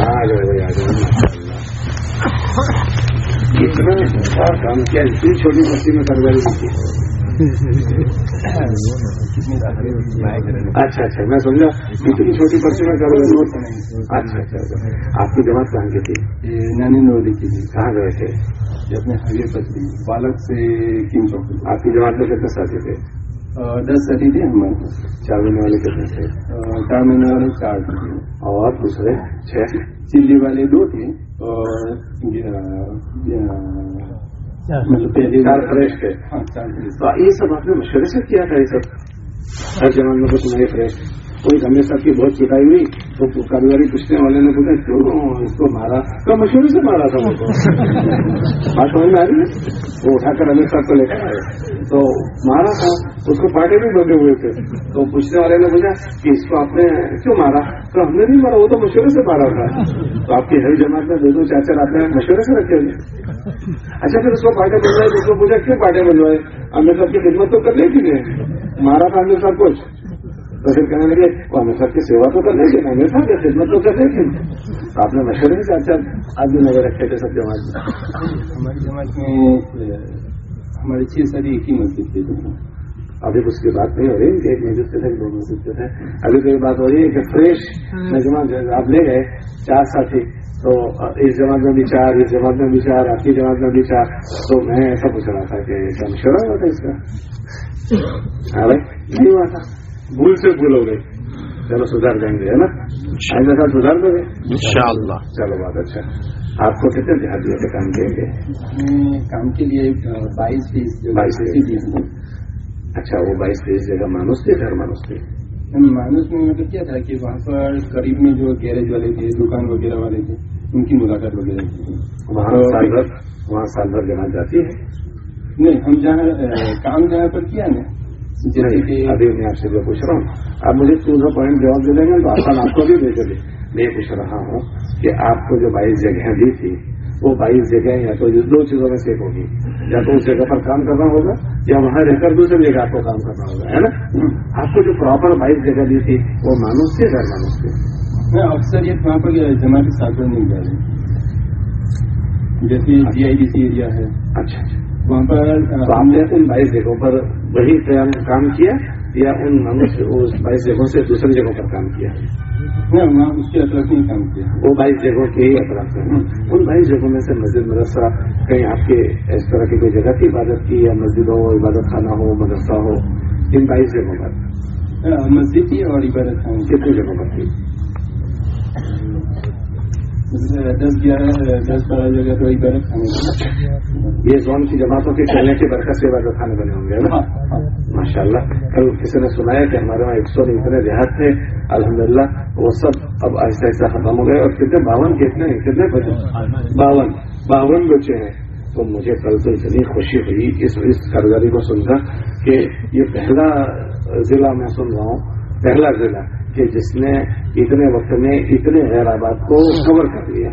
آ آ جائے اتنا کام کیا اتنی چھوٹی مچھلی میں سرگرمی کی اچھا اچھا میں سمجھا۔ اتنی چھوٹی پرچی میں کر اچھا اچھا آپ کی جماعت کہاں کی تھی؟ نینی نوری کی تھی۔ کہاں گئے تھے؟ اپنے ہائیوے پر بالک سے کن چوک آپ کی جماعت میں کتنے ساتھی تھے؟ دس ساتھی تھے ہمارے پاس چار مہینے والے کتنے تھے؟ چار مہینے والے چار اور دوسرے؟ چھ؟ چلی والے دو تھے اور اچھا۔ فریش تھے۔ تو یہ سب آپ نے مشورے سے کیا تھا یہ سب؟ ہر جوان میں تمہاری فریش کوئی ہمیشہ کی بہت چٹائی ہوئی، تو کاروباری پوچھنے والے نے پوچھا، کیوں اس کو مارا؟ تو مشہور سے مارا تھا بات سمجھ میں آ رہی ہے؟ وہ اٹھا کر امیر صاحب کو لے کر آئے تو مارا تھا، اس کو پاٹے بھی بندے ہوئے تھے۔ تو پوچھنے والے نے پوچھا کہ اس کو آپ نے کیوں مارا؟ تو ہم نے نہیں مارا، وہ تو مشورے سے مارا تھا۔ تو آپ کی ہر جماعت میں دو دو، چار چار آپ نے مشورے سے رکھے ہوئے۔ اچھا پھر اس کو پاٹے بنوائے اس کو پوچھا، کیوں پاٹے بنوائے امیر صاحب کی خدمت تو کر لیتی ہے مارا تھا امیر صاحب کچھ۔ تو پھر کہنے لگے وہ ہمیں سب کی سیوا تو کر دیں گے ہمیشہ کی خدمت تو کر دیں گے. آپ نے مشورے بھی اچھا آج بھی نظر رکھے تھے سب جماعت میں ہماری جماعت میں ہماری چھ سر ایک ہی مسجد تھی۔ ابھی اس کی بات نہیں ہو رہی کہ ایک مسجد سے تھے دو مسجد سے تھے۔ ابھی تو یہ بات ہو رہی ہے کہ فریش نجمہ آپ لے گئے چار ساتھی۔ تو اس جماعت میں بھی چار اس جماعت میں بھی چار آپ کی جماعت میں بھی چار۔ تو میں ایسا پوچھ رہا تھا کہ ایسا مشورہ ہوا تھا اس کا۔ نہیں ہوا تھا۔ بھول سے بھول ہو گئی چلو سدھر جائیں گے ہے نا؟ آئندہ سال سدھار دیں گے۔ ان شاء اللہ چلو بہت اچھا۔ آپ کو کتنے دیہاتیوں کے کام دیں گے کام کے لیے بائیس فیس بائیس فیس اچھا وہ بائیس فیس جگہ مانوس تھے گھر مانوس تھے مانوس میں مطلب کیا تھا کہ وہاں پر قریب میں جو گیرج والے تھے دکان وغیرہ والے تھے ان کی ملاقات وغیرہ وہاں سال بھر وہاں سال بھر جانا جاتی ہے؟ نہیں ہم جہاں کام جہاں پر کیا نا ابھی میں آپ سے جو پوچھ رہا ہوں آپ مجھے ٹو پوائنٹ جواب دے دیں گے تو آسان آپ کو بھی دے دیں میں پوچھ رہا ہوں کہ آپ کو جو بائیس جگہیں دی تھی وہ بائیس جگہ یا تو دو چیزوں میں سے ہوگی یا تو اس جگہ پر کام کرنا ہوگا یا وہاں رہ کر دوسری جگہ آپ کو کام کرنا ہوگا ہے نا آپ کو جو پراپر بائیس جگہ دی تھی وہ مانوس تھی غیر مانوس تھی میں اکثر یہ کہاں پر جمع کے ساتھ نہیں جا رہی جیسے جی آئی ڈی سی ایریا ہے اچھا اچھا وہاں پر ہم نے ان بائیس جگہوں پر وہی قیام کام کیا یا ان بائیس جگہوں سے دوسری جگہوں پر کام کیا؟ ہاں، اس کے اطراف میں کام کیا۔ وہ بائیس جگہوں کے ہی اطراف سے ان بائیس جگہوں میں سے مسجد مدرسہ کہیں آپ کے اس طرح کی کوئی جگہ کی عبادت کی یا مسجد ہو عبادت خانہ ہو مدرسہ ہو؟ ان بائیس جگہوں پر۔ مسجد کی اور عبادت خانہ۔ کتنی جگہوں پر تھی؟ دس دس بارہ جگہ تو یہ زون کی جماعتوں کے چلنے کے برکت سے عبادت خانے بنے ہوں گے ماشاء اللہ کل کسی نے سنایا کہ ہمارے وہاں ایک سو اتنے دیہات تھے، الحمدللہ، وہ سب اب آہستہ آہستہ ختم ہو گئے، اور کتنے باون کتنے کتنے بچے باون باون بچے ہیں۔ تو مجھے کل تو اتنی خوشی ہوئی اس کارگاری کو سن کر کہ یہ پہلا ضلع میں سن رہا ہوں۔ پہلا ضلع کہ جس نے اتنے وقت میں اتنے غیر آباد کو کور کر لیا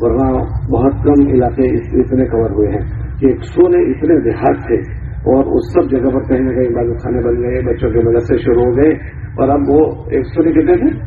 ورنہ بہت کم علاقے اتنے کور ہوئے ہیں کہ ایک سو نے اتنے دیہات تھے اور اس سب جگہ پر کہیں نہ کہیں بازو خانے بن گئے، بچوں کے مدرسے شروع ہو گئے اور اب وہ ایک سو نے کتنے تھے؟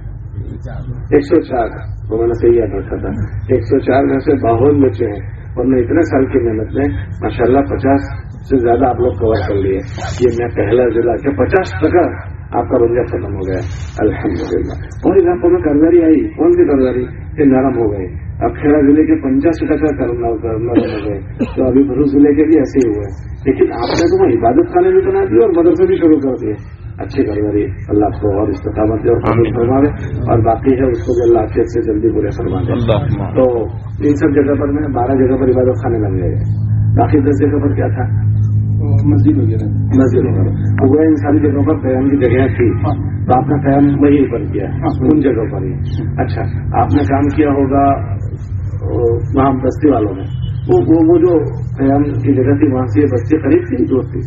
ایک سو چار، وہ میں نے صحیح یاد رکھا تھا۔ ایک سو چار میں سے باون بچے ہیں اور میں اتنے سال کی محنت میں ماشاء اللہ پچاس سے زیادہ آپ لوگ کور کر لیے۔ یہ میں پہلا ضلع کہ پچاس ٹکا آپ کا روزگار ختم ہو گیا۔ الحمد للہ اور علاقوں میں کرداری آئی۔ کون سی کرداری کہ نرم ہو گئے۔ اب کھیڑا ضلع کے پنچاس ٹکا کرنا ہو گئے۔ تو ابھی بھروس ضلع کے بھی ایسے ہی ہوئے لیکن آپ نے تو وہ عبادت خانے بھی بنا دی اور مدرسے بھی شروع کر دیے۔ اچھی کرداری اللہ آپ کو اور استقامت دے اور قبول فرماوے۔ اور باقی ہے اس کو بھی اللہ اچھے سے جلدی پورے فرما دے تو ان سب جگہ پر میں بارہ جگہ پر عبادت خانے بن گئے باقی دس جگہ پر کیا تھا؟ مسجد وغیرہ مسجد وغیرہ وہ ان ساری جگہوں پر قیام کی جگہ تھی تو آپ نے قیام وہیں پر کیا ان جگہوں پر ہی۔ اچھا آپ نے کام کیا ہوگا وہاں بستی والوں نے۔ وہ جو قیام کی جگہ تھی وہاں سے بستی قریب تھی دور تھی؟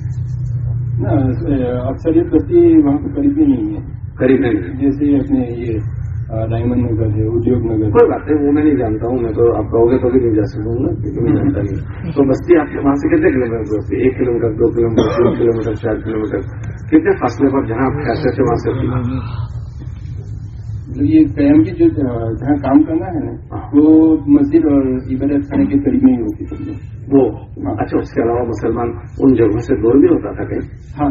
اکثریت بستی وہاں پہ قریب ہی نہیں ہے۔ قریب نہیں جیسے اپنے یہ ڈائمنڈ نگر ہے ادیوگ نگر کوئی بات نہیں وہ میں نہیں جانتا ہوں میں تو آپ کہو گے تو بھی نہیں جا سکوں گا تو بستی آپ کے وہاں سے کتنے کلو میٹر بستی ایک کلو میٹر دو کلو میٹر تین کلو میٹر چار کلو میٹر کتنے فاصلے پر جہاں آپ خیال سے وہاں سے؟ یہ قیام کی جو جہاں کام کرنا ہے نا ہاں۔ وہ مسجد اور عبادت خانے کے قریب میں ہی ہوتی تھی۔ وہ اچھا اس کے علاوہ مسلمان ان جگہوں سے دور بھی ہوتا تھا کہیں؟ ہاں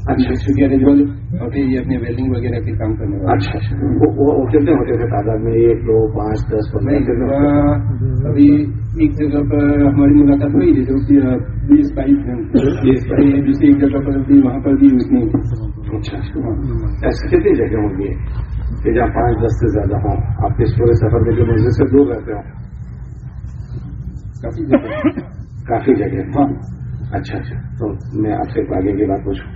اچھا, اچھا۔ چونکہ انیبل یہ اپنے ویلڈنگ وغیرہ کے کام کرنے والا اچھا, اچھا۔ کتنے ہوتے تھے تعداد میں؟ ایک دو پانچ دس پندرہ ابھی ایک جگہ پر ہماری ملاقات ہوئی تھی جو کہ بیس بائیس دوسری ایک جگہ پر وہاں پر بھی اچھا،, اچھا ایسی کتنی جگہ ہوں گی کہ جہاں پانچ دس سے زیادہ ہوں؟ آپ کے اس پورے سفر میں جو مسجد سے دور رہتے ہوں۔ کافی جگہ۔ کافی جگہ۔ ہاں۔ اچھا اچھا۔ تو میں آپ سے آگے کی بات پوچھوں۔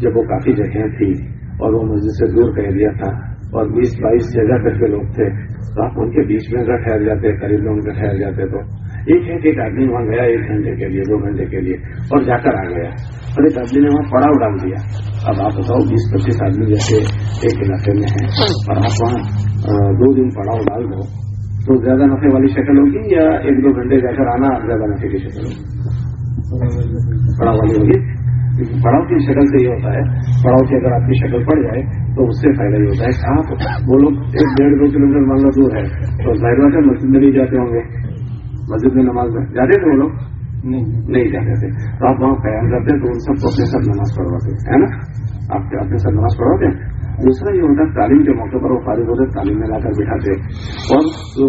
جب وہ کافی جگہ تھی اور وہ مسجد سے دور کہہ دیا تھا اور بیس بائیس جگہ کر کے لوگ تھے، تو آپ ان کے بیچ میں اگر ٹھہر جاتے، قریب لوگ کے ٹھہر جاتے تو؟ ایک ہے کہ ایک آدمی وہاں گیا ایک گھنٹے کے لیے، دو گھنٹے کے لیے اور جا کر آ گیا۔ اور ایک آدمی نے وہاں پڑاؤ ڈال دیا۔ اب آپ بتاؤ، بیس پچیس آدمی جیسے ایک علاقے میں ہیں اور آپ وہاں دو دن پڑاؤ ڈال دو۔ تو زیادہ نفے والی شکل ہوگی یا ایک دو گھنٹے جا کر آنا زیادہ نفے کی شکل ہوگی؟ پڑاؤ والی ہوگی پڑاؤ کی شکل سے یہ ہوتا ہے پڑاؤ کی اگر آپ کی شکل پڑ جائے تو اس سے فائدہ یہ ہوتا ہے آپ وہ لوگ ایک ڈیڑھ دو کلو میٹر مانگنا دور ہے تو ظاہر بات ہے مسجد میں نہیں جاتے ہوں گے۔ مسجد میں نماز میں جاتے تھے وہ لوگ؟ نہیں۔ جاتے تھے۔ تو آپ وہاں قیام کرتے تو ان سب کو اپنے ساتھ نماز پڑھواتے ہے نا؟ آپ اپنے ساتھ نماز پڑھواتے ہیں؟ دوسرا یہ ہوتا ہے تعلیم کے موقع پر وہ فارغ ہوتے تعلیم میں لا کر بٹھاتے اور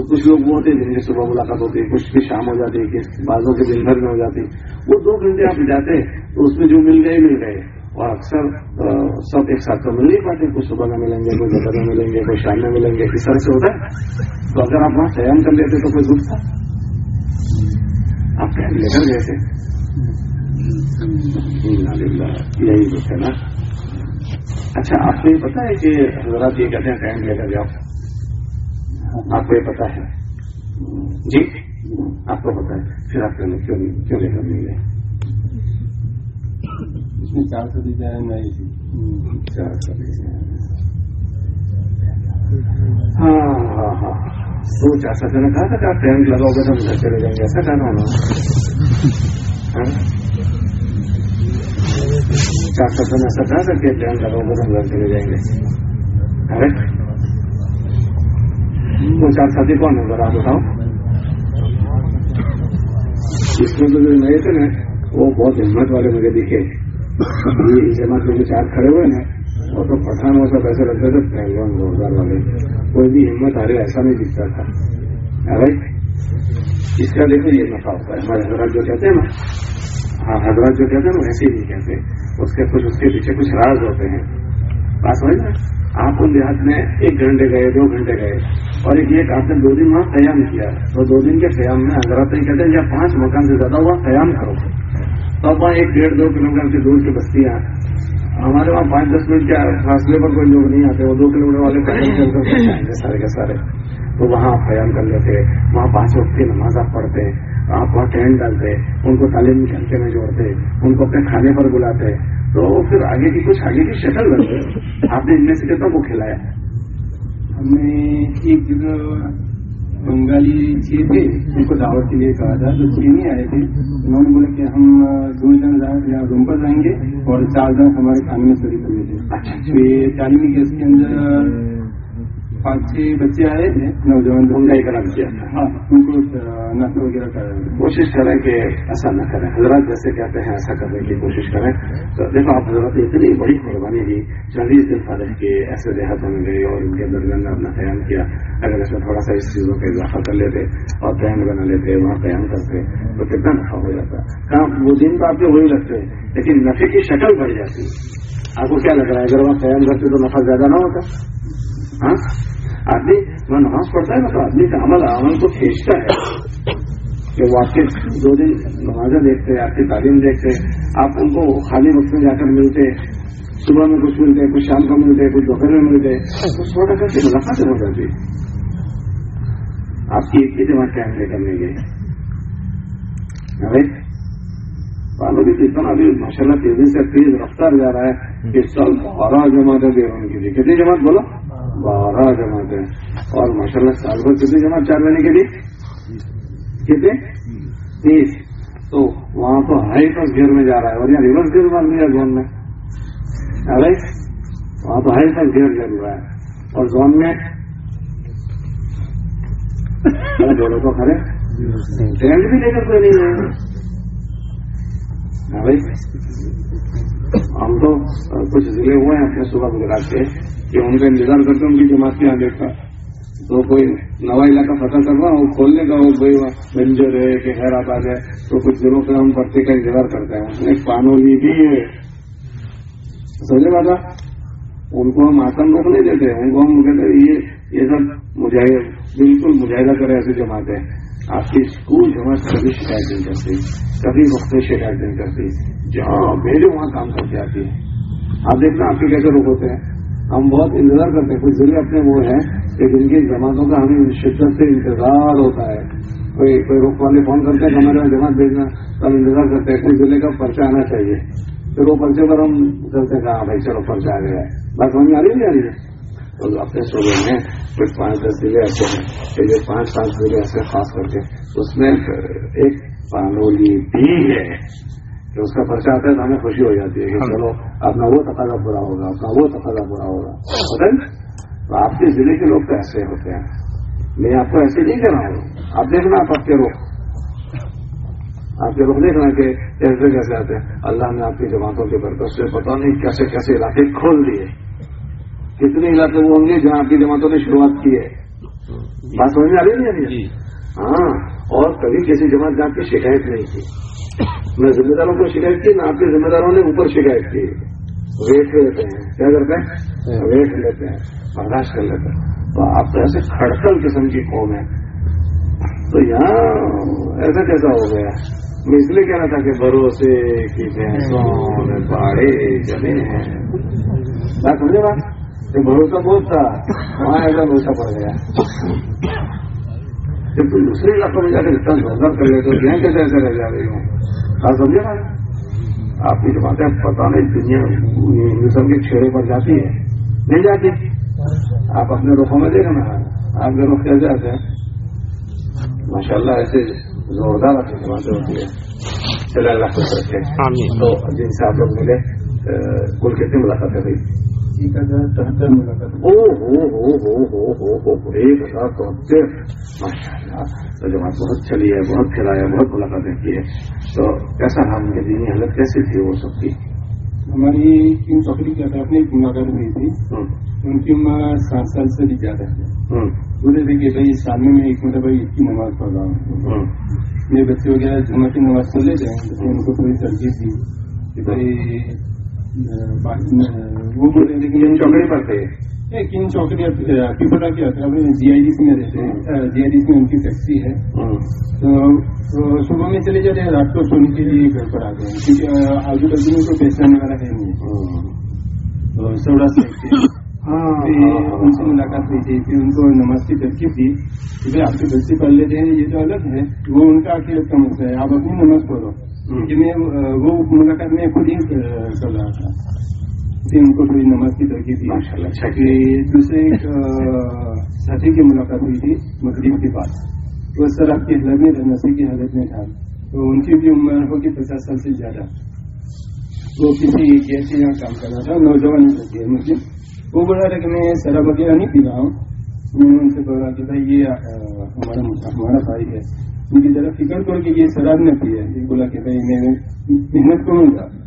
کچھ لوگ وہ ہوتے جن کی صبح ملاقات ہوتی ہے کچھ کی شام ہو جاتی کس بعضوں کے دن بھر میں ہو جاتی وہ دو گھنٹے آپ بٹھاتے تو اس میں جو مل گئے مل گئے۔ اور اکثر سب ایک ساتھ تو مل نہیں پاتے کچھ صبح میں ملیں گے کوئی دوپہر میں ملیں گے کوئی شام میں ملیں گے اس طرح سے ہوتا ہے۔ تو اگر آپ وہاں قیام کر لیتے تو کوئی دکھ تھا آپ قیام لے کر گئے تھے یہی دکھ ہے نا۔ اچھا آپ کو یہ پتا ہے کہ حضرات یہ کہتے ہیں ٹائم لے کر جاؤ آپ کو یہ پتا ہے۔ جی؟ آپ کو پتا ہے۔ پھر آپ کو کیوں لے کر نہیں گئے؟ چار سو دیجیے چار سو ہاں ہاں ہاں۔ تو چار سو نے کہا تھا کہ آپ ٹائم لگاؤ گے تو ہم گھر چلے جائیں گے۔ ایسا کہنا ہونا۔ ہاں؟ چار سو پندرہ سترہ تک کے لوگ لگا کر چلے جائیں گے وہ چار ساتھی کون ہے آپ بتاؤ اس میں تو جو نئے تھے نا وہ بہت ہمت والے مجھے دکھے جماعت میں جو چار کھڑے ہوئے نا وہ تو پٹھان ہو سب ایسے لگتے تھے پہلوان روزگار والے کوئی بھی ہمت آ ایسا نہیں دکھتا تھا اس کا دیکھو، یہ نفع ہوتا ہے۔ ہمارے حضرات جو کہتے ہیں نا ہاں حضرات جو کہتے ہیں نا ایسے ہی نہیں کہتے۔ اس کے کچھ اس کے پیچھے کچھ راز ہوتے ہیں۔ بات سمجھ نا آپ ان دیہات میں ایک گھنٹے گئے، دو گھنٹے گئے۔ اور ایک ایک آپ نے دو دن وہاں قیام کیا۔ تو دو دن کے قیام میں حضرات نہیں کہتے ہیں، یا پانچ مکان سے زیادہ ہوا قیام کرو۔ تو وہاں ایک ڈیڑھ دو کلو میٹر کی دور کی بستیاں۔ ہمارے وہاں پانچ دس منٹ کے فاصلے پر کوئی لوگ نہیں آتے، وہ دو کلو میٹر والے قیام چل کر سارے کے سارے۔ تو وہاں آپ قیام کر لیتے، وہاں پانچ وقت کی نماز آپ پڑھتے۔ ہیں بہت ٹینٹ ڈالتے ان کو تعلیم کے میں جوڑتے ان کو اپنے کھانے پر بلاتے تو پھر آگے کی کچھ آگے کی شکل بنتے آپ نے ان میں سے کتنا کو کھلایا؟ ہم نے ایک جگہ بنگالی چھ تھے ان کو دعوت کے لیے کہا تھا تو چھ نہیں آئے تھے۔ انہوں نے بولا کہ ہم دو جن روم پر جائیں گے اور چار جن ہمارے کھانے میں شریک ہوئے تھے تو تعلیمی گیس کے اندر پانچ چھ بچے آئے ہیں نوجوان عمدہ کرا کیا تھا ہاں ان کو نقل وغیرہ کرایا کوشش کریں کہ ایسا نہ کریں۔ حضرات جیسے کہتے ہیں ایسا کرنے کی کوشش کریں۔ تو دیکھو آپ حضرات اتنی بڑی قربانی دی چالیس دن فارغ کے ایسے دیہات میں گئے اور ان کے درمیان اپنا قیام کیا۔ اگر اس میں تھوڑا سا اس چیزوں کا اضافہ کر لیتے اور قیام بنا لیتے وہاں قیام کرتے تو کتنا نفع ہو جاتا۔ کام وہ دن تو آپ کے وہی لگتے لیکن نفے کی شکل بڑھ جاتی۔ ہے آپ کو کیا لگ رہا ہے؟ اگر وہاں قیام کرتے تو نفع زیادہ نہ ہوتا۔ ہاں؟ آدمی وہ نماز پڑھتا ہے نا، تو آدمی کا عمل عمل کو کھینچتا ہے۔ کہ وہ آپ کے دو دن نمازیں دیکھتے ہیں، آپ کی تعلیم دیکھتے ہیں، آپ ان کو خالی وقت میں جا کر ملتے صبح میں کچھ ملتے کچھ شام کو ملتے کچھ دوپہر میں ملتے تو سو ٹکا سے ملاقاتیں ہو جاتی آپ کی ایک ہی جماعت کیمپ لے کر نہیں گئی معلوم ہے اتنا ابھی ماشاء اللہ تیزی سے تیز رفتار جا رہا ہے کہ سال بارہ جماعتیں دے لیے کتنی جماعت بولو بارہ جماعتیں اور ماشاء اللہ سال بھر کتنی جماعت چار مہینے کے لیے؟ کتنے تیس۔ تو وہاں تو ہائی فرسٹ گیئر میں جا رہا ہے اور یہاں ریورس گیئر مار لیا زون میں۔ ارے وہاں تو ہائی فرسٹ گیئر چل رہا ہے۔ اور زون میں جوڑوں کو کھڑے ٹرینڈ بھی لے کر کوئی نہیں ہے ہم تو کچھ ضلع ہوئے ہیں اپنے صبح گجرات کے کہ ان کا انتظار کرتا ہوں کی جماعت یہاں دیکھتا تو کوئی نوا علاقہ فتح کرنا وہ کھولنے کا وہ بھائی بینجر ہے کہ خیر آباد ہے۔ تو کچھ دنوں پہ ہم پتے کا انتظار کرتے ہیں۔ ایک قانونی بھی ہے۔ سمجھے بابا ان کو ہم آسم روک نہیں دیتے۔ ان کو ہم کہتے یہ یہ سب مجاہد بالکل مجاہدہ کرے ایسی جماعتیں۔ آپ کی اسکول جماعت کبھی شکایت نہیں کرتی۔ کبھی وقت شکایت نہیں کرتی۔ جہاں میرے وہاں کام کر کے آتی ہے۔ آپ دیکھنا آپ کے کیسے روک ہوتے ہیں؟ ہم بہت انتظار کرتے ہیں کچھ ذریعے اپنے وہ ہیں کہ جن کی جماعتوں کا ہمیں شدت سے انتظار ہوتا ہے۔ کوئی کوئی روک والے فون کرتے ہیں ہمارے جماعت بھیجنا، تو ہم انتظار کرتے ہیں کچھ ضلعے کا پرچہ آنا چاہیے۔ پھر وہ پرچے پر ہم کرتے ہیں ہاں بھائی، چلو پرچہ آ گیا ہے۔ بس ہم آ رہی نہیں آ رہی ہے تو اپنے شعبے میں پھر پانچ دس ضلع ایسے ہیں کہ یہ پانچ سات ضلع ایسے خاص کر کے اس میں ایک پانولی بھی ہے۔ کہ اس کا پرچہ آتا ہے تو ہمیں خوشی ہو جاتی ہے کہ چلو اپنا وہ تقاضا برا ہوگا اپنا وہ تقاضا برا ہوگا۔ تو آپ کے ضلع کے لوگ تو ایسے ہوتے ہیں۔ میں آپ کو ایسے نہیں کہہ رہا ہوں۔ آپ دیکھنا آپ آپ کے لوگ آپ کے لوگ دیکھنا کہ کیسے کیسے آتے ہیں۔ اللہ نے آپ کی جماعتوں کے برکت سے پتا نہیں کیسے کیسے علاقے کھول دیے۔ کتنے علاقے وہ ہوں گے جہاں آپ کی جماعتوں نے شروعات کی ہے؟ بات سمجھ میں آ رہی ہے؟ جی۔ ہاں۔ اور کبھی کسی جماعت جہاں کی شکایت نہیں کی۔ نے ذمہ داروں کو شکایت کی، نہ آپ کے ذمہ داروں نے اوپر شکایت کی۔ ویٹ لیتے ہیں۔ کیا کرتے ہیں؟ ویٹ لیتے ہیں۔ برداشت کر لیتے ہیں۔ تو آپ تو ایسے کھڑکل قسم کی قوم ہے تو یہاں ایسا کیسا ہو گیا۔ میں اس لیے کہہ رہا تھا کہ بھروسے کی بھینسوں باڑے جمے ہیں۔ بات سمجھے بات؟ یہ بھروسہ بہت تھا۔ وہاں ایسا بھروسہ پڑ گیا۔ جب کوئی دوسرے علاقوں میں جا کے اتنا کر لیتے ہو یہاں کیسے ایسے رہ جا رہی ہوں۔ آپ سمجھے بھائی آپ کی باتیں پتا نہیں دنیا ہندوستان کے چھیڑے پر جاتی ہے نہیں جاتی؟ آپ اپنے رخوں میں دیکھنا۔ آپ کے رخ کیسے آتے ہیں؟ ماشاء اللہ ایسے زوردار آپ کی باتیں ہوتی ہے چلے اللہ خوش رکھے تو جن سے آپ لوگ ملے کل کتنی ملاقات ہے بھائی ایک ہزار چوہتر ملاقات او ہو ہو ہو ہو ہو ایک ہزار چوہتر ماشاء اللہ تو جماعت بہت چلی ہے بہت کھلایا بہت ملاقاتیں کی ہے تو کیسا ہم کی دینی حالت؟ کیسی تھی وہ سب کی؟ ہماری تین چوکری کے اطراف اپنی ملاقات ہوئی تھی۔ ان کی عمر سات سال سے بھی زیادہ ہے بولے تھے کہ بھائی سال میں ایک مرتبہ عید کی نماز پڑھ رہا ہوں۔ میرے بچے وغیرہ جمعہ کی نماز پڑھ لے جائیں تو ان کو تھوڑی ترجیح دی کہ بھائی وہ بولے تھے کہ چوکڑی پر تھے۔ کن چاکلیٹ پیپٹا کیا ہوتا ہے جی آئی ڈی سی میں رہتے ہیں۔ جی آئی ڈی سی میں ان کی فیکٹری ہے۔ ہاں۔ تو صبح میں چلے جاتے ہیں رات کو سونے کے لیے گھر پر آتے ہیں۔ کیونکہ آزو بازو میں کوئی بیچانے والا ہے نہیں۔ ہاں۔ سوڑا سے ہاں، ان سے ملاقات ہوئی تھی۔ پھر ان کو نماز کی ترکیب دی۔ کہ آپ کے بچے پڑھ لیتے ہیں۔ یہ جو الگ ہے وہ ان کا آخرت کا مسئلہ ہے۔ آپ اپنی نماز پڑھو۔ یعنی، کہ میں وہ ملاقات میں خود ہی کر رہا تھا۔ پھر ان کو تھوڑی نماز کی ترکیب دی۔ دوسرے ایک ساتھی کی ملاقات ہوئی تھی مغرب کے پاس وہ سر آپ کی حالت میں نسی کی حالت میں تھا۔ تو ان کی بھی عمر ہوگی پچاس سال سے زیادہ۔ وہ کسی ایک ایسے یہاں کام کر رہا تھا نوجوان کرتی ہے مجھے وہ بولا تھا کہ میں شراب وغیرہ نہیں پی رہا ہوں۔ میں نے ان سے بولا کہ بھائی یہ ہمارا ہمارا بھائی ہے۔ ان کی ذرا فکر کر کے یہ شراب نہ پی ہے۔ بولا کہ بھائی میں محنت کروں گا۔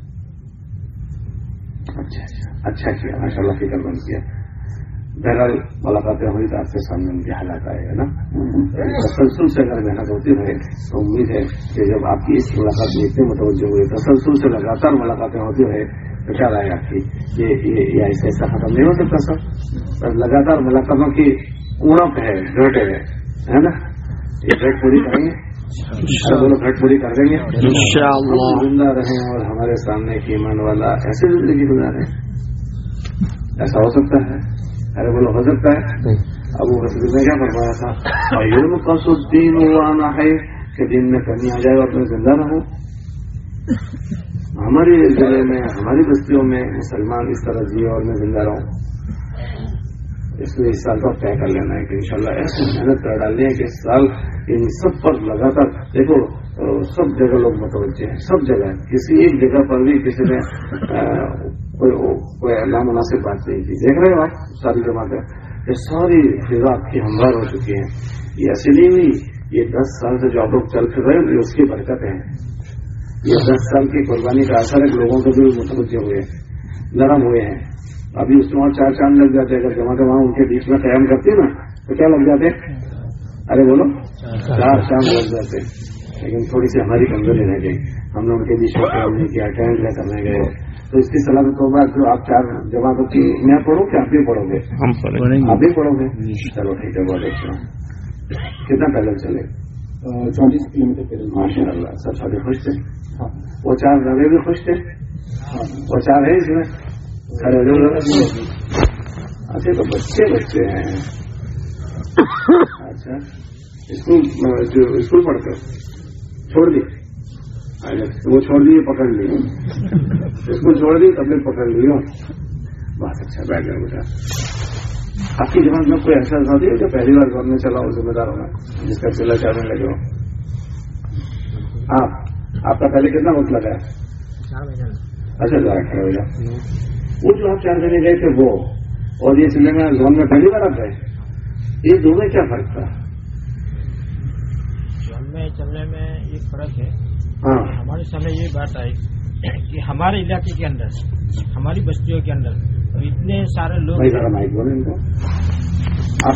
اچھا اچھا۔ اچھا ماشاء اللہ فکر بند کیا۔ بہرحال ملاقاتیں ہوئی تو آپ کے سامنے ان کے حالات آئے گا نا۔ ہاں۔ تسلسل سے اگر محنت ہوتی رہے تو امید ہے کہ جب آپ کی اس ملاقات میں اتنے متوجہ ہوئے تسلسل سے لگاتار ملاقاتیں ہوتی رہے تو کیا رائے آپ کی یہ ایسا ایسا ختم نہیں ہو سکتا سر۔ لگاتار ملاقاتوں کی اڑپ ہے ڈرٹ ہے نا؟ یہ ڈرٹ پوری کریں گے۔ گھٹ پوری کر دیں گے۔ زندہ رہیں اور ہمارے سامنے کی ایمان والا ایسے زندگی گزارے۔ ایسا ہو سکتا ہے۔ ارے بولو ہو سکتا ہے۔ اب وہ نے کیا پایا تھا؟ اور دین آنا ہے کہ دن میں کمی آ جائے اور میں زندہ نہ ہماری ہمارے ضلع میں ہماری بستیوں میں مسلمان اس طرح جیے اور میں زندہ رہوں۔ اس لیے اس سال کا طے کر لینا ہے کہ انشاءاللہ ایسی محنت کر ڈالنی ہے کہ اس سال ان سب پر لگاتار، دیکھو، سب جگہ لوگ متوجہ ہیں، سب جگہ کسی ایک جگہ پر بھی کسی نے کوئی نامناسب بات نہیں کی۔ دیکھ رہے ہو آپ، ساری جماعتیں یہ ساری فضا آپ کی ہموار ہو چکی ہیں۔ یہ ایسی نہیں ہوئی، یہ دس سال سے جو آپ لوگ چل پھر رہے ہیں اس کی برکت ہیں۔ یہ دس سال کی قربانی کا اثر ہے، لوگوں کو بھی متوجہ ہوئے ہیں، نرم ہوئے ہیں۔ ابھی اس وہاں چار چاند لگ جاتے ہیں۔ اگر جمع وہاں ان کے بیچ میں قیام کرتے نا تو کیا لگ جاتے ارے بولو چار چاند لگ جاتے لیکن تھوڑی سی ہماری کمزوری رہ گئی۔ ہم نے ان کے بیچ میں قیام نہیں کیا ٹائم کر کرنے گئے تو اس کی سلاح تو بات جو آپ چار جماعتوں کی میں پڑھوں کہ آپ بھی پڑھو گے؟ آپ بھی پڑھو گے؟ چلو ٹھیک ہے بہت اچھا۔ کتنا پیدل چلے؟ چالیس کلو میٹر پیدل ماشاء اللہ سب سارے خوش تھے۔ ہاں۔ وہ چار روے بھی خوش تھے؟ ہاں۔ وہ چار ہے اس میں؟ سارے اچھا تو بچے بچے ہیں۔ اچھا۔ اسکول جو اسکول پڑھ کر چھوڑ دیے اچھا، وہ چھوڑ دیے پکڑ لیے۔ اسکول چھوڑ دیے تب نے پکڑ لیے۔ بہت اچھا بیٹھ گیا بیٹا۔ آپ کی جماعت میں کوئی ایسا نہ دیا جو پہلی بار گھر میں چلا ہو ذمہ دار ہونا جس کا چلا چاہنے لگے ہو؟ آپ آپ کا پہلے کتنا وقت لگا ہے؟ اچھا ذرا کھڑے ہو جاؤ وہ جو آپ چاند دینے گئے تھے وہ اور یہ سنیما زون میں پہلی بار آپ گئے یہ دونوں کیا فرق تھا؟ میں چلنے میں یہ فرق ہے۔ ہاں۔ ہمارے سامنے یہ بات آئی کہ ہمارے علاقے کے اندر ہماری بستیوں کے اندر اور اتنے سارے لوگ آپ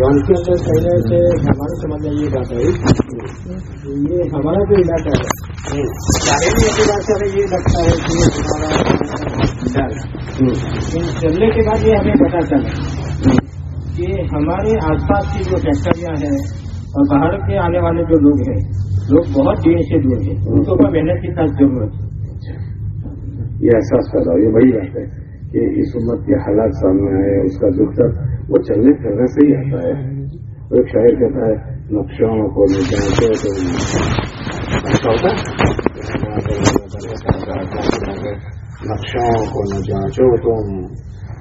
اور کے اندر کہنے سے ہمارے سمجھ میں یہ بات ہے یہ ہمارا جو ہاں۔ علاقہ ہے۔ یہ لگتا ہے کہ ہمارا ہاں۔ چلنے کے بعد یہ ہمیں پتا چلا کہ ہمارے آس پاس کی جو فیکٹریاں ہیں اور باہر کے آنے والے جو لوگ ہیں، لوگ بہت دیر سے دور ہیں۔ ان کو محنت کے ساتھ ضرورت یہ احساس کر رہا ہوں یہ وہی بات ہے کہ اس امت کے حالات سامنے آئے، اس کا دکھ تک وہ چلنے پھرنے سے ہی آتا ہے۔ ایک شاعر کہتا ہے نقشوں کو لے جانتے تو ایسا نقشوں کو نہ جانچو تم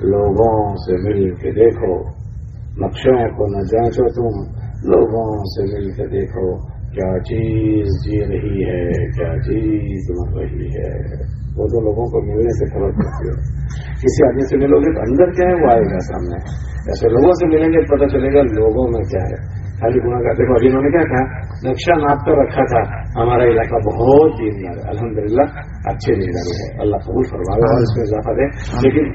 لوگوں سے مل کے دیکھو۔ نقشوں کو نہ جانچو تم لوگوں سے مل کے دیکھو۔ کیا چیز جی رہی ہے، کیا چیز مر رہی ہے۔ وہ تو لوگوں کو ملنے سے خبر پڑتی ہے کسی آدمی سے ملو گے تو اندر کیا ہے؟ وہ آئے گا سامنے۔ ایسے لوگوں سے ملیں گے پتہ چلے گا لوگوں میں کیا ہے۔ خالی گنا کا دیکھو ابھی انہوں نے کیا کہا؟ نقشہ ناپ کر رکھا تھا۔ ہمارا علاقہ بہت دیندار الحمد للہ اچھے دیندار ہے اللہ قبول فرمایا اس میں اضافہ دے۔ لیکن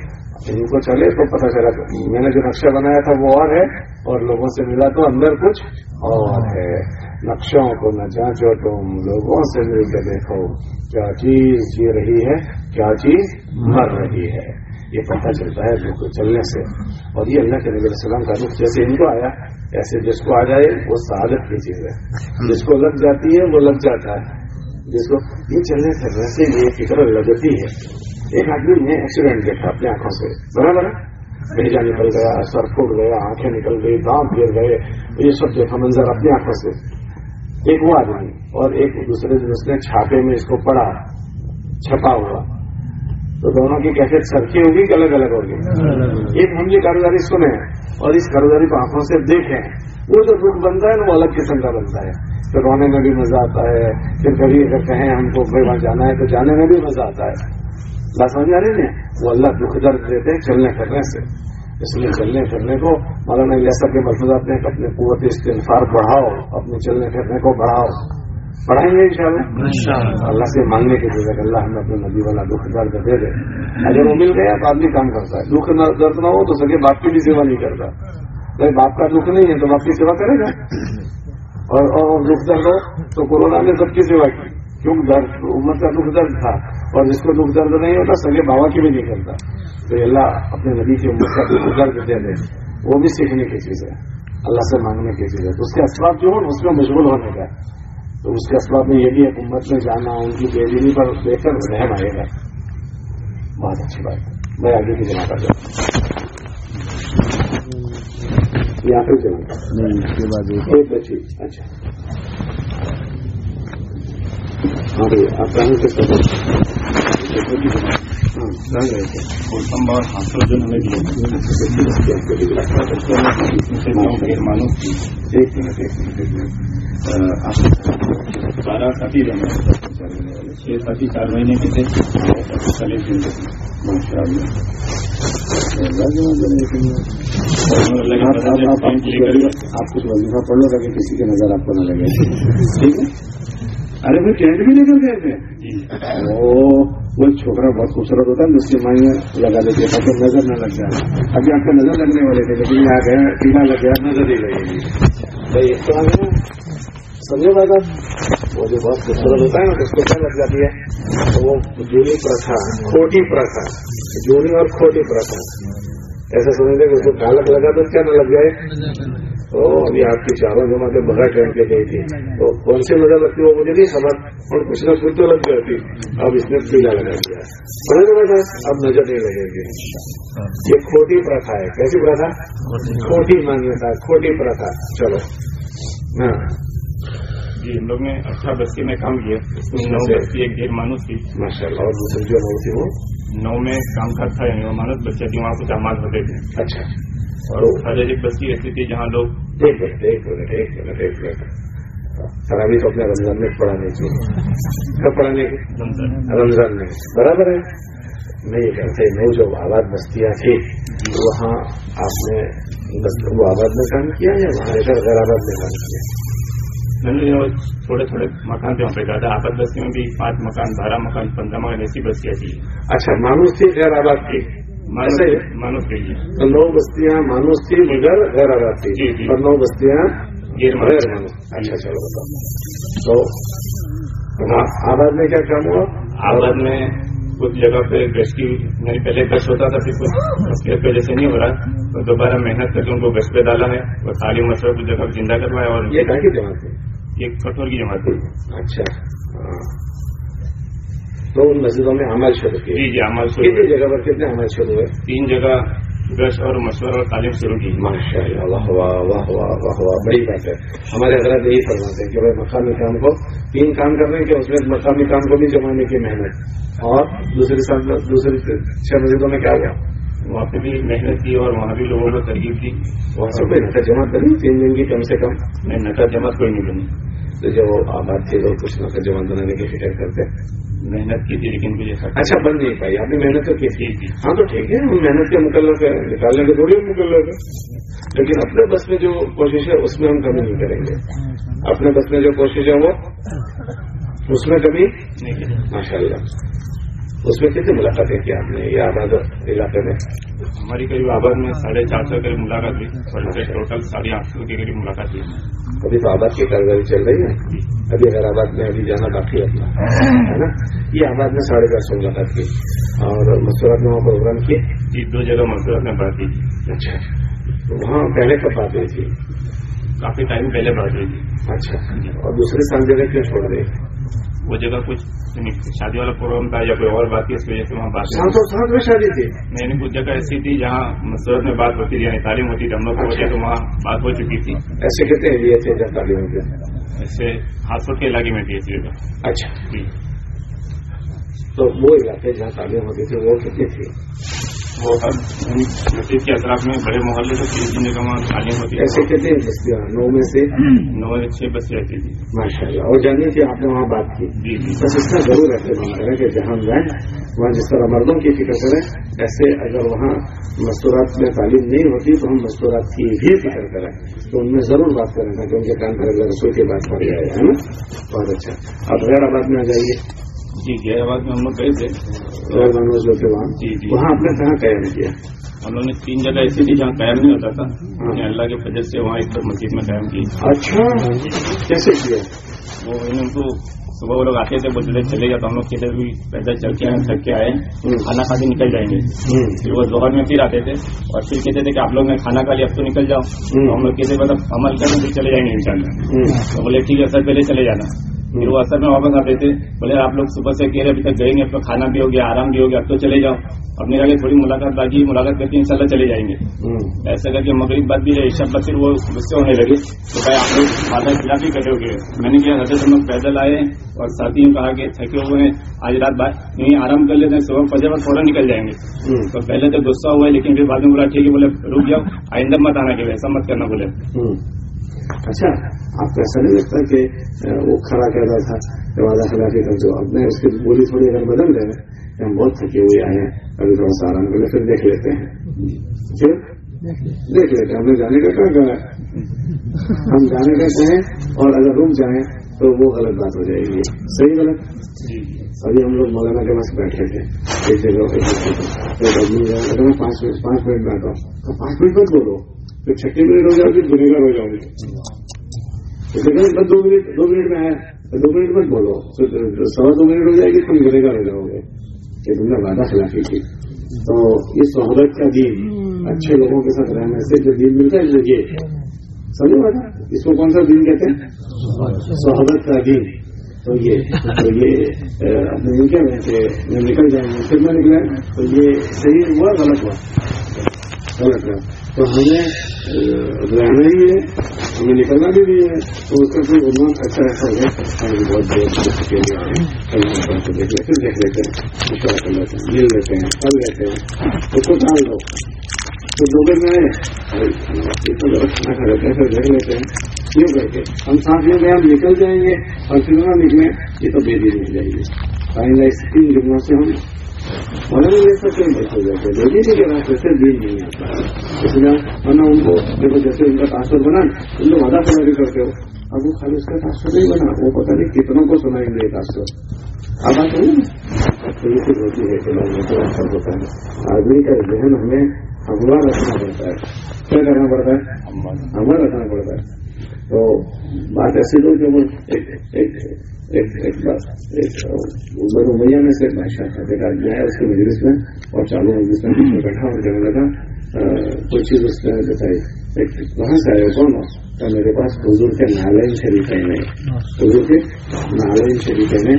ان کو چلے تو پتہ چلا میں نے جو نقشہ بنایا تھا وہ اور ہے اور لوگوں سے ملا تو اندر کچھ اور ہے۔ نقشوں کو نہ جانچو، تم لوگوں سے مل کے دیکھو کیا چیز جی رہی ہے؟ کیا چیز مر رہی ہے؟ یہ پتہ چلتا ہے روح کو چلنے سے۔ اور یہ اللہ کے نبی السلام کا رخ جیسے ان کو آیا، ایسے جس کو آ جائے، وہ سعادت کی چیز ہے۔ جس کو لگ جاتی ہے، وہ لگ جاتا ہے۔ جس کو یہ چلنے سے ویسے یہ فکر لگتی ہے۔ ایک آدمی نے ایکسیڈنٹ دیکھا اپنی آنکھوں سے۔ برابر ہے؟ بھیجا نکل گیا، سر پھوٹ گیا، آنکھیں نکل گئی، دانت گر گئے۔ یہ سب دیکھا منظر اپنی آنکھوں سے۔ ایک وہ آدمی اور ایک دوسرے دن اس نے چھاپے میں اس کو پڑھا، چھپا ہوا۔ تو دونوں کی کیفیت سرخی ہوگی کہ الگ الگ ہوگی؟ ایک ہم یہ کاروباری سنے اور اس کاروباری کو آنکھوں سے دیکھیں، وہ جو دکھ بنتا ہے نا، وہ الگ قسم کا بنتا ہے۔ پھر رونے میں بھی مزہ آتا ہے، پھر کبھی اگر کہیں ہم کو بھائی وہاں جانا ہے تو جانے میں بھی مزہ آتا ہے۔ بات سمجھ آ رہی نا وہ اللہ دکھ درد دیتے ہیں، چلنے پھرنے سے۔ اس لیے چلنے پھرنے کو مولانا ایسا کے ملفوظات نے اپنے قوت استنفار بڑھاؤ اپنے چلنے پھرنے کو بڑھاؤ۔ پڑھائیں گے انشاءاللہ؟ اللہ سے مانگنے کے لیے اللہ ہمیں اپنے نبی والا دکھ درد دے دے۔ اگر وہ مل گیا تو آدمی کام کرتا ہے۔ دکھ درد نہ ہو تو سکے باپ کی بھی سیوا نہیں کرتا۔ بھائی باپ کا دکھ نہیں ہے تو باپ کی سیوا کرے گا۔ اور دکھ درد ہو تو کورونا نے سب کی سیوا کی۔ کیوں؟ درد امت کا دکھ درد تھا۔ اور جس کو دکھ درد نہیں ہوتا سگے بابا کی بھی نہیں کرتا۔ تو اللہ اپنے نبی کی امت کا دکھ درد دے دے وہ بھی سیکھنے کی چیز ہے۔ اللہ سے مانگنے کی چیز ہے۔ تو اس کے اسباب جو ہو اس میں مشغول ہونے کا تو اس کے اسباب میں یہ بھی ہے امت میں جانا ان کی بے دینی پر دیکھ کر رحم آئے گا۔ بہت اچھی بات ہے۔ میں آگے کی جمع کر دوں یہ آخری جمع ایک ایک بچی۔ اچھا۔ ہاں بھائی آپ کہاں سے سب ہاں اور حاصل جو ہمیں دیے مانو کی ایک منٹ ایک منٹ ایک منٹ بارہ ساتھی رہے چھ ساتھی چار مہینے کے تھے چالیس دن کے ماشاء اللہ آپ کچھ وظیفہ پڑھ لو تاکہ کسی کی نظر آپ کو نہ لگے۔ ٹھیک ہے؟ ارے بھائی ٹینٹ بھی نکل گئے تھے۔ وہ چھوکرا بہت خوبصورت ہوتا ہے اس کی مائیں لگا دیتے تاکہ نظر نہ لگ جائے۔ ابھی آپ کو نظر لگنے والے تھے لیکن یہ آ گیا ٹیلا لگ گیا نظر ہی لگے گی بھائی اس گیا سمجھے بات وہ جو بہت خوبصورت ہوتا ہے نا اس کو کیا لگ جاتی ہے؟ وہ جونی پرتھا کھوٹی پرتھا جونی اور کھوٹی پرتھا ایسا سمجھتے کہ اس کو کالک لگا تو کیا نہ لگ جائے۔ تو ابھی آپ کی چاروں جماعتیں بغیر ٹرین کے گئی تھی۔ تو کون سی نظر لگتی وہ مجھے نہیں خبر اور کچھ نہ کچھ تو لگ جاتی اب اس نے پیلا لگا دیا۔ سمجھ میں بیٹھا اب نظر نہیں لگے گی۔ یہ کھوٹی پرتھا ہے۔ کیسی پرتھا؟ کھوٹی مانیتا کھوٹی پرتھا۔ چلو۔ ہاں۔ جی ہم لوگ نے اچھا بستی میں کام کیا۔ اس میں نو بستی ایک ڈیڑھ مانوس تھی ماشاء اللہ اور دوسری جو نو تھی وہ؟ نو میں کام کا تھا یعنی وہ مانوس بچے تھی وہاں کچھ اعمال ہوتے تھے۔ اچھا۔ اور ہر ایک بستی ایسی تھی جہاں لوگ ایک منٹ ایک منٹ ایک منٹ ایک منٹ سر ابھی تو اپنے رمضان میں پڑھانے چاہیے کب پڑھانے کی رمضان۔ میں۔ برابر ہے۔ میں یہ کہتے نو جو آباد بستیاں تھی وہاں آپ نے وہ آباد میں کام کیا یا وہاں ادھر غیر آباد میں کام کیا؟ میں نے تھوڑے تھوڑے مکان پہ زیادہ آباد بستیوں میں بھی پانچ مکان بارہ مکان پندرہ مکان ایسی بستیاں تھی اچھا مانوس تھی غیر آباد کی؟ مانوس کے تو نو بستیاں مانوس تھی مگر غیر آباد تھی۔ اور نو بستیاں غیر مانوس اچھا چلو بتاؤ تو آباد میں کیا کام ہوا آباد میں کچھ جگہ پہ گش کی یعنی پہلے گش ہوتا تھا پھر کچھ کی وجہ سے نہیں ہو رہا تو دوبارہ محنت کر کے ان کو گش پہ ڈالا ہے اور تعلیم مسئلہ کچھ جگہ زندہ کروایا اور یہ کہاں کی جماعت ہے یہ کٹور کی جماعت تھی اچھا۔ تو ان مسجدوں میں عمل شروع کیے۔ جی جی عمل شروع کتنی جگہ پر کتنے عمل شروع ہوئے؟ تین جگہ گش اور مشورہ اور تعلیم شروع کی۔ ماشاء اللہ واہ واہ واہ واہ واہ واہ بڑی بات ہے۔ ہمارے حضرات یہی فرماتے ہیں کہ بھائی مقامی کام کو تین کام کرنے کے اس میں مقامی کام کو بھی جمانے کی محنت۔ اور دوسری سال دوسری چھ مسجدوں میں کیا گیا وہاں پہ بھی محنت کی اور وہاں بھی لوگوں کو ترغیب دی۔ وہاں سے کوئی نقد جمع کری تین دن کی کم سے کم۔ میں نقد جمع کوئی نہیں بنی۔ تو جو آباد تھے لوگ کچھ نقد جمع بنانے کی فکر کرتے محنت کی تھی لیکن اچھا بن نہیں پائی۔ آپ نے محنت تو کی جی ہاں تو ٹھیک ہے ہم محنت کے مکلف ہے نکالنے کے تھوڑی مکلف ہے لیکن اپنے بس میں جو کوشش ہے اس میں ہم کمی نہیں کریں گے۔ اپنے بس میں جو کوشش ہے وہ اس میں کمی ماشاء اللہ اس میں کتنی ملاقاتیں کی آپ نے یہ آباد علاقے میں؟ ہماری قریب آباد میں ساڑھے چار سو قریب ملاقات ہوئی ٹوٹل ساڑھے آٹھ سو کے قریب ملاقات ہوئی۔ ابھی تو آباد کی کاروباری چل رہی ہے؟ ابھی غیر آباد میں ابھی جانا باقی ہے اپنا ہے نا؟ یہ آباد میں ساڑھے چار سو ملاقات کی اور مسورات میں وہاں پروگرام کیے جی دو جگہ مزدورات میں بات کی۔ اچھا وہاں پہلے کب بات ہوئی تھی؟ کافی ٹائم پہلے بات ہوئی تھی۔ اچھا اور دوسری سال جگہ کیوں چھوڑ گئی وہ جگہ کچھ یعنی شادی والا پروگرام تھا یا کوئی اور بات کی اس وجہ سے وہاں بات میں شادی تھی نہیں نہیں کچھ جگہ ایسی تھی جہاں مسورت میں بات ہوتی تھی یعنی تعلیم ہوتی تھی ہم لوگ کو وجہ تو وہاں بات ہو چکی تھی۔ ایسے کہتے ہیں ایسے خاص طور کے علاقے میں تھی ایسی جگہ۔ اچھا۔ جی۔ تو وہ علاقے جہاں تعلیم ہوتی تھی وہ کہتے تھے وہ مسجد کے اطراف میں بڑے محلے سے تین تعلیم ہوتی ایسے کتنے بستیاں نو میں سے؟ نو سے چھ بستی رہتی تھی۔ ماشاء اللہ اور جانے کی آپ نے وہاں بات کی۔ جی، جی۔ بس اس کا ضرور اہتمام کریں کہ جہاں ہم جائیں وہاں جس طرح مردوں کی فکر کریں ایسے اگر وہاں مستورات میں تعلیم نہیں ہوتی تو ہم مستورات کی بھی فکر کریں۔ تو ان میں ضرور بات کریں تاکہ ان کے کام گا رسوئی کی بات پڑ جائے ہے نا؟ بہت اچھا۔ اب غیر آباد میں آ جائیے۔ جی جی میں ہم لوگ گئے تھے۔ وہاں۔ جی، جی۔ آپ نے کہاں قیام کیا؟ ہم لوگوں نے تین جگہ ایسی تھی جہاں قیام نہیں ہوتا تھا۔ ہاں۔ یعنی اللہ کے فجر سے وہاں ایک مسجد میں قیام کی۔ اچھا۔ کیسے کیا؟ وہ ان کو صبح وہ لوگ آتے تھے بولتے چلے گئے تو ہم لوگ کدھر بھی پیدل چل کے آئے تھک کے آئے۔ کھانا کھا کے نکل جائیں گے۔ پھر وہ دوہر میں پھر آتے تھے۔ اور پھر کہتے تھے کہ آپ لوگ نے کھانا کھا لیا اب تو نکل جاؤ۔ ہم لوگ کہتے مطلب عمل کریں پھر چلے جائیں گے ان شاء اللہ تو بولے ٹھیک ہے سر پہلے چلے جانا۔ پھر وہ اثر میں واپس آتے تھے بولے آپ لوگ صبح سے کہہ رہے ابھی تک گئے گے اب تو کھانا بھی ہو گیا آرام بھی ہو گیا اب تو چلے جاؤ۔ اب میرا آگے تھوڑی ملاقات باقی ملاقات کر کے ان شاء اللہ چلے جائیں گے۔ ایسا کر کے مغرب بات بھی شب پھر وہ غصے ہونے لگے۔ تو بھائی آپ لوگ آدھا خلاف ہی کٹے ہو گئے۔ میں نے کیا حضرت ہم لوگ پیدل آئے اور ساتھیوں کہا کہ تھکے ہوئے ہیں آج رات بات یہیں آرام کر لیتے ہیں صبح فجر پر فوراً نکل جائیں گے۔ تو پہلے تو غصہ ہوا ہے لیکن پھر بعد میں بولا ٹھیک ہے بولے رک جاؤ آئندہ مت آنا کہ ویسا مت کرنا بولے۔ اچھا آپ کو ایسا نہیں لگتا کہ وہ کھڑا کہتا تھا وعدہ خلافی کا جو اب میں اس کی بولی تھوڑی اگر بدل دیں کہ ہم بہت تھکے ہوئے آئے ہیں ابھی تھوڑا سا آرام کر لیں پھر دیکھ لیتے ہیں۔ پھر دیکھ لیتے ہیں ہم نے جانے کا کہاں کہا ہے؟ ہم جانے کا کہیں اور اگر روم جائیں تو وہ غلط بات ہو جائے گی۔ صحیح غلط؟ جی۔ ابھی ہم لوگ مولانا کے پاس بیٹھے تھے ایک جگہ ایک پانچ منٹ پانچ منٹ بیٹھو پانچ منٹ مت بولو۔ پھر چھٹی منٹ ہو جاؤ گے گنےگار ہو جاؤ گے بس دو منٹ دو منٹ میں آیا دو منٹ میں بولو۔ سوا دو منٹ ہو جائے گی تم گنےگار ہو جاؤ گے۔ یہ تم نے وعدہ خلافی کی تو یہ سہولت کا دین۔ اچھے لوگوں کے ساتھ رہنے سے جو دین ملتا ہے یہ۔ سمجھو بات؟ اس کو کون سا دین کہتے ہیں؟ سہولت کا دین۔ تو یہ تو یہ اپنے ممکن ہے کہ نکل جائیں گے پھر میں نکلا تو یہ صحیح ہوا غلط ہوا؟ غلط ہوا۔ تو ہمیں رہنا ہی ہے ہمیں نکلنا بھی نہیں ہے۔ تو اس کا کوئی عنوان اچھا ایسا ہے۔ ہم بہت بہت سے کے لیے آئے اللہ دیکھ لیتے ہیں۔ مشورہ کر لیتے ہیں مل لیتے ہیں پڑھ لیتے ہیں۔ اس کو ڈال دو تو دو دن میں ذرا کھانا کھا لیتے ہیں، پھر دیکھ لیتے ہیں۔ یوں کر کے ہم ساتھ میں گئے ہم نکل جائیں گے اور پھر نہ نکلیں۔ یہ تو بے دیر مل جائیں گے۔ فائن لائف ان جملوں سے ہم انہوں نے یہ سب کہیں دیکھے جاتے لیکن کے لیے جیسے دین نہیں آتا اس لیے ورنہ ان کو دیکھو جیسے ان کا تاثر بنا ان لوگ وعدہ سواری کرتے ہو اب وہ خالی اس کا تاثر نہیں بنا وہ پتہ نہیں کتنوں کو سنائیں گے تاثر اب بات یہ چیز ہوتی ہے کہ لوگوں کو اثر ہوتا ہے آدمی کا ذہن ہمیں ہموار رکھنا پڑتا ہے کیا کرنا پڑتا ہے ہموار رکھنا پڑتا ہے تو بات ایسی لوگ رومیا میں سے بادشاہ صاحب دیکھا آدمی ہے اس کے مجلس میں اور چالو مجلس میں بیچ میں بیٹھا اور کہنے لگا کوئی چیز اس نے بتائی۔ وہاں سے آئے کون؟ تو میرے پاس حضور کے نالائن شریف ہے حضور کے نالائن شریف ہے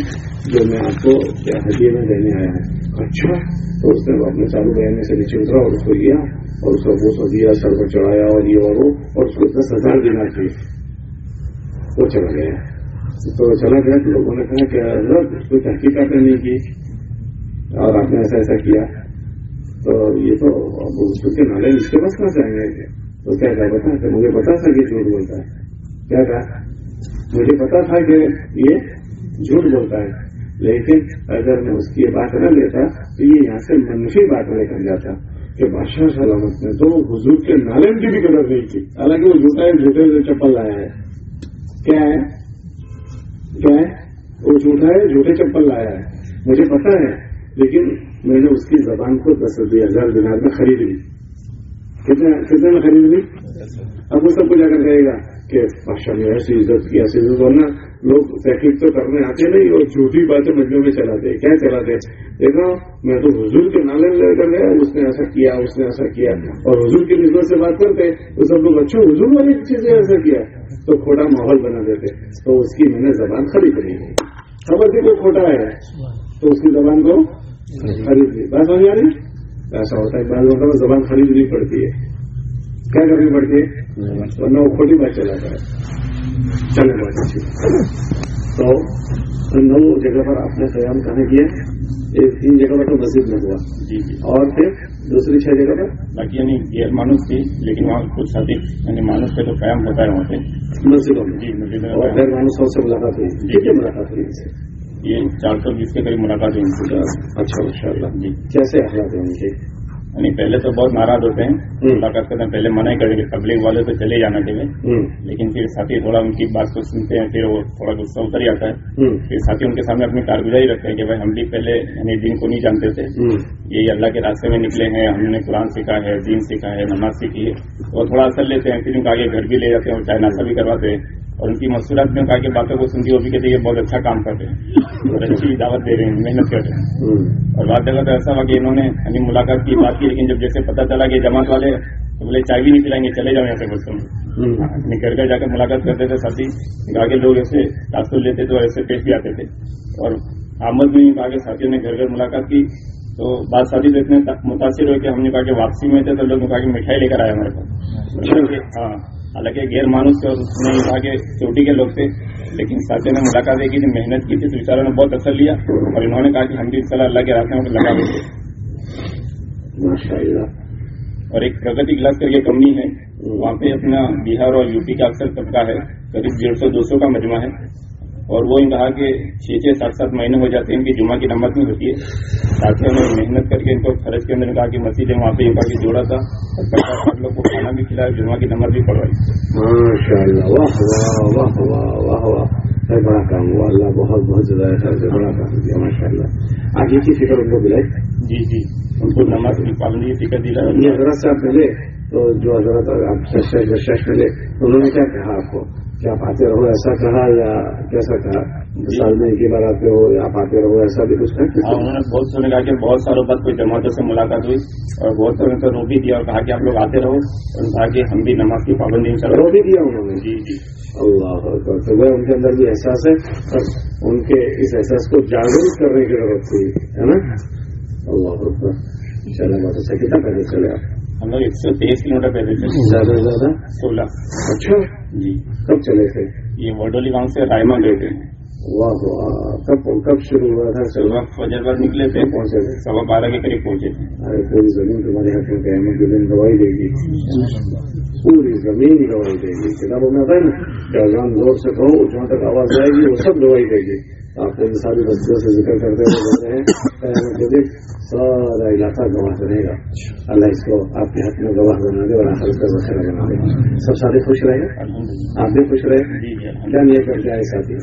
جو میں آپ کو ہدیے میں دینے آیا ہے اچھا تو اس نے اپنے چالو بہنے سے نیچے اترا اور اس کو لیا اور اس کو وہ سو دیا سر کو چڑھایا اور یہ اور وہ، اور اس کو اتنا سزا دینا چاہیے۔ وہ چلا گیا۔ تو اچانک ہے لوگوں نے کہا کہ حضرت اس کو تحقیق آپ نے نہیں کی اور آپ نے ایسا ایسا کیا تو یہ تو اس کے نالے اس کے پاس کہاں سے آئے گے تو کیا کہا بتا کہ مجھے پتا تھا کہ جھوٹ بولتا ہے کیا کہا مجھے پتا تھا کہ یہ جھوٹ بولتا ہے لیکن اگر میں اس کی بات نہ لیتا تو یہ یہاں سے منفی بات لے کر جاتا کہ بادشاہ سلامت نے تو حضور کے نالے کی بھی قدر نہیں کی حالانکہ وہ جوتا ہے جوتے سے چپل لایا ہے۔ کیا ہے؟ کیا ہے؟ وہ جھوٹا ہے جھوٹے چپل لایا ہے۔ مجھے پتا ہے لیکن میں نے اس کی زبان کو دس روپیہ ہزار دینار میں خرید لی۔ کتنے کتنے میں خرید لی؟ اب وہ سب کو جا کر کہے گا کہ بادشاہ نے ایسی عزت کی ایسی عزت بولنا لوگ تحقیق تو کرنے آتے نہیں اور جھوٹی باتیں مجلوں میں چلاتے کیا چلاتے دیکھو، میں تو حضور کے نالے لے کر گیا، اس نے ایسا کیا، اس نے ایسا کیا۔ اور حضور کی نسبت سے بات کرتے، تو سب لوگ اچھے حضور والی چیزیں ایسا کیا۔ تو کھوٹا ماحول بنا دیتے۔ تو اس کی میں نے زبان خرید لی خبر تھی کو کھوٹا ہے؟ تو اس کی زبان کو خرید لی بات سمجھ آ رہی ایسا ہوتا ہے، بعض مرتبہ زبان خریدنی پڑتی ہے۔ کیا کرنی پڑتی ہے؟ ورنہ وہ کھوٹی بات چلاتا ہے۔ چلے گئے تو نو جگہ پر آپ نے قیام کہاں کیا تین جگہ پر تو مسجد میں ہوا۔ جی جی۔ اور پھر دوسری چھ جگہ پر؟ باقی یعنی غیر مانوس تھی لیکن وہاں کچھ ادھک یعنی مانوس پہ تو قیام ہوتا ہے وہاں پہ۔ مسجدوں میں۔ جی مسجد اور غیر مانوس سے ملاقات ہوئی۔ جی۔ کیا ملاقات ہوئی سے؟ یہ چار سو بیس کے قریب ملاقات ہوئی اچھا ان شاء اللہ جی۔ کیسے حالات ہیں ان کے؟ یعنی پہلے تو بہت ناراض ہوتے ہیں ملاقات کرتے ہیں پہلے منع کریں کہ پبلک والے تو چلے جانا چاہیے۔ لیکن پھر ساتھی تھوڑا ان کی بات کو سنتے ہیں پھر وہ تھوڑا غصہ اتر جاتا ہے۔ پھر ساتھی ان کے سامنے اپنی کارگزاری رکھتے ہیں کہ بھائی ہم بھی پہلے یعنی دین کو نہیں جانتے تھے۔ یہ اللہ کے راستے میں نکلے ہیں ہم نے قرآن سیکھا ہے دین سیکھا ہے نماز سیکھی ہے۔ وہ تھوڑا اثر لیتے ہیں پھر ان کو آگے گھر بھی لے جاتے ہیں اور چائے ناشتہ بھی کرواتے ہیں۔ اور ان کی مصورت میں کہا کہ باتوں کو سنتی ہوگی کہتے ہیں یہ بہت اچھا کام کر رہے ہیں بہت اچھی دعوت دے رہے ہیں محنت کر رہے ہیں۔ اور بات جگہ تو ایسا ہوا کہ انہوں نے یعنی ملاقات کی بات کی لیکن جب جیسے پتہ چلا کہ جماعت والے تو بولے چائے بھی نہیں پلائیں گے چلے جاؤں یہاں سے میں۔ یعنی گھر گھر جا کر ملاقات کرتے تھے ساتھی آگے لوگ ایسے تاثر لیتے تھے اور ایسے پیش بھی آتے تھے۔ اور آمد میں کے ساتھیوں نے گھر گھر ملاقات کی۔ تو بات ساتھی تو اتنے متاثر ہوئے کہ ہم نے کہا کہ واپسی میں تھے تو لوگ نے کہا کہ مٹھائی لے کر آئے ہمارے پاس۔ ہاں۔ حالانکہ غیر مانوس سے اس نے کہا کہ چوٹی کے لوگ تھے لیکن ساتھیوں نے ملاقات کی تھی جی محنت کی تھی تو بیچاروں نے بہت اثر لیا اور انہوں نے کہا کہ ہم بھی ان شاء اللہ اللہ کے راستے میں لگا دیتے۔ اور ایک پرگتی کلاس کر کے کمی ہے وہاں پہ اپنا بہار اور یو پی کا اکثر طبقہ ہے قریب ڈیڑھ سو دو سو کا مجمع ہے۔ اور وہ کہا کہ چھ چھ سات سات مہینے ہو جاتے ہیں ان کی جمعہ کی نمبر نہیں ہوتی ہے۔ ساتھ انہوں نے محنت کر کے ان کو خرج کے اندر کہا کہ مسجد ہے وہاں پہ ان کا بھی جوڑا تھا ہم لوگ کو کھانا بھی کھلایا جمعہ کی نمبر بھی پڑھوائی۔ بڑا کام ہوا۔ اللہ بہت بہت زیادہ خیر سے بڑا کام کیا ماشاء اللہ آگے کی فکر ان کو دلائی جی جی۔ ان کو نماز کی پابندی فکر دی دلا۔ یہ حضرت صاحب ملے تو جو حضرت آپ سے ملے انہوں نے کیا کہا آپ کو؟ آپ آتے رہو ایسا کہا یا کیسا کہا۔ سال میں ایک ہی بار آتے ہو یا آپ آتے رہو ایسا بھی کچھ ہاں، انہوں نے بہت سنے کہا کہ بہت سالوں بعد کوئی جماعتوں سے ملاقات ہوئی اور بہت سارے کو رو بھی دیا اور کہا کہ آپ لوگ آتے رہو۔ اور کہا کہ ہم بھی نماز کی پابندی میں رو بھی دیا انہوں نے۔ جی جی۔ اللہ تو وہ ان کے اندر بھی احساس ہے ان کے اس احساس کو جاگروک کرنے کی ضرورت تھی ہے نا؟ اللہ چلے بات اچھا کتنا پیدل چلے آپ۔ ہم لوگ ایک سو تیئیس کلو میٹر پیدل چلے زیادہ سے زیادہ؟ سولہ۔ اچھا۔ جی۔ کب چلے تھے؟ یہ ماڈولی گاؤں سے رائما گئے تھے واہ واہ کب کب شروع ہوا تھا؟ صبح فجر بعد نکلے تھے۔ پہنچے تھے۔ سوا بارہ کے قریب پہنچے تھے۔ ارے پوری زمین تمہارے ہاتھ میں گئے قیامت زمین گوائی دے گی۔ پوری زمین گوائی دے گی۔ کتابوں میں آتا ہے نا کہ زور سے کہو جہاں تک آواز آئے گی وہ سب دوائی دے گی۔ آپ ان ساری بچوں سے ذکر کرتے ہوئے ہیں سارا علاقہ گواہ بنے گا۔ اللہ اس کو آپ کے ہاتھ میں گواہ بنا دے اور آخر کا بخیر بنا دے۔ سب سارے خوش رہے آپ بھی خوش رہے کیا نیت کر کے آئے ساتھی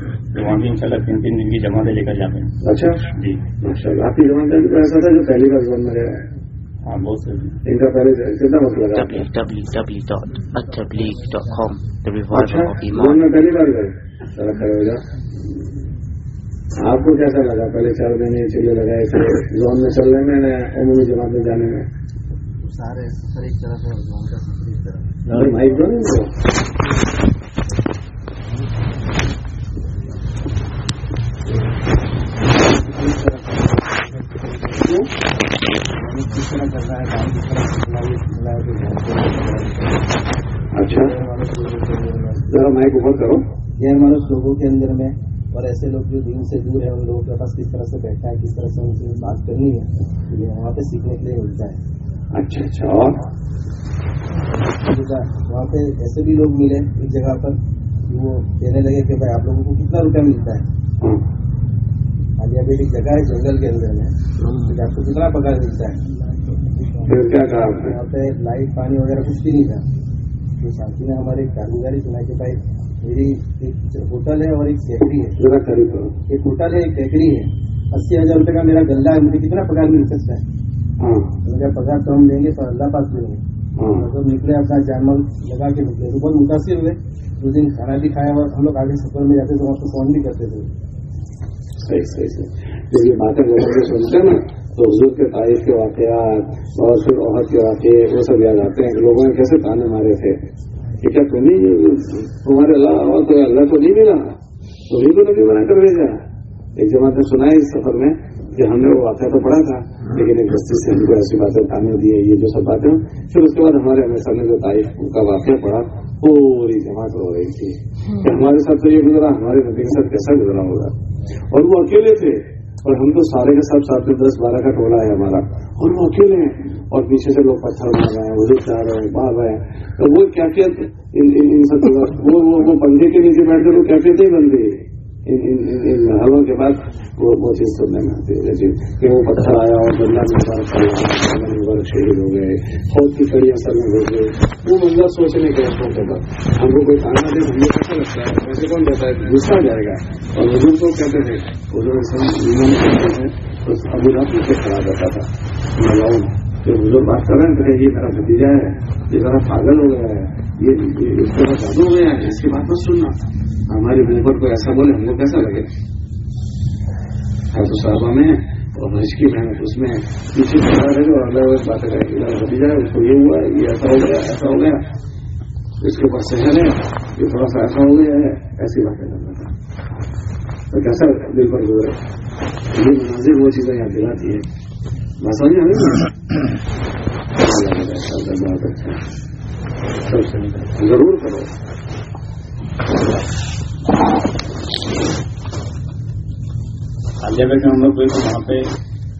ان شاء اللہ تین تین دن کی جماعتیں لے کر جاتے ہیں۔ اچھا؟ جی۔ ماشاء اللہ۔ آپ کی جمع دن کا ایسا تھا جو پہلی بار بند میں رہا ہے؟ ہاں، پہلے آپ کو کیسا لگا؟ پہلے چار مہینے اسی لیے لگائے لون زون میں چلنے میں یا عمومی جماعت میں جانے میں؟ سارے اچھا۔ ذرا مائک اوپر کرو۔ یہ ہمارے صوبوں کے اندر میں اور ایسے لوگ جو دین سے دور ہیں ان لوگوں کے پاس کس طرح سے بیٹھا ہے کس طرح سے ان سے بات کرنی ہے یہ وہاں پہ سیکھنے کے لیے ملتا ہے۔ اچھا اچھا جی جی، وہاں پہ ایسے بھی لوگ ملے ایک جگہ پر وہ کہنے لگے کہ بھائی آپ لوگوں کو کتنا روپیہ ملتا ہے۔ حالیہ بھی ایک جگہ ہے جنگل کے اندر میں آپ کو کتنا پکڑ ملتا ہے۔ وہاں پہ لائٹ پانی وغیرہ کچھ بھی نہیں تھا۔ ساتھی نے ہماری کاروباری سنا کہ بھائی میری ایک ہوٹل ہے اور ایک بیکری ہے۔ ایک ہوٹل ہے ایک بیکری ہے۔ اسی ہزار روپے کا میرا گندہ ہے مجھے کتنا پگار مل سکتا ہے؟ ہاں۔ میرا پگار تو ہم لیں گے تو اللہ پاس ملیں گے۔ ہاں۔ نکلے اپنا جامل لگا کے نکلے۔ تو بہت متاثر ہوئے۔ دو دن کھانا بھی کھایا اور ہم لوگ آگے سفر میں جاتے تو وہاں کو فون بھی کرتے تھے۔ جب یہ باتیں لوگوں سنتے ہیں نا تو حضور کے تاریخ کے واقعات اور پھر عہد کے واقعے وہ سب یاد آتے ہیں لوگوں نے کیسے تانے مارے تھے۔ ٹکٹ تو نہیں تمہارے اور کوئی اللہ کو نہیں ملا تو تو نبی بنا کر بھیجا ایک جماعت نے سنا ہے اس سفر میں کہ ہم نے وہ واقعہ تو پڑھا تھا لیکن ایک بستی سے ہم کو ایسی باتیں بتانے دی یہ جو سب باتیں پھر اس کے بعد ہمارے ہمیں سامنے جو تاریخ کا واقعہ پڑھا پوری جماعت رو رہی تھی کہ ہمارے ساتھ تو یہ گزرا ہمارے نبی کے ساتھ کیسا گزرا ہوگا اور وہ اکیلے تھے اور ہم تو سارے کے ساتھ ساتھ میں دس بارہ کا ٹولہ ہے ہمارا۔ اور وہ اکیلے ہیں۔ اور پیچھے سے لوگ پتھر مار رہے ہیں، وزیر چاہ رہے ہیں باغ رہے ہیں۔ تو وہ کیفیت ان سب وہ بندے کے نیچے بیٹھ کر وہ کیفیت ہی بن ہے ان کے بعد وہ چیز سننے میں آتی ہے لیکن کہ وہ پتھر آیا اور بندہ کے مبارک شہید ہو گئے، خود کی کڑی اثر میں ہو گئے۔ وہ بندہ سوچنے کے حقوں کے بعد ہم کو کوئی کھانا دے ہمیں کو کیسا لگتا ہے ویسے کون جاتا ہے؟ غصہ جائے گا۔ اور حضور کو کہتے تھے، حضور سن کہتے ہیں تو ابھی رات سے خراب رہتا تھا۔ ملاؤں جو حضور بات کر رہے ہیں کہ یہ طرح بھتیجا ہے، یہ ذرا پاگل ہو گیا ہے، یہ اس طرح زیادہ ہو گیا ہے، اس کی بات میں سننا۔ ہماری محبت کو ایسا بولے ہم کو کیسا لگے؟ تو صاحبہ میں اور حج کی محنت اس میں کسی بتا رہے اور اللہ اس کو یہ ہوا ہے یہ ایسا ہو گیا، ایسا ہو گیا۔ اس کے پاس شہر ہے، یہ تھوڑا سا ایسا ہو گیا ہے، ایسی باتیں کرنا تھا۔ تو کیسا دل پر گزرے یہ مناظر، وہ چیزیں یہاں دلاتی ہے؟ بس نہیں اچھا۔ ضرور کرو۔ حالیہ بیٹھے ہم لوگ تو وہاں پہ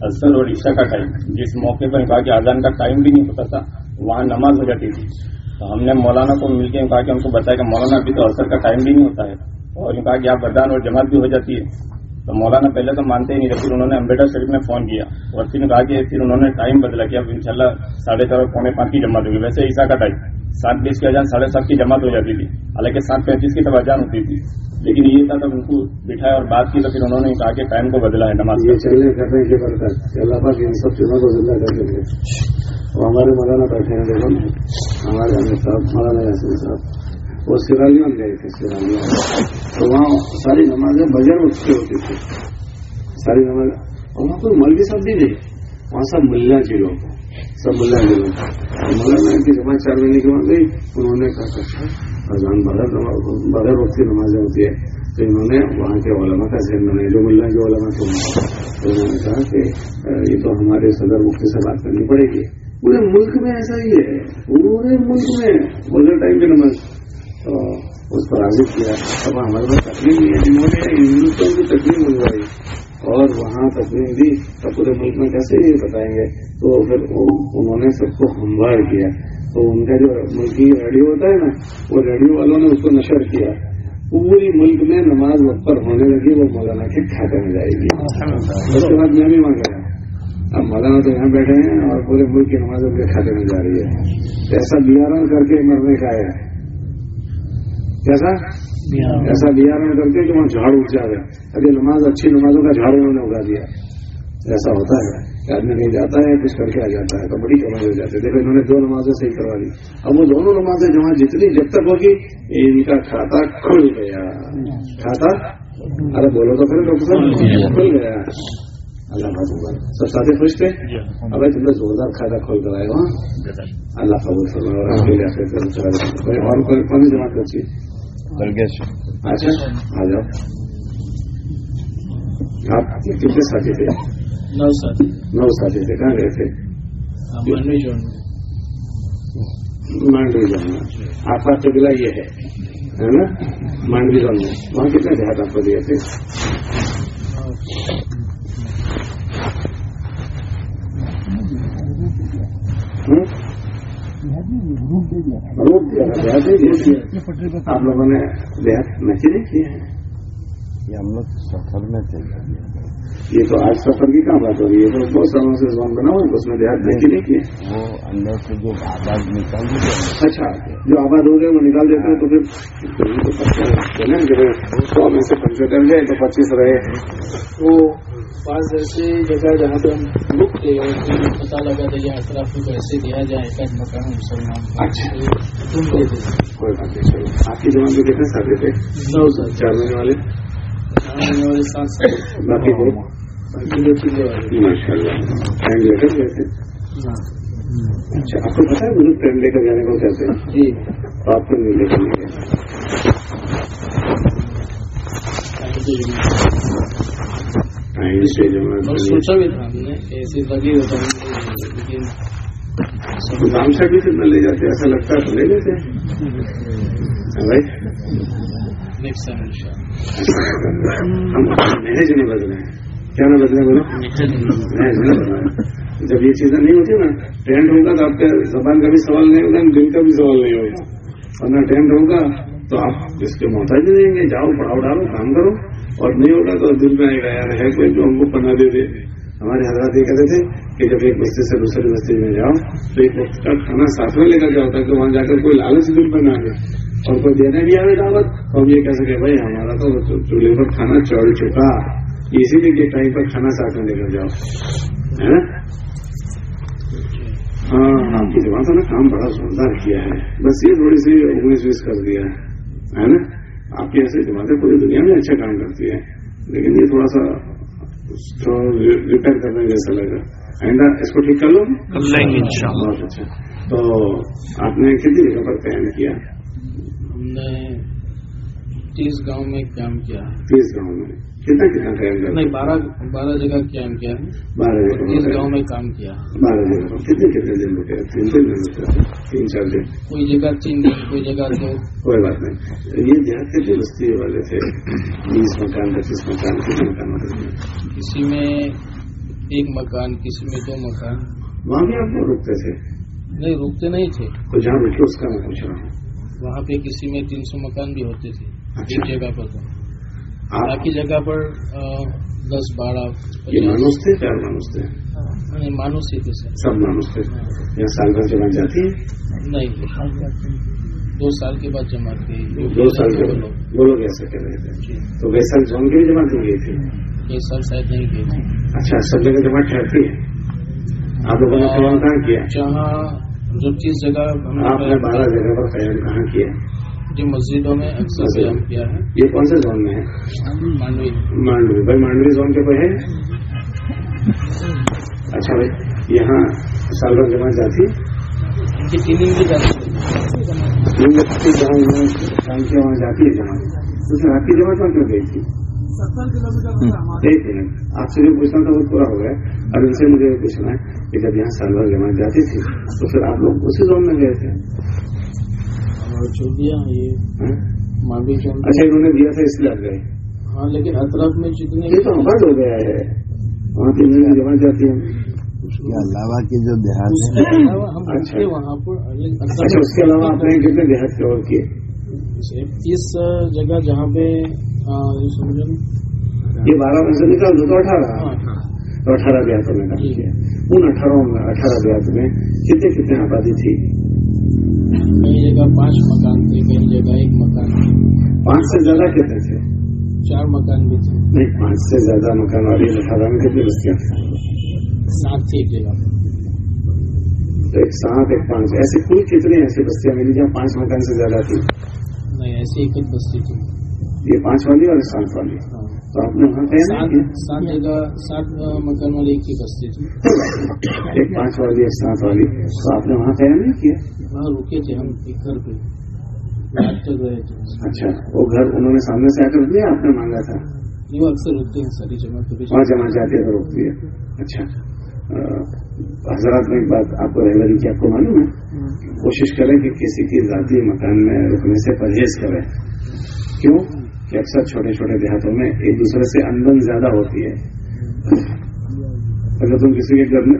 اصل اور عشاء کا ٹائم جس موقع پر کہا کہ اذان کا ٹائم بھی نہیں ہوتا تھا، وہاں نماز ہو جاتی تھی۔ تو ہم نے مولانا کو مل کے کہا کہ ہم کو بتایا کہ مولانا ابھی تو اثر کا ٹائم بھی نہیں ہوتا ہے۔ اور کہا کہ آپ اذان اور جماعت بھی ہو جاتی ہے۔ تو مولانا پہلے تو مانتے ہی نہیں تھے، پھر انہوں نے امبیڈر شریف میں فون کیا۔ اور پھر کہا کہ پھر انہوں نے ٹائم بدلا کہ اب اللہ ساڑھے چار پونے پانچ کی جماعت ہوگی۔ ویسے عشاء کا ٹائم سات بیس کی اذان ساڑھے سات کی جماعت ہو جاتی تھی۔ حالانکہ سات پینتیس کی تب اذان ہوتی تھی۔ لیکن یہ تھا تب ان کو بٹھایا اور بات کی تو پھر انہوں نے کہا کہ ٹائم کو بدلا ہے نماز ان سب چیزوں کو بدلا کر کے اور ہمارے مولانا بیٹھے ہیں بیگم ہمارے امیر صاحب، مولانا یاسین صاحب۔ وہ سیرالیون گئے تھے سیرالیون تو وہاں ساری نمازیں بجر اٹھ کے ہوتی تھی۔ ساری نماز اور وہاں کوئی ملوی صاحب نہیں۔ وہاں سب ملا جی کو سب بلا گیا مگر میں کی جماعت چار مہینے کی مانگ گئی انہوں نے کہا کہ اذان بغیر بغیر وقت کی نمازیں ہوتی ہے۔ تو انہوں نے وہاں کے علماء کا ذہن بنایا، جو ملنا کے علماء تو انہوں نے کہا کہ یہ تو ہمارے صدر مفتی سے بات کرنی پڑے گی۔ پورے ملک میں ایسا ہی ہے۔ پورے ملک میں بولے ٹائم کی نماز۔ تو اس پر عازب کیا، اب ہمارے پاس تکلیف نہیں ہے۔ انہوں نے ہندوستان کی تکلیف منگوائی۔ اور وہاں تقریب بھی پورے ملک میں کیسے یہ بتائیں گے؟ تو پھر انہوں نے سب کو ہموار کیا۔ تو ان کا جو ملکی ریڈیو ہوتا ہے نا وہ ریڈیو والوں نے اس کو نشر کیا۔ پوری ملک میں نماز وقت پر ہونے لگی وہ مولانا کے کھاتے میں جائے گی اس کے بعد میں بھی وہاں گیا۔ اب مولانا تو یہاں بیٹھے ہیں اور پورے ملک کی نماز ان کے کھاتے میں جا رہی ہے۔ ایسا بیارن کر کے مرنے کا آیا ہے کیسا ایسا بیارن کر کے کہ وہاں جھاڑ اٹھ جا رہے ہیں۔ اگر نماز اچھی نمازوں کا جھاڑ انہوں نے اگا دیا ایسا ہوتا ہے کہ آدمی نہیں جاتا ہے کچھ کر کے آ جاتا ہے تو بڑی کمائی ہو جاتی ہے۔ دیکھو انہوں نے دو نمازیں صحیح کروا دی۔ اب وہ دونوں نمازیں جمع جتنی جب تک ہوگی ان کا کھاتا کھل گیا۔ کھاتا؟ ارے بولو تو پھر ڈاکٹر صاحب۔ کھل گیا۔ اللہ بات سب ساتھ خوش تھے؟ ابھی تم نے زوردار کھاتا کھول کر آئے وہاں اللہ۔ قبول فرما اور کوئی پانی جمع کرتی اچھا آ جاؤ۔ آپ کتنے ساتھی تھے نو ساتھی نو ساتھی تھے کہاں گئے تھے؟ مانڈوی زون میں آپ کا تبلا یہ ہے نا؟ مانڈوی زون میں وہاں کتنے دیہات آپ کو دیے تھے؟ روپ دیا۔ پٹری آپ لوگوں نے دیہات محسوس نہیں کیے ہیں؟ یہ ہم لوگ سفر میں تھے۔ یہ تو آج سفر کی کہاں بات ہو رہی ہے؟ تو بہت سالوں سے زون بنا ہوا ہے اس میں دیہات دیکھی نہیں کی وہ اندر سے جو آباد نکال دیتے اچھا جو آباد ہو گئے وہ نکال دیتے ہیں تو پھر سو میں سے پنچر کنسیڈر گئے تو پچیس رہے وہ پانچ ایسی جگہ جہاں پہ ہم رک گئے پتا لگا تھا یہ اطراف کو ایسے دیا جائے گا مکان مسلمان تم دے دیں کوئی بات نہیں چلو۔ آپ کی جمع میں کتنے سال دیتے نو سال۔ چار مہینے والے اچھا آپ کو پتا ہے مجھے ٹرین لے کر جانے کو کہتے ہیں جی آپ کو نہیں لے کر سوچا بھی تھا ہم نے ایسی لگی ہوتا لیکن بھی لے جاتے ایسا لگتا ہے تو لے لیتے next time inshallah بدلے ہیں۔ کیا نا بدلے بولو میں جنہیں بدلے جب یہ چیزیں نہیں ہوتی نا ٹرینڈ ہوگا تو آپ کے زبان کا بھی سوال نہیں ہوگا دل کا بھی سوال نہیں ہوگا۔ ورنہ ٹرینڈ ہوگا تو آپ اس کے محتاج نہیں گے جاؤ پڑھاؤ ڈالو کام کرو۔ اور نہیں ہوگا تو دل میں آئے گا یار ہے کوئی جو ہم کو پناہ دے دے۔ ہمارے حضرات یہ کہتے تھے کہ جب ایک بستی سے دوسری بستی میں جاؤ تو ایک وقت کا کھانا ساتھ میں لے کر جاؤ تاکہ وہاں جا کر کوئی لالچ دل میں نہ آ جائے اور کوئی دینے بھی آئے دعوت۔ تو ہم یہ کہہ سکے بھائی ہمارا تو چولہے پر کھانا چڑھ چکا۔ اسی لیے ٹائم پر کھانا ساتھ میں لے کر جاؤ۔ ہاں آپ کی زبان سے نا کام بڑا زوردار کیا ہے۔ بس یہ تھوڑی سی انیس بیس کر دیا ہے۔ نا؟ آپ کی ایسی جماعتیں پوری دنیا میں اچھا کام کرتی ہے۔ لیکن یہ تھوڑا سا ریپیئر کرنے جیسا لگا۔ آئندہ اس کو ٹھیک کر لو۔ بہت اچھا۔ تو آپ نے کتنی جگہ پر تعین کیا؟ تیس گاؤں میں کیمپ کیا تیس گاؤں میں۔ کتنا کتنا کیمپ نہیں بارہ بارہ جگہ کیمپ کیا بارہ جگہ تیس گاؤں میں کام کیا بارہ جگہ کتنے کتنے دن میں کیا؟ تین دن میں تین چار دن کوئی جگہ تین دن کوئی جگہ دو۔ کوئی بات نہیں۔ یہ دیہات کے جو بستی والے تھے بیس مکان پچیس مکان کتنے مکان کسی میں ایک مکان کسی میں دو مکان۔ وہاں بھی آپ کو روکتے تھے؟ نہیں روکتے نہیں تھے۔ تو جہاں رکے اس کا میں پوچھ رہا ہوں۔ وہاں پہ کسی میں تین سو مکان بھی ہوتے تھے۔ اچھا۔ جگہ پر ہاں۔ باقی جگہ پر دس بارہ یہ مانوس تھے چار مانوس تھے؟ ہاں، مانوس ہی تھے سب مانوس تھے۔ یہاں سال بھر جمع جاتی ہے؟ نہیں۔ دو سال کے بعد جمع کی۔ دو سال کے بعد۔ وہ لوگ ایسا کر رہے تھے۔ جی۔ تو ویسا زون کی بھی جمع کی گئی تھی یہ سال شاید نہیں گئی تھی اچھا سب جگہ جمع ٹھہرتی ہے آپ لوگوں نے کہاں کیا؟ جہاں جب چیز جگہ آپ نے بارہ جگہ پر قیام کہاں کیا؟ جو مسجدوں میں اکثر قیام کیا ہے یہ کون سے زون میں ہے مانڈوی۔ مانڈوی۔ بھائی مانڈوی زون کے کوئی ہے اچھا بھائی یہاں سال بھر جماعت جاتی جی، وہاں جاتی ہے جماعت۔ اس آپ کی جماعت وہاں کیوں گئی تھی؟ ایک منٹ آپ سے جو پوچھنا تھا وہ پورا ہو گیا۔ اور ان سے مجھے پوچھنا ہے کہ جب یہاں سال بھر جماعت جاتی تھی تو پھر آپ لوگ اسی زون میں گئے تھے؟ اچھا، لیکن اطراف میں جتنے ہو گیا ہے۔ وہاں تین جمع ہیں۔ اس کے علاوہ کے جو دیہات اچھا۔ اچھا، اس کے علاوہ آپ نے کتنے دیہات کے کیے؟ اس جگہ جہاں پہ یہ بارہ میں سے نکال دو تو اٹھارہ۔ اٹھارہ دیہاتوں میں ان اٹھارہ اٹھارہ دیہات میں کتنے کتنے آبادی تھی؟ کئی جگہ پانچ مکان تھے کئی جگہ ایک مکان پانچ سے زیادہ کتنے تھے؟ چار مکان بھی تھے۔ نہیں پانچ سے زیادہ مکان والے مکان کتنے بستیاں سات تھی ایک جگہ۔ ایک سات ایک پانچ ایسے کل کتنے ایسی بستیاں ملی جہاں پانچ مکان سے زیادہ تھی۔ نہیں ایسی ایک ایک بستی تھی۔ یہ پانچ والی اور سات والی۔ ہاں۔ سات جگہ سات مکان والی ایک ہی بستی تھی۔ ایک پانچ والی ایک سات والی۔ تو آپ نے وہاں قیام نہیں کیا؟ وہاں رکے تھے ہم ایک گھر پہ۔ تھے اچھا وہ گھر انہوں نے سامنے سے آ کر دیا آپ نے مانگا تھا؟ یوں اکثر رکتے ہیں ساری جمع وہاں جمع جاتے ہیں روکتی ہے۔ اچھا۔ حضرات میں ایک بات آپ کو رہ لگی کہ آپ کو معلوم ہے؟ ہاں۔ کوشش کریں کہ کسی کی ذاتی مکان میں رکنے سے پرہیز کریں۔ کیوں؟ کہ اکثر چھوٹے چھوٹے دیہاتوں میں ایک دوسرے سے اندن زیادہ ہوتی ہے۔ اچھا۔ اگر تم کسی کے گھر میں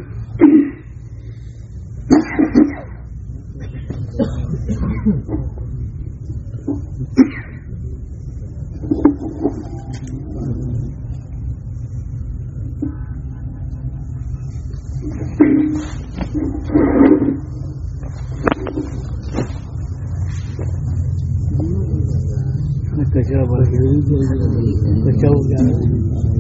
تشابه تشوق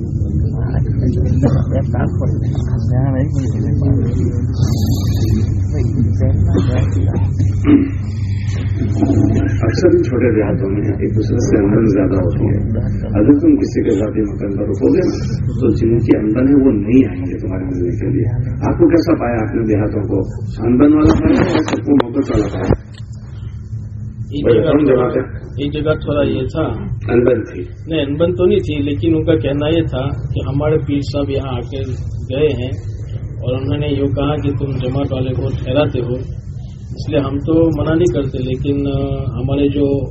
اکثر چھوٹے دیہاتوں میں ایک دوسرے سے آمدن زیادہ ہوتی ہے۔ اگر تم کسی کے ساتھ یہ مکان پر رکو گے نا تو جن کی آمدن ہے وہ نہیں آئیں گے تمہارے ملنے کے لیے۔ آپ کو کیسا پایا اپنے دیہاتوں کو؟ آمدن والا پایا سب کو موقع والا پایا؟ ایک جگہ تھوڑا یہ تھا۔ انبن تھی۔ نہیں انبن تو نہیں تھی لیکن ان کا کہنا یہ تھا کہ ہمارے پیر صاحب یہاں آ کے گئے ہیں اور انہوں نے یہ کہا کہ تم جماعت والے کو ٹھہراتے ہو۔ اس لیے ہم تو منع نہیں کرتے لیکن ہمارے جو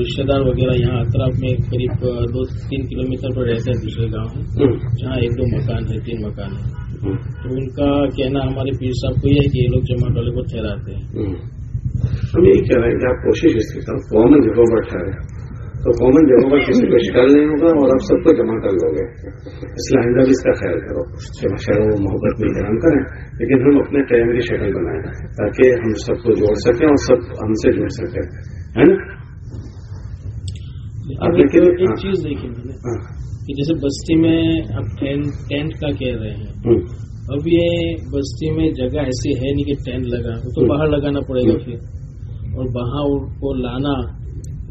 رشتے دار وغیرہ یہاں اطراف میں قریب دو تین کلو میٹر پر رہتے ہیں دوسرے گاؤں میں جہاں ایک دو مکان ہے تین مکان ہے تو ان کا کہنا ہمارے پیر صاحب کو یہ ہے کہ یہ لوگ جماعت والے کو ٹھہراتے ہیں۔ ہم یہی کہہ رہے ہیں کہ آپ کوشش اس کی طرف کامن جگہوں پر ٹھہرے تو کامن جگہوں پر کسی کو شکار نہیں ہوگا اور آپ سب کو جمع کر لو گے۔ اس لائندہ بھی اس کا خیال کرو۔ کہ کو محبت میں جمع کریں لیکن ہم اپنے ٹائم کی شکل بنائیں تاکہ ہم سب کو جوڑ سکیں اور سب ہم سے جڑ سکیں۔ ہے نا؟ ایک ہاں۔ چیز دیکھیں میں ہاں۔ نے کہ جیسے بستی میں آپ ٹینٹ کا کہہ رہے ہیں۔ اب یہ بستی میں جگہ ایسی ہے نہیں کہ ٹینٹ لگا تو باہر لگانا پڑے گا پھر۔ اور وہاں کو لانا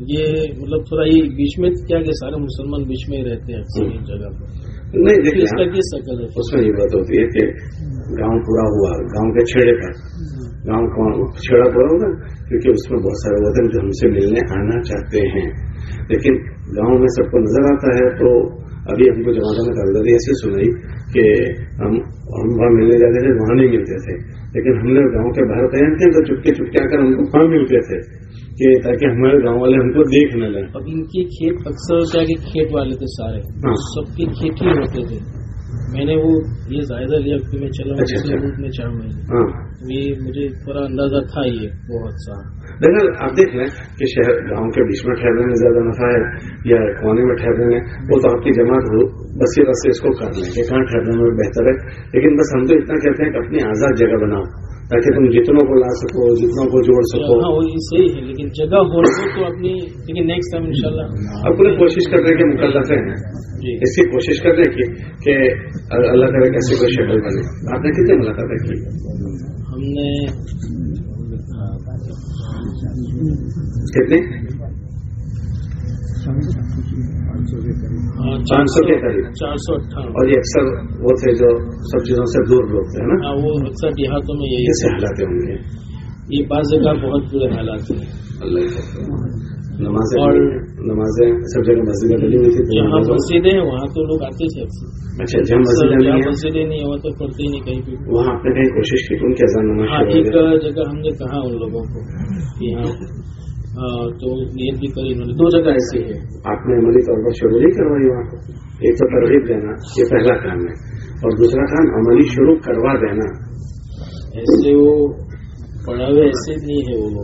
یہ مطلب تھوڑا یہ بیچ میں کیا کہ سارے مسلمان بیچ میں ہی رہتے ہیں جگہ پر۔ نہیں دیکھیے اس میں یہ بات ہوتی ہے کہ گاؤں پورا ہوا گاؤں کے چھیڑے پر ہاں۔ گاؤں کو چھیڑا پر ہوگا کیونکہ اس میں بہت سارے وطن جو ہم سے ملنے آنا چاہتے ہیں۔ لیکن گاؤں میں سب کو نظر آتا ہے تو ابھی ہم کو جماعت میں کاغذات ایسے سنائی کہ ہم وہاں ملنے جاتے تھے وہاں نہیں ملتے تھے۔ لیکن ہم لوگ گاؤں کے باہر تیار تھے تو چپکے چپکے آ کر ہم کو پھل ملتے تھے کہ تاکہ ہمارے گاؤں والے ہم کو دیکھ نہ لیں۔ اب ان کے کھیت اکثر کیا کہ کھیت والے تھے سارے ہاں۔ سب کے کھیت ہی ہوتے تھے۔ میں نے وہ یہ جائزہ لیا کہ میں چلا ہوں اچھا، اچھا۔ میں چار مہینے۔ ہاں۔ یہ مجھے تھوڑا اندازہ تھا یہ بہت سا۔ لیکن آپ دیکھ لیں کہ شہر گاؤں کے بیچ میں ٹھہرنے میں زیادہ نفع ہے یا کونے میں ٹھہرنے میں وہ تو آپ کی جماعت ہو بس سے اس کو کر لیں کہ کہاں ٹھہرنے میں بہتر ہے۔ لیکن بس ہم تو اتنا کہتے ہیں کہ اپنی آزاد جگہ بناؤ۔ تاکہ تم جتنوں کو لا سکو جتنوں کو جوڑ سکو۔ ہاں, ہاں، وہی صحیح ہے لیکن جگہ ہو رہی ہے تو اپنی لیکن نیکسٹ ٹائم انشاءاللہ۔ شاء اللہ اپنے کوشش کر رہے کہ مقدس ہیں۔ جی۔ اس کی کوشش کر رہے کہ اللہ تعالیٰ کیسے کوئی شکل بنے۔ آپ نے کتنے ملاقاتیں کی؟ ہم نے کتنے ہاں, چار سو کے قریب۔ چار سو اٹھارہ اور یہ اکثر وہ تھے جو سب چیزوں سے دور لوگ تھے نا؟ ہاں، وہ اکثر دیہاتوں میں یہی حالات ہوں گے یہ بعض جگہ بہت برے حالات ہیں۔ اللہ نمازیں اور نمازیں سب جگہ مسجدیں بنی ہوئی تھی جہاں مسجدیں ہیں وہاں تو لوگ آتے تھے اچھا جہاں مسجدیں مسجدیں نہیں وہاں تو پڑھتے نہیں کہیں پہ وہاں آپ نے کہیں کوشش کی ان کے اذان نماز ہاں ایک جگہ ہم نے کہا ان لوگوں کو کہ یہاں ہاں، تو نیت بھی کری انہوں نے۔ دو جگہ ایسے ہے آپ نے عملی طور پر شروع نہیں کروائی وہاں کو ایک تو ترغیب دینا یہ پہلا کام ہے۔ اور دوسرا کام عملی شروع کروا دینا۔ ایسے وہ پڑا ہوئے ایسے نہیں ہے وہ۔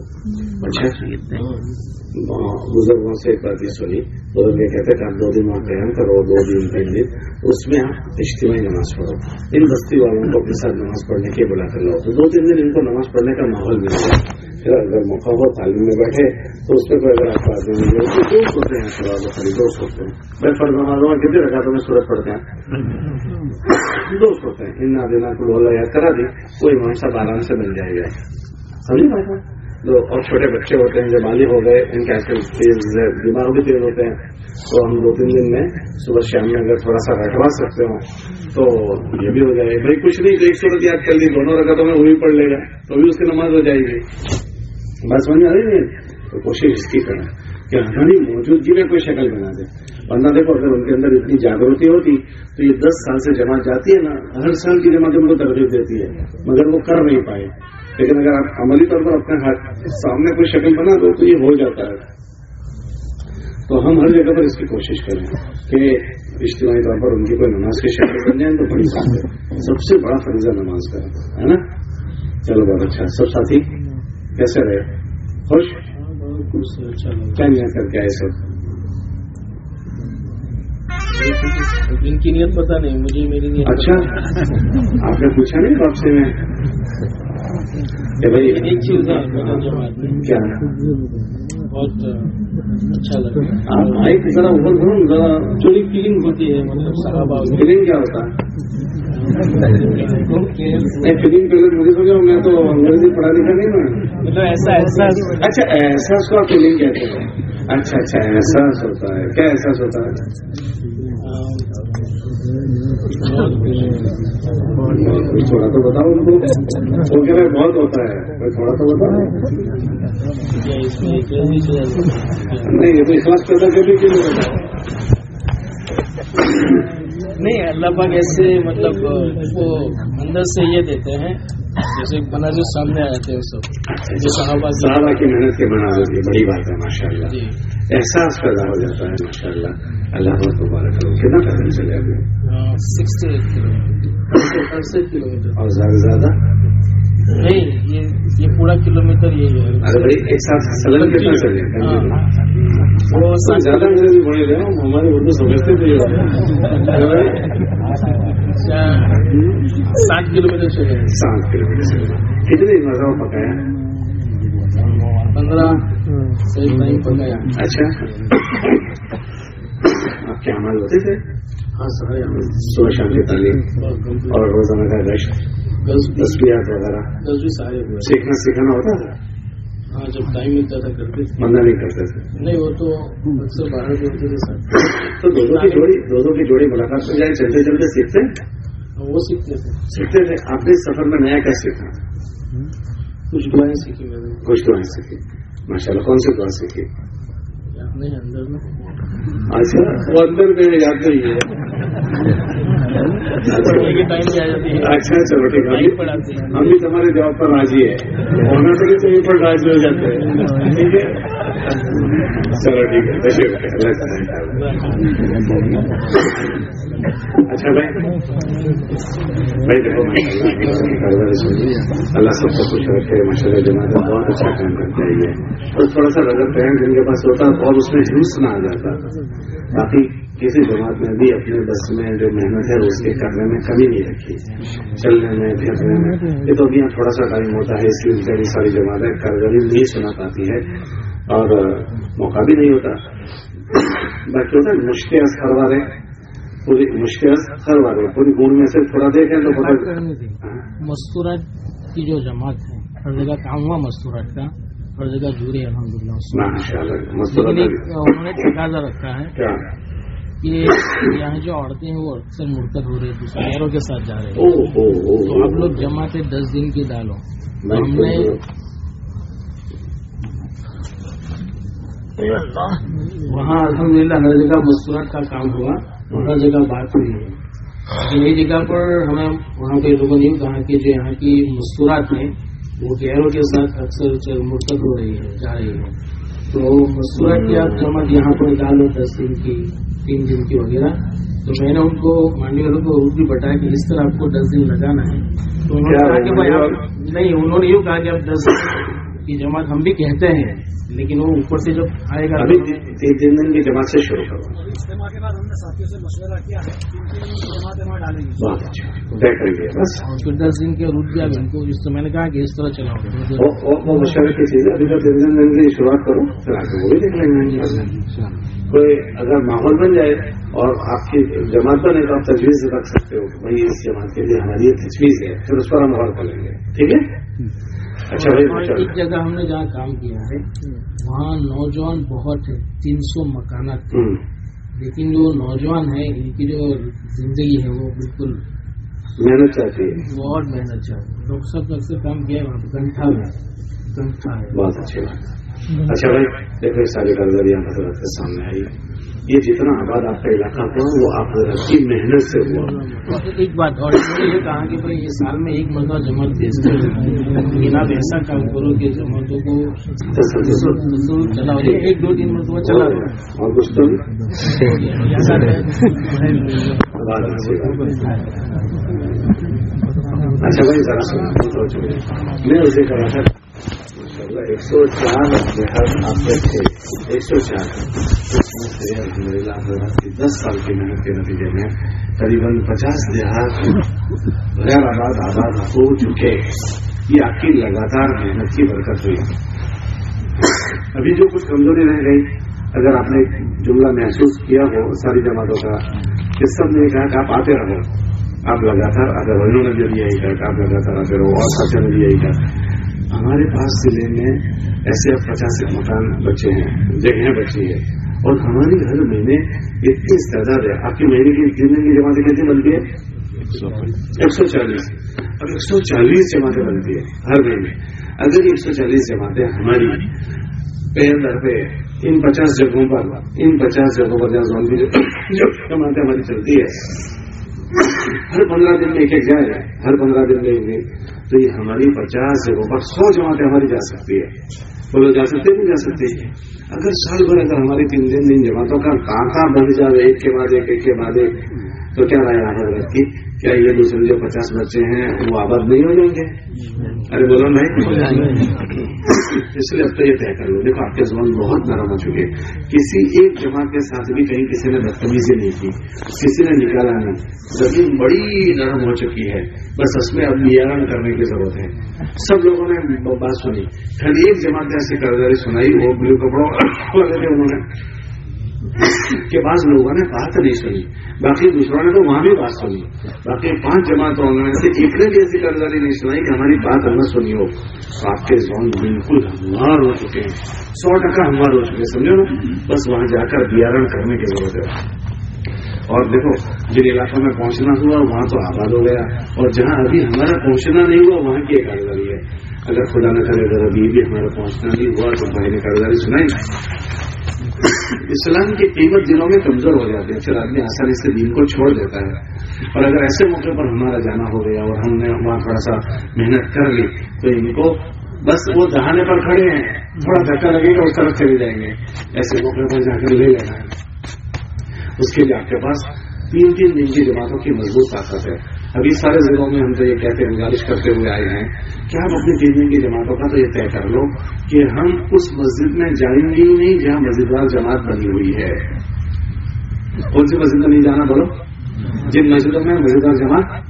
اچھا۔ ہاں، بزرگوں سے ایک بات یہ سنی۔ بزرگ یہ کہتے کہ آپ دو دن وہاں قیام کرو دو دن تین دن اس میں آپ اجتماعی نماز پڑھو۔ ان بستی والوں کو اپنے ساتھ نماز پڑھنے کے بلا کر لو تو دو تین دن ان کو نماز پڑھنے کا ماحول مل جائے پھر اگر موقع ہو تعلیم میں بیٹھے تو اس پہ اگر آپ تعلیم میں تو دو سوتے ہیں سوال بخاری دو سوتے ہیں۔ میں فرض نماز ہوں کتنے رکھا تو میں سورج پڑھتے ہیں دو سوتے ہیں۔ ان دینا کو بولا یاد کرا دی کوئی امام صاحب آرام سے مل جائے گا۔ سمجھ پائے تو اور چھوٹے بچے ہوتے ہیں جو مالی ہو گئے، ان کے تیز دماغ بھی تیز ہوتے ہیں۔ تو ہم دو تین دن میں صبح شام میں اگر تھوڑا سا رٹوا سکتے ہوں، تو یہ بھی ہو جائے گا۔ بھائی کچھ نہیں، ایک صورت یاد کر لی، دونوں رکھا تو میں وہی پڑھ لے گا، تو بھی اس کی نماز ہو جائے گی۔ بات سمجھ آ رہی ہے؟ تو کوشش اس کی کریں کہ ہماری موجودگی میں کوئی شکل بنا دے۔ بندہ دیکھو، اگر ان کے اندر اتنی جاگرتی ہوتی تو یہ دس سال سے جماعت جاتی ہے نا، ہر سال کی جماعت ان کو ترغیب دیتی ہے، مگر وہ کر نہیں پائے۔ لیکن اگر آپ عملی طور پر اپنے ہاتھ سامنے کوئی شکل بنا دو تو یہ ہو جاتا ہے۔ تو ہم ہر جگہ پر اس کی کوشش کریں کہ اجتماعی طور پر ان کی کوئی نماز کی شکل بن جائیں تو بڑی سب سے بڑا فریضہ نماز کا ہے نا؟ چلو بہت اچھا۔ سب ساتھی کیسے رہے؟ خوش؟ کیا کر کے آئے سب۔ ان کی نیت پتا نہیں مجھے میری نیت اچھا۔ آپ نے پوچھا نہیں آپ سے میں؟ ایک چیز کیا؟ بہت اچھا لگتا ہے۔ ذرا مجھے سوچا میں تو انگریزی پڑھا لکھا نہیں نا اچھا احساس کو آپ فیلنگ کہتے ہیں۔ اچھا اچھا احساس ہوتا ہے۔ کیا احساس ہوتا ہے؟ تھوڑا تو بتاؤ ان کو وہ کہہ رہے بہت ہوتا ہے تھوڑا تو بتاؤ کیا اس میں ایک نہیں یہ تو اخلاص پیدا کرنے کے لیے نہیں اللہ پاک ایسے مطلب وہ اندر سے یہ دیتے ہیں جیسے بنا جو سامنے آئے تھے وہ سب جو صحابہ صحابہ کی محنت کے بنا دیتی بڑی بات ہے ماشاء اللہ جی۔ احساس پیدا ہو جاتا ہے ماشاء اللہ اللہ بہت مبارک کتنا قدم چلے میٹر اور زیادہ زیادہ؟ نہیں یہ یہ پورا کلو میٹر یہی ہے۔ ارے بھائی ایک ساتھ سلن کتنا چلے ہاں۔ وہ سب سات زیادہ انگریزی ہوں ہمارے اردو سمجھتے تھے سات کلو میٹر چلے سات کلو میٹر چلے کتنے مزہ پکایا؟ پندرہ۔ صحیح پکایا۔ اچھا۔ آپ کے عمل ہوتے تھے؟ ہاں سارے صبح شام کی تعلیم اور روزانہ کا گشت تصویرات وغیرہ۔ سیکھنا سکھانا ہوتا تھا؟ ہاں جب ٹائم ملتا تھا کرتے تھے۔ بندہ نہیں کرتے تھے۔ نہیں وہ تو اکثر باہر بھی ہوتے تھے ساتھ تو دونوں کی جوڑی دونوں کی جوڑی ملاقات ہو جائے چلتے چلتے سیکھتے؟ وہ سیکھتے تھے۔ سیکھتے تھے۔ آپ نے سفر میں نیا کیا سیکھا؟ کچھ دعائیں سیکھی میں نے۔ کچھ دعائیں سیکھی۔ ماشاء اللہ کون سی دعا سیکھی؟ اچھا وہ اندر میں یاد نہیں ہے۔ اچھا چلو ٹھیک ہے۔ ہم بھی تمہارے جواب پر راضی ہے ہونا چاہیے تو یہ پر راضی ہو جاتے ہیں۔ ٹھیک ہے؟ چلو ٹھیک ہے۔ اچھا بھائی۔ بھائی دیکھو اللہ سب کو خوش رکھے ماشاء اللہ جماعت میں بہت اچھا کام کرتا ہے یہ۔ اور تھوڑا سا نظر پہن جن کے پاس ہوتا اور اس میں جلوس نہ آ جاتا۔ باقی کسی جماعت میں بھی اپنے بس میں جو محنت ہے، اس کے کرنے میں کمی نہیں رکھی۔ چلنے میں، پھرنے میں۔ یہ تو ابھی یہاں تھوڑا سا ٹائم ہوتا ہے، اس لیے بیچاری ساری جماعتیں کارگری نہیں سنا پاتی ہے۔ اور، موقع بھی نہیں ہوتا۔ باقی ہوتا ہے، مشکل ہر بار ہے۔ پوری مشکل ہے پوری گون میں سے تھوڑا دیکھیں تو پتا مستورات کی جو جماعت ہے ہر جگہ کام ہوا مستورات کا ہر جگہ جڑے الحمد للہ انہوں نے تقاضا رکھا ہے کہ یہاں جو عورتیں ہیں وہ اکثر مرتب ہو رہی ہیں دوسرے کے ساتھ جا رہے ہیں۔ تو آپ لوگ جماعت ہے دس دن کی ڈالو۔ ہم نے وہاں الحمد للہ ہر جگہ مستورات کا کام ہوا۔ ہر جگہ بات ہوئی ہے۔ یہ جگہ پر ہمیں وہاں کے لوگوں نے کہا کہ جو یہاں کی مستورات ہیں وہ گہروں کے ساتھ اکثر مرتب ہو رہی ہے جا رہی ہے تو مستورات کی آپ جماعت یہاں پر ڈالو دس دن کی تین دن کی وغیرہ۔ تو میں نے ان کو ماننے والوں کو بھی بتایا کہ اس طرح آپ کو دس دن لگانا ہے۔ تو انہوں نے کہا کہ بھائی آپ نہیں انہوں نے یوں کہا کہ اب دس دن کی جماعت ہم بھی کہتے ہیں۔ لیکن وہ اوپر سے جب آئے گا ابھی تین تین دن کی جماعت سے شروع کرو۔ اجتماع کے بعد ہم نے ساتھیوں سے مشورہ کیا ہے اچھا۔ پھر دس دن کے روٹ دیا ان کو اس سے میں نے کہا کہ اس طرح چلاؤ۔ وہ- مشورے کی چیز ابھی تو تین دن کی شروعات کرو پھر آگے وہ بھی دیکھ لیں گے۔ کوئی اگر ماحول بن جائے اور آپ کی جماعت بنے تو آپ تجویز رکھ سکتے ہو کہ بھائی اس جماعت کے لیے ہماری یہ تجویز ہے پھر اس پر ہم غور کر لیں گے۔ ٹھیک ہے؟ اچھا ماشاء ایک جگہ ہم نے جہاں کام کیا ہے وہاں نوجوان بہت ہے تین سو مکانات لیکن جو نوجوان ہیں ان کی جو زندگی ہے وہ بالکل محنت چاہتی ہے بہت محنت چاہیے ڈاکٹر صاحب کا اکثر کام کیا ہے گنٹھا میں گنٹھا ہے۔ بہت اچھی بات۔ اچھا بھائی دیکھو ساری کاروباری یہاں حضرت کے سامنے آئی یہ جتنا آباد آپ کا علاقہ ہوا وہ آپ کی محنت سے ہوا۔ ایک بات اور یہ کہا کہ بھائی یہ سال میں ایک مرتبہ جماعت لیکن آپ ایسا کام کرو کہ جماعتوں کو چلاؤ ایک دو تین مرتبہ چلا دو اور کچھ تو اچھا بھائی ذرا میں اسے کہا تھا۔ ایک سو چار بہار کے تھے ایک سو چار اس میں سے الحمد للہ کی دس سال کی محنت کے نتیجے میں قریباً پچاس دیہات غیر آباد آباد ہو چکے یہ آپ کی لگاتار محنت کی برکت ہوئی۔ ابھی جو کچھ کمزوری رہ گئی، اگر آپ نے جملہ محسوس کیا ہو ساری جماعتوں کا، کہ سب نے کہا کہ آپ آتے رہو۔ آپ لگاتار اگر انہوں نے بھی یہی کہا کہ آپ لگاتار آتے رہو اور ساتھیوں نے بھی یہی کہا ہمارے پاس ضلع میں ایسے اب پچاس مکان بچے ہیں، جگہیں بچی ہے اور ہماری ہر مہینے اتنی تعداد ہے۔ آپ کی مہینے کی تین دن کی جماعتیں کتنی بنتی ہے؟ ایک سو چالیس۔ اب ایک سو چالیس جماعتیں بنتی ہے ہر مہینے۔ اگر ایک سو چالیس جماعتیں ہماری پیر در پہ ان پچاس جگہوں پر، ان پچاس جگہوں پر زون کی جماعتیں ہماری چلتی ہے ہر پندرہ دن میں ایک ایک جائے، ہر پندرہ دن میں ایک۔ تو یہ ہماری پچاس جگہوں پر سو جماعتیں ہماری جا سکتی ہے۔ بولو جا سکتے نہیں جا سکتے اگر سال بھر اگر ہماری تین دن دن جماعتوں کا کانٹا بن جائے، ایک کے بعد ایک ایک کے بعد ایک، تو کیا رائے آپ حضرت کی؟ کیا یہ دوسرے جو پچاس بچے ہیں وہ آباد نہیں ہو جائیں گے؟ ارے بولو نہیں۔ اس لیے اب تو یہ طے کر لو۔ دیکھو آپ کے زبان بہت نرم ہو چکے۔ کسی ایک جماعت کے ساتھ بھی کہیں کسی نے بدتمیزی نہیں کی۔ کسی نے نکالا نہیں۔ زمین بڑی نرم ہو چکی ہے۔ بس اس میں اب نیارن کرنے کی ضرورت ہے۔ سب لوگوں نے بات سنی۔ خالی ایک جماعت نے ایسی کرداری سنائی وہ بلو کپڑوں والے انہوں نے کہ بعض لوگوں نے بات نہیں سنی۔ باقی دوسروں نے تو وہاں بھی بات سنی۔ باقی پانچ جماعتوں میں سے ایک نے بھی ایسی کرداری نہیں سنائی کہ ہماری بات ہم سنی ہو۔ آپ کے زون بالکل ہموار ہو چکے ہیں۔ سو ٹکا ہموار ہو چکے سمجھو نا؟ بس وہاں جا کر بیارن کرنے کی ضرورت ہے۔ اور دیکھو، جن علاقوں میں پہنچنا ہوا، وہاں تو آباد ہو گیا۔ اور جہاں ابھی ہمارا پہنچنا نہیں ہوا، وہاں کی ایک کاروباری ہے۔ اگر خدا نہ کرے، اگر ابھی بھی ہمارا پہنچنا نہیں ہوا، تو بھائی نے کاروباری سنائی۔ اسلام کی قیمت دنوں میں کمزور ہو جاتی ہے، پھر آدمی آسانی سے دین کو چھوڑ دیتا ہے۔ اور اگر ایسے موقع پر ہمارا جانا ہو گیا اور ہم نے وہاں تھوڑا سا محنت کر لی، تو ان کو بس وہ دہانے پر کھڑے ہیں۔ تھوڑا دھکا لگے گا اس طرف چلے جائیں گے۔ ایسے موقع پر جا کر لے لینا۔ ہے اس کے لیے آپ کے پاس تین تین دن کی جماعتوں کی مضبوط طاقت ہے۔ ابھی سارے ضلعوں میں ہم تو یہ کہتے ہیں، گزارش کرتے ہوئے آئے ہیں کہ آپ اپنی تین دن کی جماعتوں کا تو یہ طے کر لو کہ ہم اس مسجد میں جائیں گے ہی نہیں جہاں مسجدوار جماعت بنی ہوئی ہے۔ کون سی مسجد میں نہیں جانا بولو؟ جن مسجدوں میں مسجدوار جماعت۔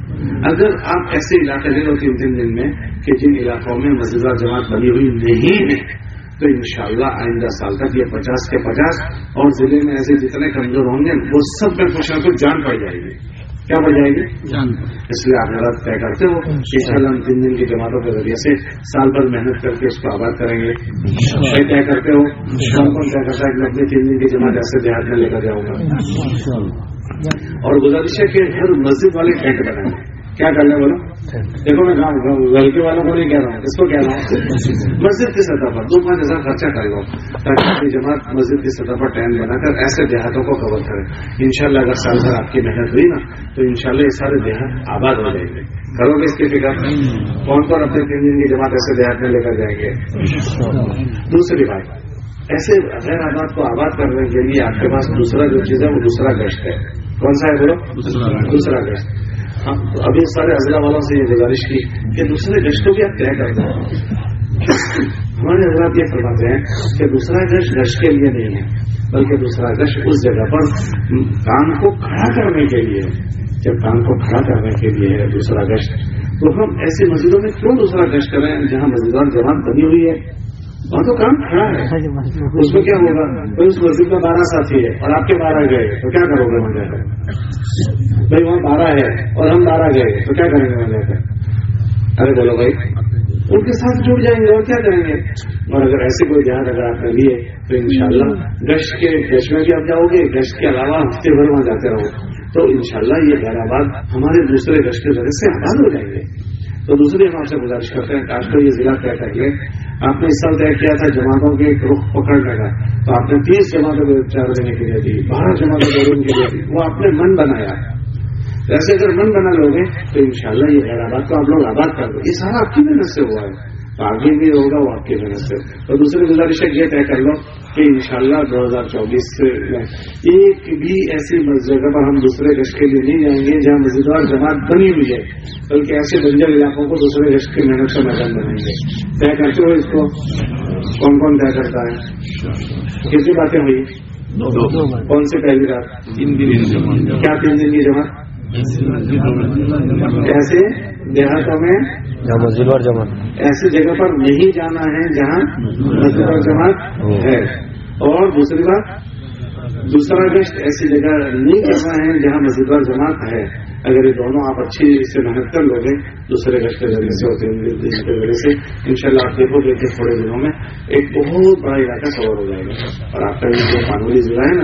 اگر آپ ایسے علاقے لے لو تین تین دن میں کہ جن علاقوں میں مسجدوار جماعت بنی ہوئی نہیں ہے، تو انشاءاللہ آئندہ سال تک یہ پچاس کے پچاس اور ضلع میں ایسے جتنے کمزور ہوں گے، وہ سب میں کچھ نہ کچھ جان پڑ جائے گی۔ کیا بڑھ جائے گی؟ اس لیے غلط طے کرتے ہو ان شاء اللہ ہم تین دن کی جماعتوں کے ذریعے سے سال بھر محنت کر کے اس کو آباد کریں گے۔ طے کرتے ہو کون کون طے کرتا ہے کہ میں اپنی تین دن کی جماعت ایسے دیہات میں لے کر جاؤں گا۔ اور گزارش ہے کہ ہر مسجد والے ٹینٹ بنائیں۔ کیا کرنا بولو دیکھو میں لڑکے والوں کو نہیں کہہ رہا ہوں اس کو کہہ رہا ہوں؟ مسجد کی سطح پر دو پانچ ہزار خرچہ کر لو تاکہ جماعت مسجد کی سطح پر ٹائم بنا کر ایسے دیہاتوں کو کور کرے۔ انشاءاللہ اگر سال بھر آپ کی محنت ہوئی نا تو انشاءاللہ یہ سارے دیہات آباد ہو جائیں گے۔ کرو گے اس کی فکر۔ کون کون اپنے تین دن کی جماعت ایسے دیہات میں لے کر جائیں گے؟ دوسری بات ایسے غیر آباد کو آباد کرنے کے لیے آپ کے پاس دوسرا جو چیز ہے وہ دوسرا گشت ہے۔ کون سا ہے بولو دوسرا گشت۔ ہاں، ابھی سارے اضلاع والوں سے یہ گزارش کی کہ دوسرے گشتوں کی آپ طے کرتے ہیں ہمارے حضرات یہ فرماتے ہیں کہ دوسرا گشت گشت کے لیے نہیں ہے، بلکہ دوسرا گشت اس جگہ پر کام کو کھڑا کرنے کے لیے جب کام کو کھڑا کرنے کے لیے ہے دوسرا گشت تو ہم ایسی مسجدوں میں کیوں دوسرا گشت کریں جہاں مسجدوں جماعت بنی ہوئی ہے؟ وہاں تو کام کھڑا ہے۔ اس میں کیا ہوگا؟ اس مسجد میں بارہ ساتھی ہے اور آپ کے بارہ گئے، تو کیا کرو گے وہاں جا کر؟ بھائی، وہاں بارہ ہے اور ہم بارہ گئے، تو کیا کریں گے وہاں جا کر؟ ارے، بولو بھائی، ان کے ساتھ جڑ جائیں گے اور کیا کریں گے؟ اور اگر ایسے کوئی جہاز اگر آپ نے لیے تو انشاءاللہ گشت کے گشت میں بھی آپ جاؤ گے، گشت کے علاوہ ہفتے بھر وہاں جاتے رہو۔ تو انشاءاللہ یہ غیر آباد ہمارے دوسرے گشت کے ذریعے سے آباد ہو جائیں گے تو دوسری امام سے گزارش کرتے ہیں آج کو یہ ضلع طے کر لیں۔ آپ نے اس سال طے کیا تھا جماعتوں کے ایک رخ پکڑنے کا۔ تو آپ نے تیس جماعتوں کو چار دینے کے لیے دی، بارہ جماعتوں کو روم کے لیے دی۔ وہ آپ نے من بنایا۔ ویسے اگر من بنا لو گے تو انشاءاللہ یہ غیر آباد کو آپ لوگ آباد کر دو۔ یہ سارا آپ کی محنت سے ہوا ہے۔ آگے بھی ہوگا وہ آپ کی محنت سے تو دوسری گزارش یہ طے کر لو کہ انشاءاللہ دو ہزار چوبیس میں ایک بھی ایسی جگہ پر ہم دوسرے گشت کے لیے نہیں جائیں گے جہاں مزیدوار جماعت بنی ہوئی ہے بلکہ ایسے بنجر علاقوں کو دوسرے گشت کی محنت سے میدان بنائیں گے۔ طے کرتے ہو اس کو کون کون طے کرتا ہے؟ کتنی باتیں ہوئی؟ کون سی پہلی رات کیا تین دن کی جماعت؟ ایسے دیہاتوں میں مسجد اور جماعت ایسی جگہ پر نہیں جانا ہے جہاں مسجد اور جماعت ہے۔ اور دوسری بات دوسرا گشت ایسی جگہ نہیں کرنا ہے جہاں مسجد اور جماعت ہے۔ اگر یہ دونوں آپ اچھی سے محنت کر لو گے دوسرے گز کے ذریعے سے دن کے ذریعے سے ان شاء اللہ آپ دیکھو گے کہ تھوڑے دنوں میں ایک بہت بڑا علاقہ کور ہو جائے گا۔ اور آپ کا یہ جو پانولی ضلع ہے نا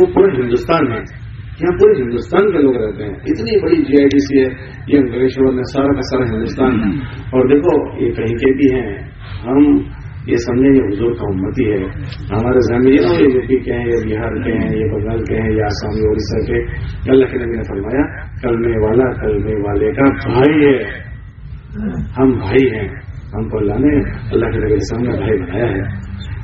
وہ پورے ہندوستان ہے۔ یہاں پورے ہندوستان کے لوگ رہتے ہیں۔ اتنی بڑی جی آئی ڈی سی ہے یہ انکلیشور میں سارا کا سارا ہندوستان ہے۔ اور دیکھو یہ کہیں کے بھی ہیں۔ ہم یہ سمجھیں یہ حضور کا امتی ہے۔ ہمارے ذہن میں یہ یو پی کے ہیں یہ بہار کے ہیں یہ بنگال کے ہیں یہ آسام یہ اڑیسہ کے۔ اللہ کے نبی نے فرمایا کلمے والا کلمے والے کا بھائی ہے۔ ہم بھائی ہیں ہم کو اللہ نے اللہ کے نبی سامنے بھائی بنایا ہے۔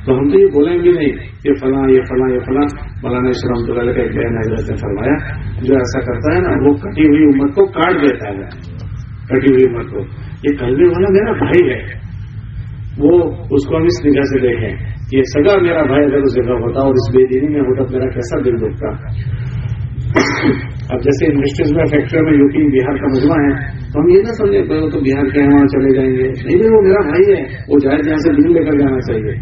تو ہم تو یہ بولیں گے نہیں یہ فلاں یہ فلاں یہ فلاں۔ مولانا اسلام اللہ کا ایک بہن حضرت نے فرمایا جو ایسا کرتا ہے نا وہ کٹی ہوئی امت کو کاٹ دیتا ہے کٹی ہوئی امت کو یہ کلمے والا میرا بھائی ہے وہ اس کو ہم اس نگاہ سے دیکھیں یہ سگا میرا بھائی اگر اس جگہ ہوتا اور اس بے دینی میں ہوتا میرا کیسا دل دکھتا اب جیسے انڈسٹریز میں فیکٹری میں یو پی بہار کا مجمع ہے تو ہم یہ نہ سمجھے تو بہار کے وہاں چلے جائیں گے نہیں نہیں وہ میرا بھائی ہے وہ جائے یہاں سے دین لے کر جانا چاہیے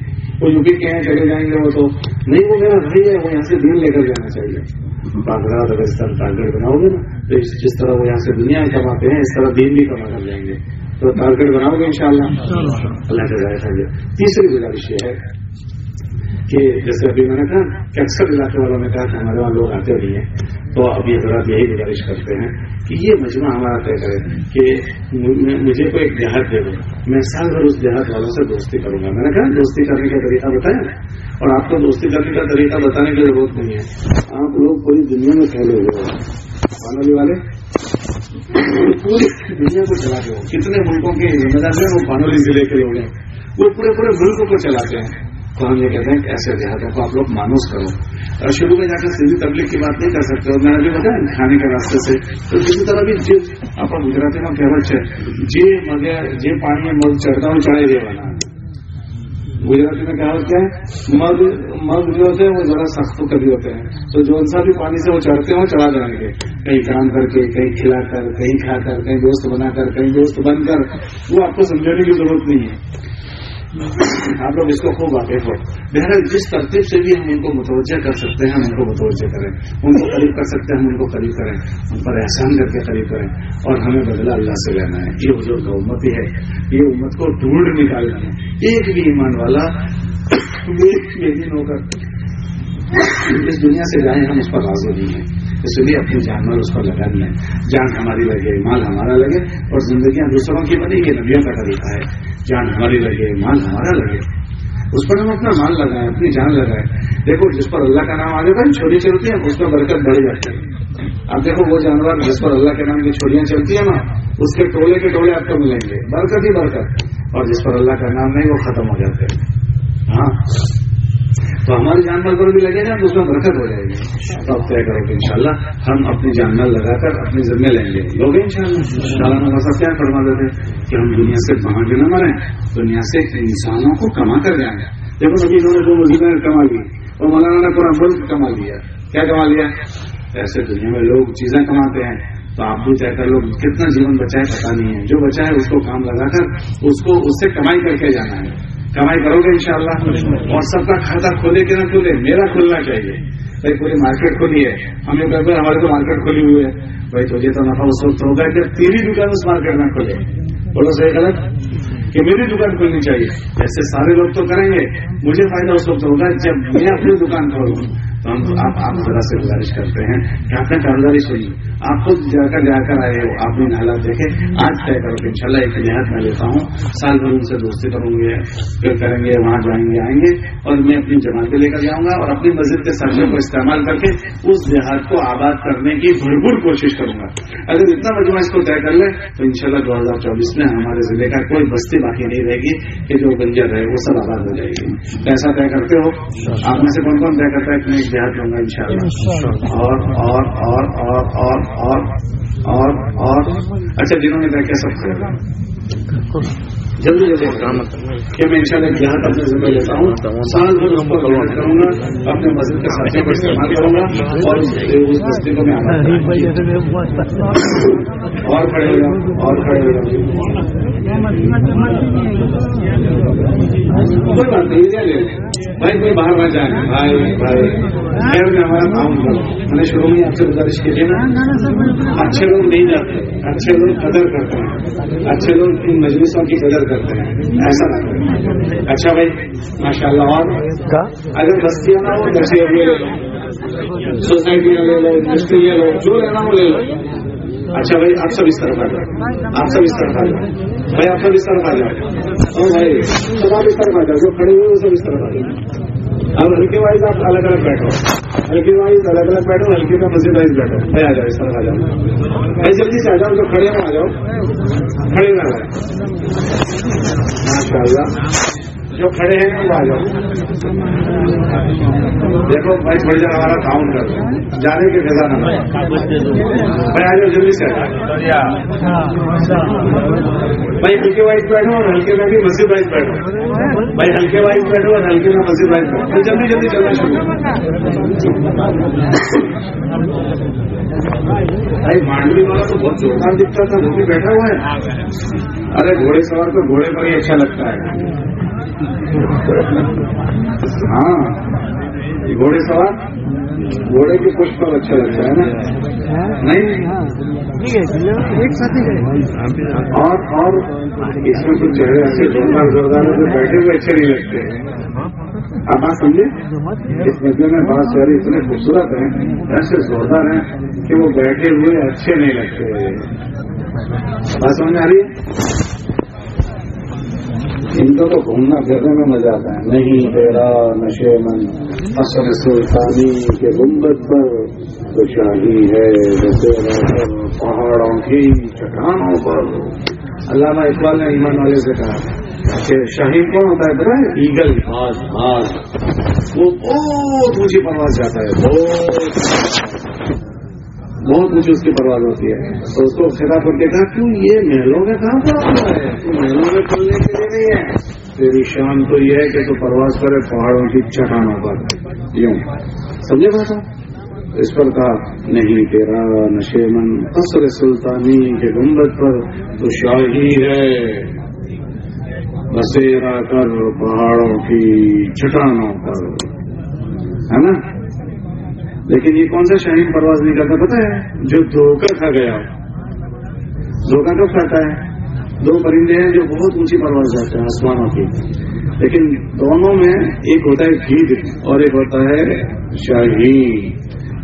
وہ یو پی کے ہیں چلے جائیں گے وہ تو۔ نہیں وہ میرا بھائی ہے وہ یہاں سے دین لے کر جانا چاہیے۔ اس طرح ٹارگیٹ بناؤ گے نا تو جس طرح وہ یہاں سے دنیا کماتے ہیں اس طرح دین بھی کما کر جائیں گے۔ تو ٹارگیٹ بناؤ گے ان شاء اللہ اللہ کا ذائقہ تیسری گزارش یہ ہے کہ جیسے ابھی میں نے کہا کہ اکثر علاقے والوں نے کہا کہ ہمارے وہاں لوگ آتے نہیں ہیں، تو اب یہ حضرات یہی گزارش کرتے ہیں کہ یہ مجمع ہمارا طے کرے کہ مجھے کوئی ایک دیہات دے دو، میں سال بھر اس دیہات والوں سے دوستی کروں گا۔ میں نے کہا دوستی کرنے کا طریقہ بتایا اور آپ کو دوستی کرنے کا طریقہ بتانے کی ضرورت نہیں ہے۔ آپ لوگ پوری دنیا میں پھیلے ہوئے ہو۔ پانولی والے، پوری دنیا کو چلاتے ہو۔ کتنے ملکوں کے ذمہ دار ہیں وہ پانولی ضلع کے لوگ ہیں۔ وہ پورے پورے ملک کو چلاتے ہیں۔ تو ہم یہ کہتے ہیں کہ ایسے دیہاتوں کو آپ لوگ مانوس کرو۔ اور شروع میں جا کر سیدھی تبلیغ کی بات نہیں کر سکتے، اور میں نے بھی بتایا کھانے کے راستے سے، تو کسی طرح بھی جی آپ گجراتی میں کہوت ہے جی مگے جی پانی میں مگ چڑھتا ہوں، چڑھے دے والا گجراتی میں کہاوت کیا ہے مگ مگ جو ہوتے ہیں، وہ ذرا سخت کبھی ہوتے ہیں۔ تو جو سا بھی پانی سے وہ چڑھتے ہیں، وہ چڑھا جائیں گے۔ کہیں کام کر کے، کہیں کھلا کر، کہیں کھا کر، کہیں دوست بنا کر، کہیں دوست بن کر، وہ آپ کو سمجھانے کی ضرورت نہیں ہے۔ آپ لوگ اس کو خوب واقف ہو۔ بہرحال جس ترتیب سے بھی ہم ان کو متوجہ کر سکتے ہیں، ہم ان کو متوجہ کریں۔ ان کو قریب کر سکتے ہیں، ہم ان کو قریب کریں۔ ان پر احسان کر کے قریب کریں۔ اور ہمیں بدلہ اللہ سے لینا ہے۔ یہ حضور کا امت ہی ہے۔ یہ امت کو ڈھونڈ نکالنا ہے۔ ایک بھی ایمان والا دن ہو کر اس دنیا سے جائیں، ہم اس پر راضی نہیں ہیں۔ اس لیے اپنی جان مال اس پر لگا دیا جان ہماری لگے، مال ہمارا لگے اور زندگیاں دوسروں کی بنی، یہ نبیوں کا طریقہ ہے۔ جان ہماری لگے، مال ہمارا لگے۔ اس پر ہم اپنا مال لگائیں، اپنی جان لگائیں۔ دیکھو، جس پر اللہ کا نام آ جاتا ہے چھوٹی چلتی ہیں اس میں برکت بڑھ جاتی ہے۔ اب دیکھو، وہ جانور جس پر اللہ کے نام کی چھوڑیاں چلتی ہیں نا، اس کے ٹولے کے ٹولے آپ کو ملیں گے۔ برکت ہی برکت۔ اور جس پر اللہ کا نام نہیں، وہ ختم ہو جاتے ہیں۔ ہاں؟ تو ہماری جان مال پر بھی لگے گا تو اس میں برکت ہو جائے گی۔ تو اب طے کرو کہ انشاءاللہ ہم اپنی جان مال لگا کر اپنی ذمہ لیں گے۔ لوگ ان شاء اللہ مولانا صاحب کیا فرما دیتے کہ ہم دنیا سے باہر کے نہ مریں، دنیا سے انسانوں کو کما کر جائیں دیکھو نبی انہوں نے دو مزید کما لی۔ اور مولانا نے پورا ملک کما لیا۔ کیا کما لیا؟ ایسے دنیا میں لوگ چیزیں کماتے ہیں۔ تو آپ بھی چاہ کر لوگ کتنا جیون بچائے پتا نہیں ہے۔ جو بچا ہے، اس کو کام لگا کر، اس کو، اس سے کمائی کر کے جانا ہے۔ کمائی کرو گے انشاءاللہ۔ اور سب کا کھاتا کھولے کہ نہ کھولے، میرا کھلنا چاہیے۔ بھائی، پوری مارکیٹ کھلی ہے۔ ہم کہتے ہیں ہمارے تو مارکیٹ کھلی ہوئی ہے۔ بھائی، تجھے تو نفع اس وقت ہوگا کہ تیری دکان اس مارکیٹ میں کھلے۔ بولو صحیح غلط؟ کہ میری دکان کھلنی چاہیے۔ ایسے سارے لوگ تو کریں گے، مجھے فائدہ اس وقت ہوگا جب میں اپنی دکان کھولوں۔ تو ہم آپ آپ ذرا سے گزارش کرتے ہیں کہ آپ نے کاروباری سنی۔ آپ خود جا کر جا کر آئے ہو آپ نے حالات دیکھے۔ آج طے کرو کہ انشاءاللہ ایک لحاظ میں لیتا ہوں۔ سال بھر ان سے دوستی کروں گے پھر کریں گے وہاں جائیں گے آئیں گے اور میں اپنی جماعت لے کر جاؤں گا اور اپنی مسجد کے سرجوں کو استعمال کر کے اس دیہات کو آباد کرنے کی بھرپور کوشش کروں گا۔ اگر اتنا مجموعہ اس کو طے کر لے تو انشاءاللہ دو ہزار چوبیس میں ہمارے ضلع کا کوئی بستی باقی نہیں رہے گی کہ جو بنجر ہے وہ سب آباد ہو جائے گی۔ ایسا طے کرتے ہو۔ آپ میں سے کون کون طے کرتا ہے؟ دیہات لوں گا ان شاء اللہ اور اور اور اور اور اور اور اور. اچھا جنہوں نے کیا سب کرے جلدی جلدی کہ میں ان شاء اللہ یہاں تک ذمہ لیتا ہوں. سال بھر اس کو محنت کروں گا اپنے مسجد کے ساتھیوں کو استعمال کروں گا اور اس بستی کو میں اور کھڑے ہو جاؤ اور کھڑے ہو جاؤ. کوئی بات نہیں لے لیں۔ بھائی کوئی باہر نہ جائیں۔ بھائی بھائی خیر میں ہمارا کام کرو میں نے شروع میں آپ سے گزارش کی تھی نا۔ اچھے لوگ نہیں جاتے۔ اچھے لوگ قدر کرتے ہیں۔ اچھے لوگ ان مجلسوں کی قدر کرتے ہیں۔ ایسا نہ کریں اچھا بھائی ماشاء اللہ اور اگر بستیاں نہ ہو جیسے سوسائٹیاں لے لو انڈسٹری لے لو جو لینا ہو لے لو۔ اچھا بھائی، آپ سب اس طرف آ جاؤ آپ سب اس طرف آ جاؤ بھائی، آپ سب اس طرف آ جاؤ اور بھائی، سب آپ اس طرف آ جاؤ جو کھڑے ہوئے وہ سب اس طرف آ جاؤ اب ہلکے وائز آپ الگ الگ بیٹھو۔ ہلکے وائز الگ الگ بیٹھو ہلکے کا مسجد وائز بیٹھو۔ بھائی، آ جاؤ، اس طرف آ جاؤ۔ بھائی، جلدی سے آ جاؤ، جو کھڑے ہو آ جاؤ۔ کھڑے نہ ماشاء اللہ جو کھڑے ہیں وہ آ جاؤ۔ دیکھو بھائی، تھوڑی دیر ہمارا کام کر۔ جانے کے فضا نہ بھائی آ جاؤ جلدی سے۔ بھائی، ہلکے وائز بیٹھو اور ہلکے میں بھی مسجد وائز بیٹھو۔ بھائی، ہلکے وائز بیٹھو اور ہلکے میں مسجد وائز بیٹھو۔ جلدی جلدی چلنا شروع۔ بھائی، مانڈوی والا تو بہت زوردار دکھتا تھا، وہ بھی بیٹھا ہوا ہے۔ ارے، گھوڑے سوار تو گھوڑے پر ہی اچھا لگتا ہے۔ ہاں گھوڑے سوار گھوڑے کے پشپ پر اچھا لگتا ہے نا؟ نہیں؟ اور اور اس میں کچھ چہرے ایسے زوردار زوردار جو بیٹھے ہوئے اچھے نہیں لگتے۔ آپ بات سمجھے؟ اس مسئلے میں بہت چہرے اتنے خوبصورت ہیں ایسے زوردار ہیں کہ وہ بیٹھے ہوئے اچھے نہیں لگتے۔ بات سمجھ آ رہی ہے؟ ان کو تو گھومنا پھرنے میں مزہ آتا ہے۔ نہیں تیرا نشے من۔ اصل سلطانی کے گنبد پر تو شاہی ہے۔ پہاڑوں کی چٹانوں پر۔ علامہ اقبال نے ایمان والے سے کہا کہ شاہین کون ہوتا ہے پتا ہے؟ ایگل۔ بھاگ بھاگ وہ بہت اونچی پرواز جاتا ہے بہت بہت اونچی اس کی پرواز ہوتی ہے۔ تو اس کو خطاب کر کے کہا، کیوں یہ محلوں میں کہاں پر آتا ہے؟ محلوں میں چلنے کے لیے نہیں ہے۔ تیری شان تو یہ ہے کہ تو پرواز کرے پہاڑوں کی چٹانوں پر۔ یوں۔ سمجھے بات اس پر کہا، نہیں، تیرا نشے من اصل سلطانی کے گنبد پر تو شاہی ہے۔ بسیرا کر پہاڑوں کی چٹانوں پر۔ ہے نا؟ لیکن یہ کون سا شاہین پرواز نہیں کرتا پتا ہے؟ جو دھوکہ کھا گیا دھوکہ کب کھاتا ہے؟ دو پرندے ہیں جو بہت اونچی پرواز جاتے ہیں آسمانوں کی۔ لیکن دونوں میں ایک ہوتا ہے گیت اور ایک ہوتا ہے شاہین۔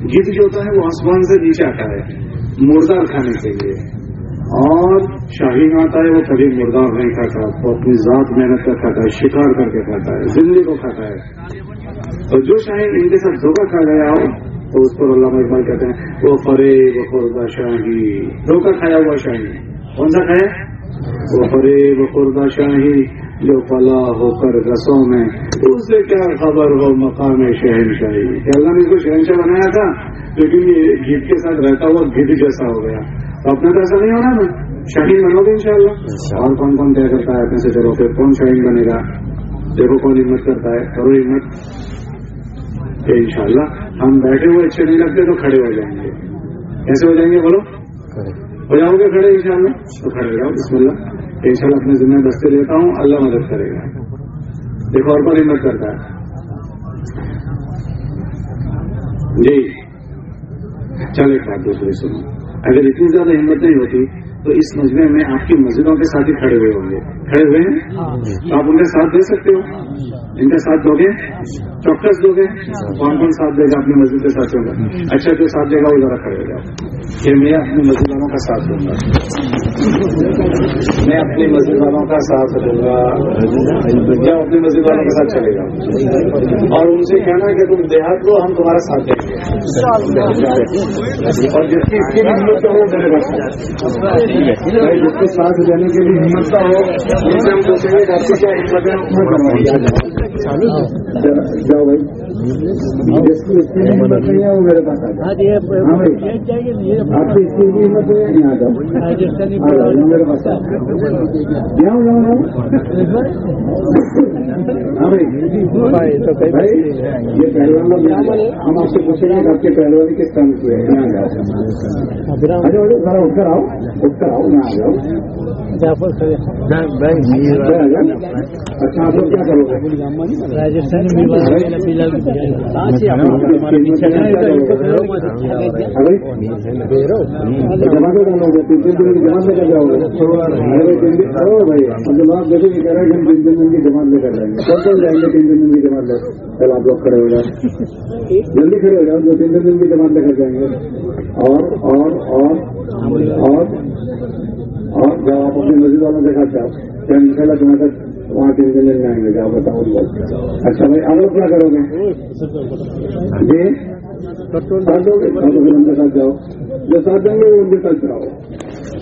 گیت جو ہوتا ہے وہ آسمان سے نیچے آتا ہے مردار کھانے کے لیے۔ اور شاہین آتا ہے، وہ کبھی مردار نہیں کھاتا، وہ اپنی ذات محنت کر کھاتا ہے، شکار کر کے کھاتا ہے، زندگی کو کھاتا ہے۔ تو جو شاہین ان کے ساتھ دھوکہ کھا گیا ہو تو اس پر علامہ اقبال کہتے ہیں، وہ فرے بخوردہ شاہی۔ دھوکہ کھایا ہوا شاہی۔ کون سا کھایا؟ وہ فرے بخوردہ شاہی۔ جو فلا ہو کر رسوں میں، اس کیا خبر ہو مقام شہن شاہی کہ اللہ نے اس کو شہنشاہ بنایا تھا، لیکن یہ گیت کے ساتھ رہتا ہوا گد جیسا ہو گیا۔ تو اپنا تو ایسا نہیں ہونا نا؟ شاہین بنو گے ان شاء اللہ اور کون کون طے کرتا ہے اپنے سے؟ چلو پھر کون شاہین بنے گا؟ دیکھو کون ہمت کرتا ہے، کرو ہمت۔ کہ انشاءاللہ۔ ہم بیٹھے ہوئے اچھے نہیں لگتے تو کھڑے ہو جائیں گے۔ کیسے ہو جائیں گے بولو؟ ہو جاؤ گے کھڑے انشاءاللہ؟ تو کھڑے ہو جاؤ بسم اللہ۔ ان شاء اللہ اپنے ذمہ دستے لیتا ہوں اللہ مدد کرے گا۔ دیکھو اور پر ہمت کرتا ہے؟ جی۔ چل ایک بات دوسری سنو۔ اگر اتنی زیادہ ہمت نہیں ہوتی تو اس مجمع میں آپ کی مسجدوں کے ساتھ ہی کھڑے ہوئے ہوں گے۔ کھڑے ہوئے ہیں۔ تو آپ ان کا ساتھ دے سکتے ہو؟ ان کا ساتھ دو گے؟ چوکس دو گے؟ کون کون ساتھ دے گا اپنی مسجد کے ساتھ ہوگا اچھا جو ساتھ دے گا وہ ذرا کھڑے ہو جاؤ۔ کہ میں اپنی مسجد والوں کا ساتھ دوں گا۔ میں اپنی مسجد والوں کا ساتھ دوں گا۔ کیا اپنی مسجد والوں کے ساتھ چلے گا اور ان سے کہنا کہ تم دیہات کو ہم تمہارا ساتھ دیں گے۔ اور جس کی اس کی ہمت ہو میرے بس جس کے ساتھ دینے کے لیے ہمت ہو ان سے ہم آپ سے پوچھیں گے آپ کے پہلوانی کس کام کی ہے ذرا اتر آؤ اتر آؤ میں آ جاؤ اچھا آپ لوگ کیا کرو گے راجستھان جماعت لے کر جاؤ گے جواب دیکھیں کہ کہہ رہے ہیں تین تین دن کی جماعت لے کر جائیں گے کون کون جائیں گے تین تین دن کی جماعت لے آپ لوگ کھڑے ہو جائیں جلدی کھڑے ہو جاؤ دو تین تین دن کی جماعت لے کر جائیں گے اور اور جب آپ اپنی مسجد والوں کے ساتھ جاؤ ان شاء اللہ تمہارے وہاں کے لیے میں آئیں گے جاؤ بتاؤ اچھا بھائی آروپ کیا کرو گے؟ جی؟ ساتھ ہم کے ساتھ جاؤ۔ جو ساتھ جائیں گے وہ ان کے ساتھ جاؤ۔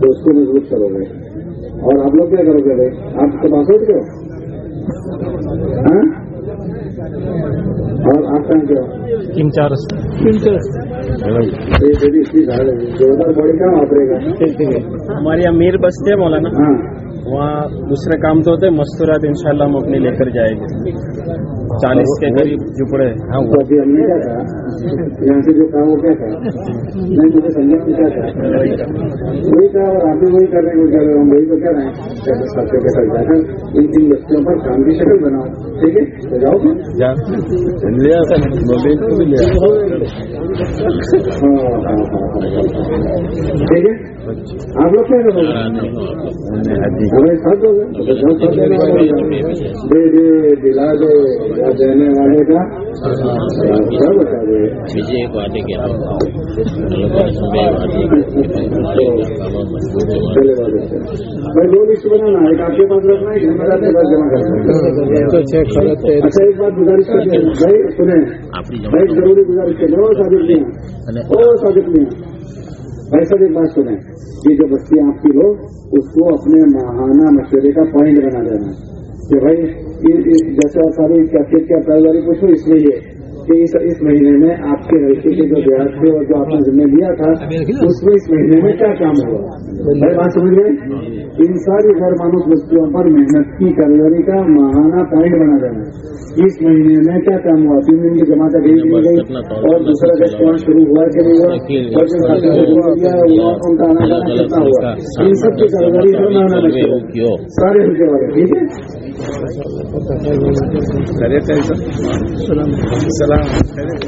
تو اس کو مضبوط کرو گے۔ اور آپ لوگ کیا کرو گے؟ بھائی آپ کو بات ہو؟ ہاں؟ اور آپ تین ہمارے یہاں میر بستے مولانا۔ وہاں دوسرے کام تو ہوتے ہیں مستورات اللہ ہم اپنی لے کر جائیں گے۔ چالیس کے قریب جو پڑے۔ ہاں، وہی بھی ہیں شکل بناؤ ٹھیک ہے؟ لیا موبائل کو بھی لیا آپ لوگ کیا دینے والے کا میں ایک بات گزارش کرتے ہیں سنیں۔ ضروری گزارش کرتے ہیں وہ صادق نہیں صادق بھائی سب ایک بات سنیں۔ یہ جو بستی آپ کی ہو اس کو اپنے ماہانہ مشورے کا پوائنٹ بنا دینا۔ کہ بھائی جیسا ساری کیفیت کی پائیداری پوچھو اس لیے۔ کہ اس مہینے میں آپ کے لڑکے کے جو بیاض تھے اور جو آپ نے ذمہ لیا تھا، اس میں اس مہینے میں کیا کام ہوا؟ میں بات سمجھ گئے؟ ان ساری غیر مانوس وستوں پر محنت کی کاروباری کا ماہانہ پوائنٹ بنا دینا اس مہینے میں کیا کام ہوا؟ تین دن کی جماعت بھیج دی گئی اور دوسرا ریسٹورینٹ شروع ہوا کہ نہیں ہوا؟ ان سب کی کاروباری سارے والے، ٹھیک ہے؟ خيريت يا سلام سلام خيريت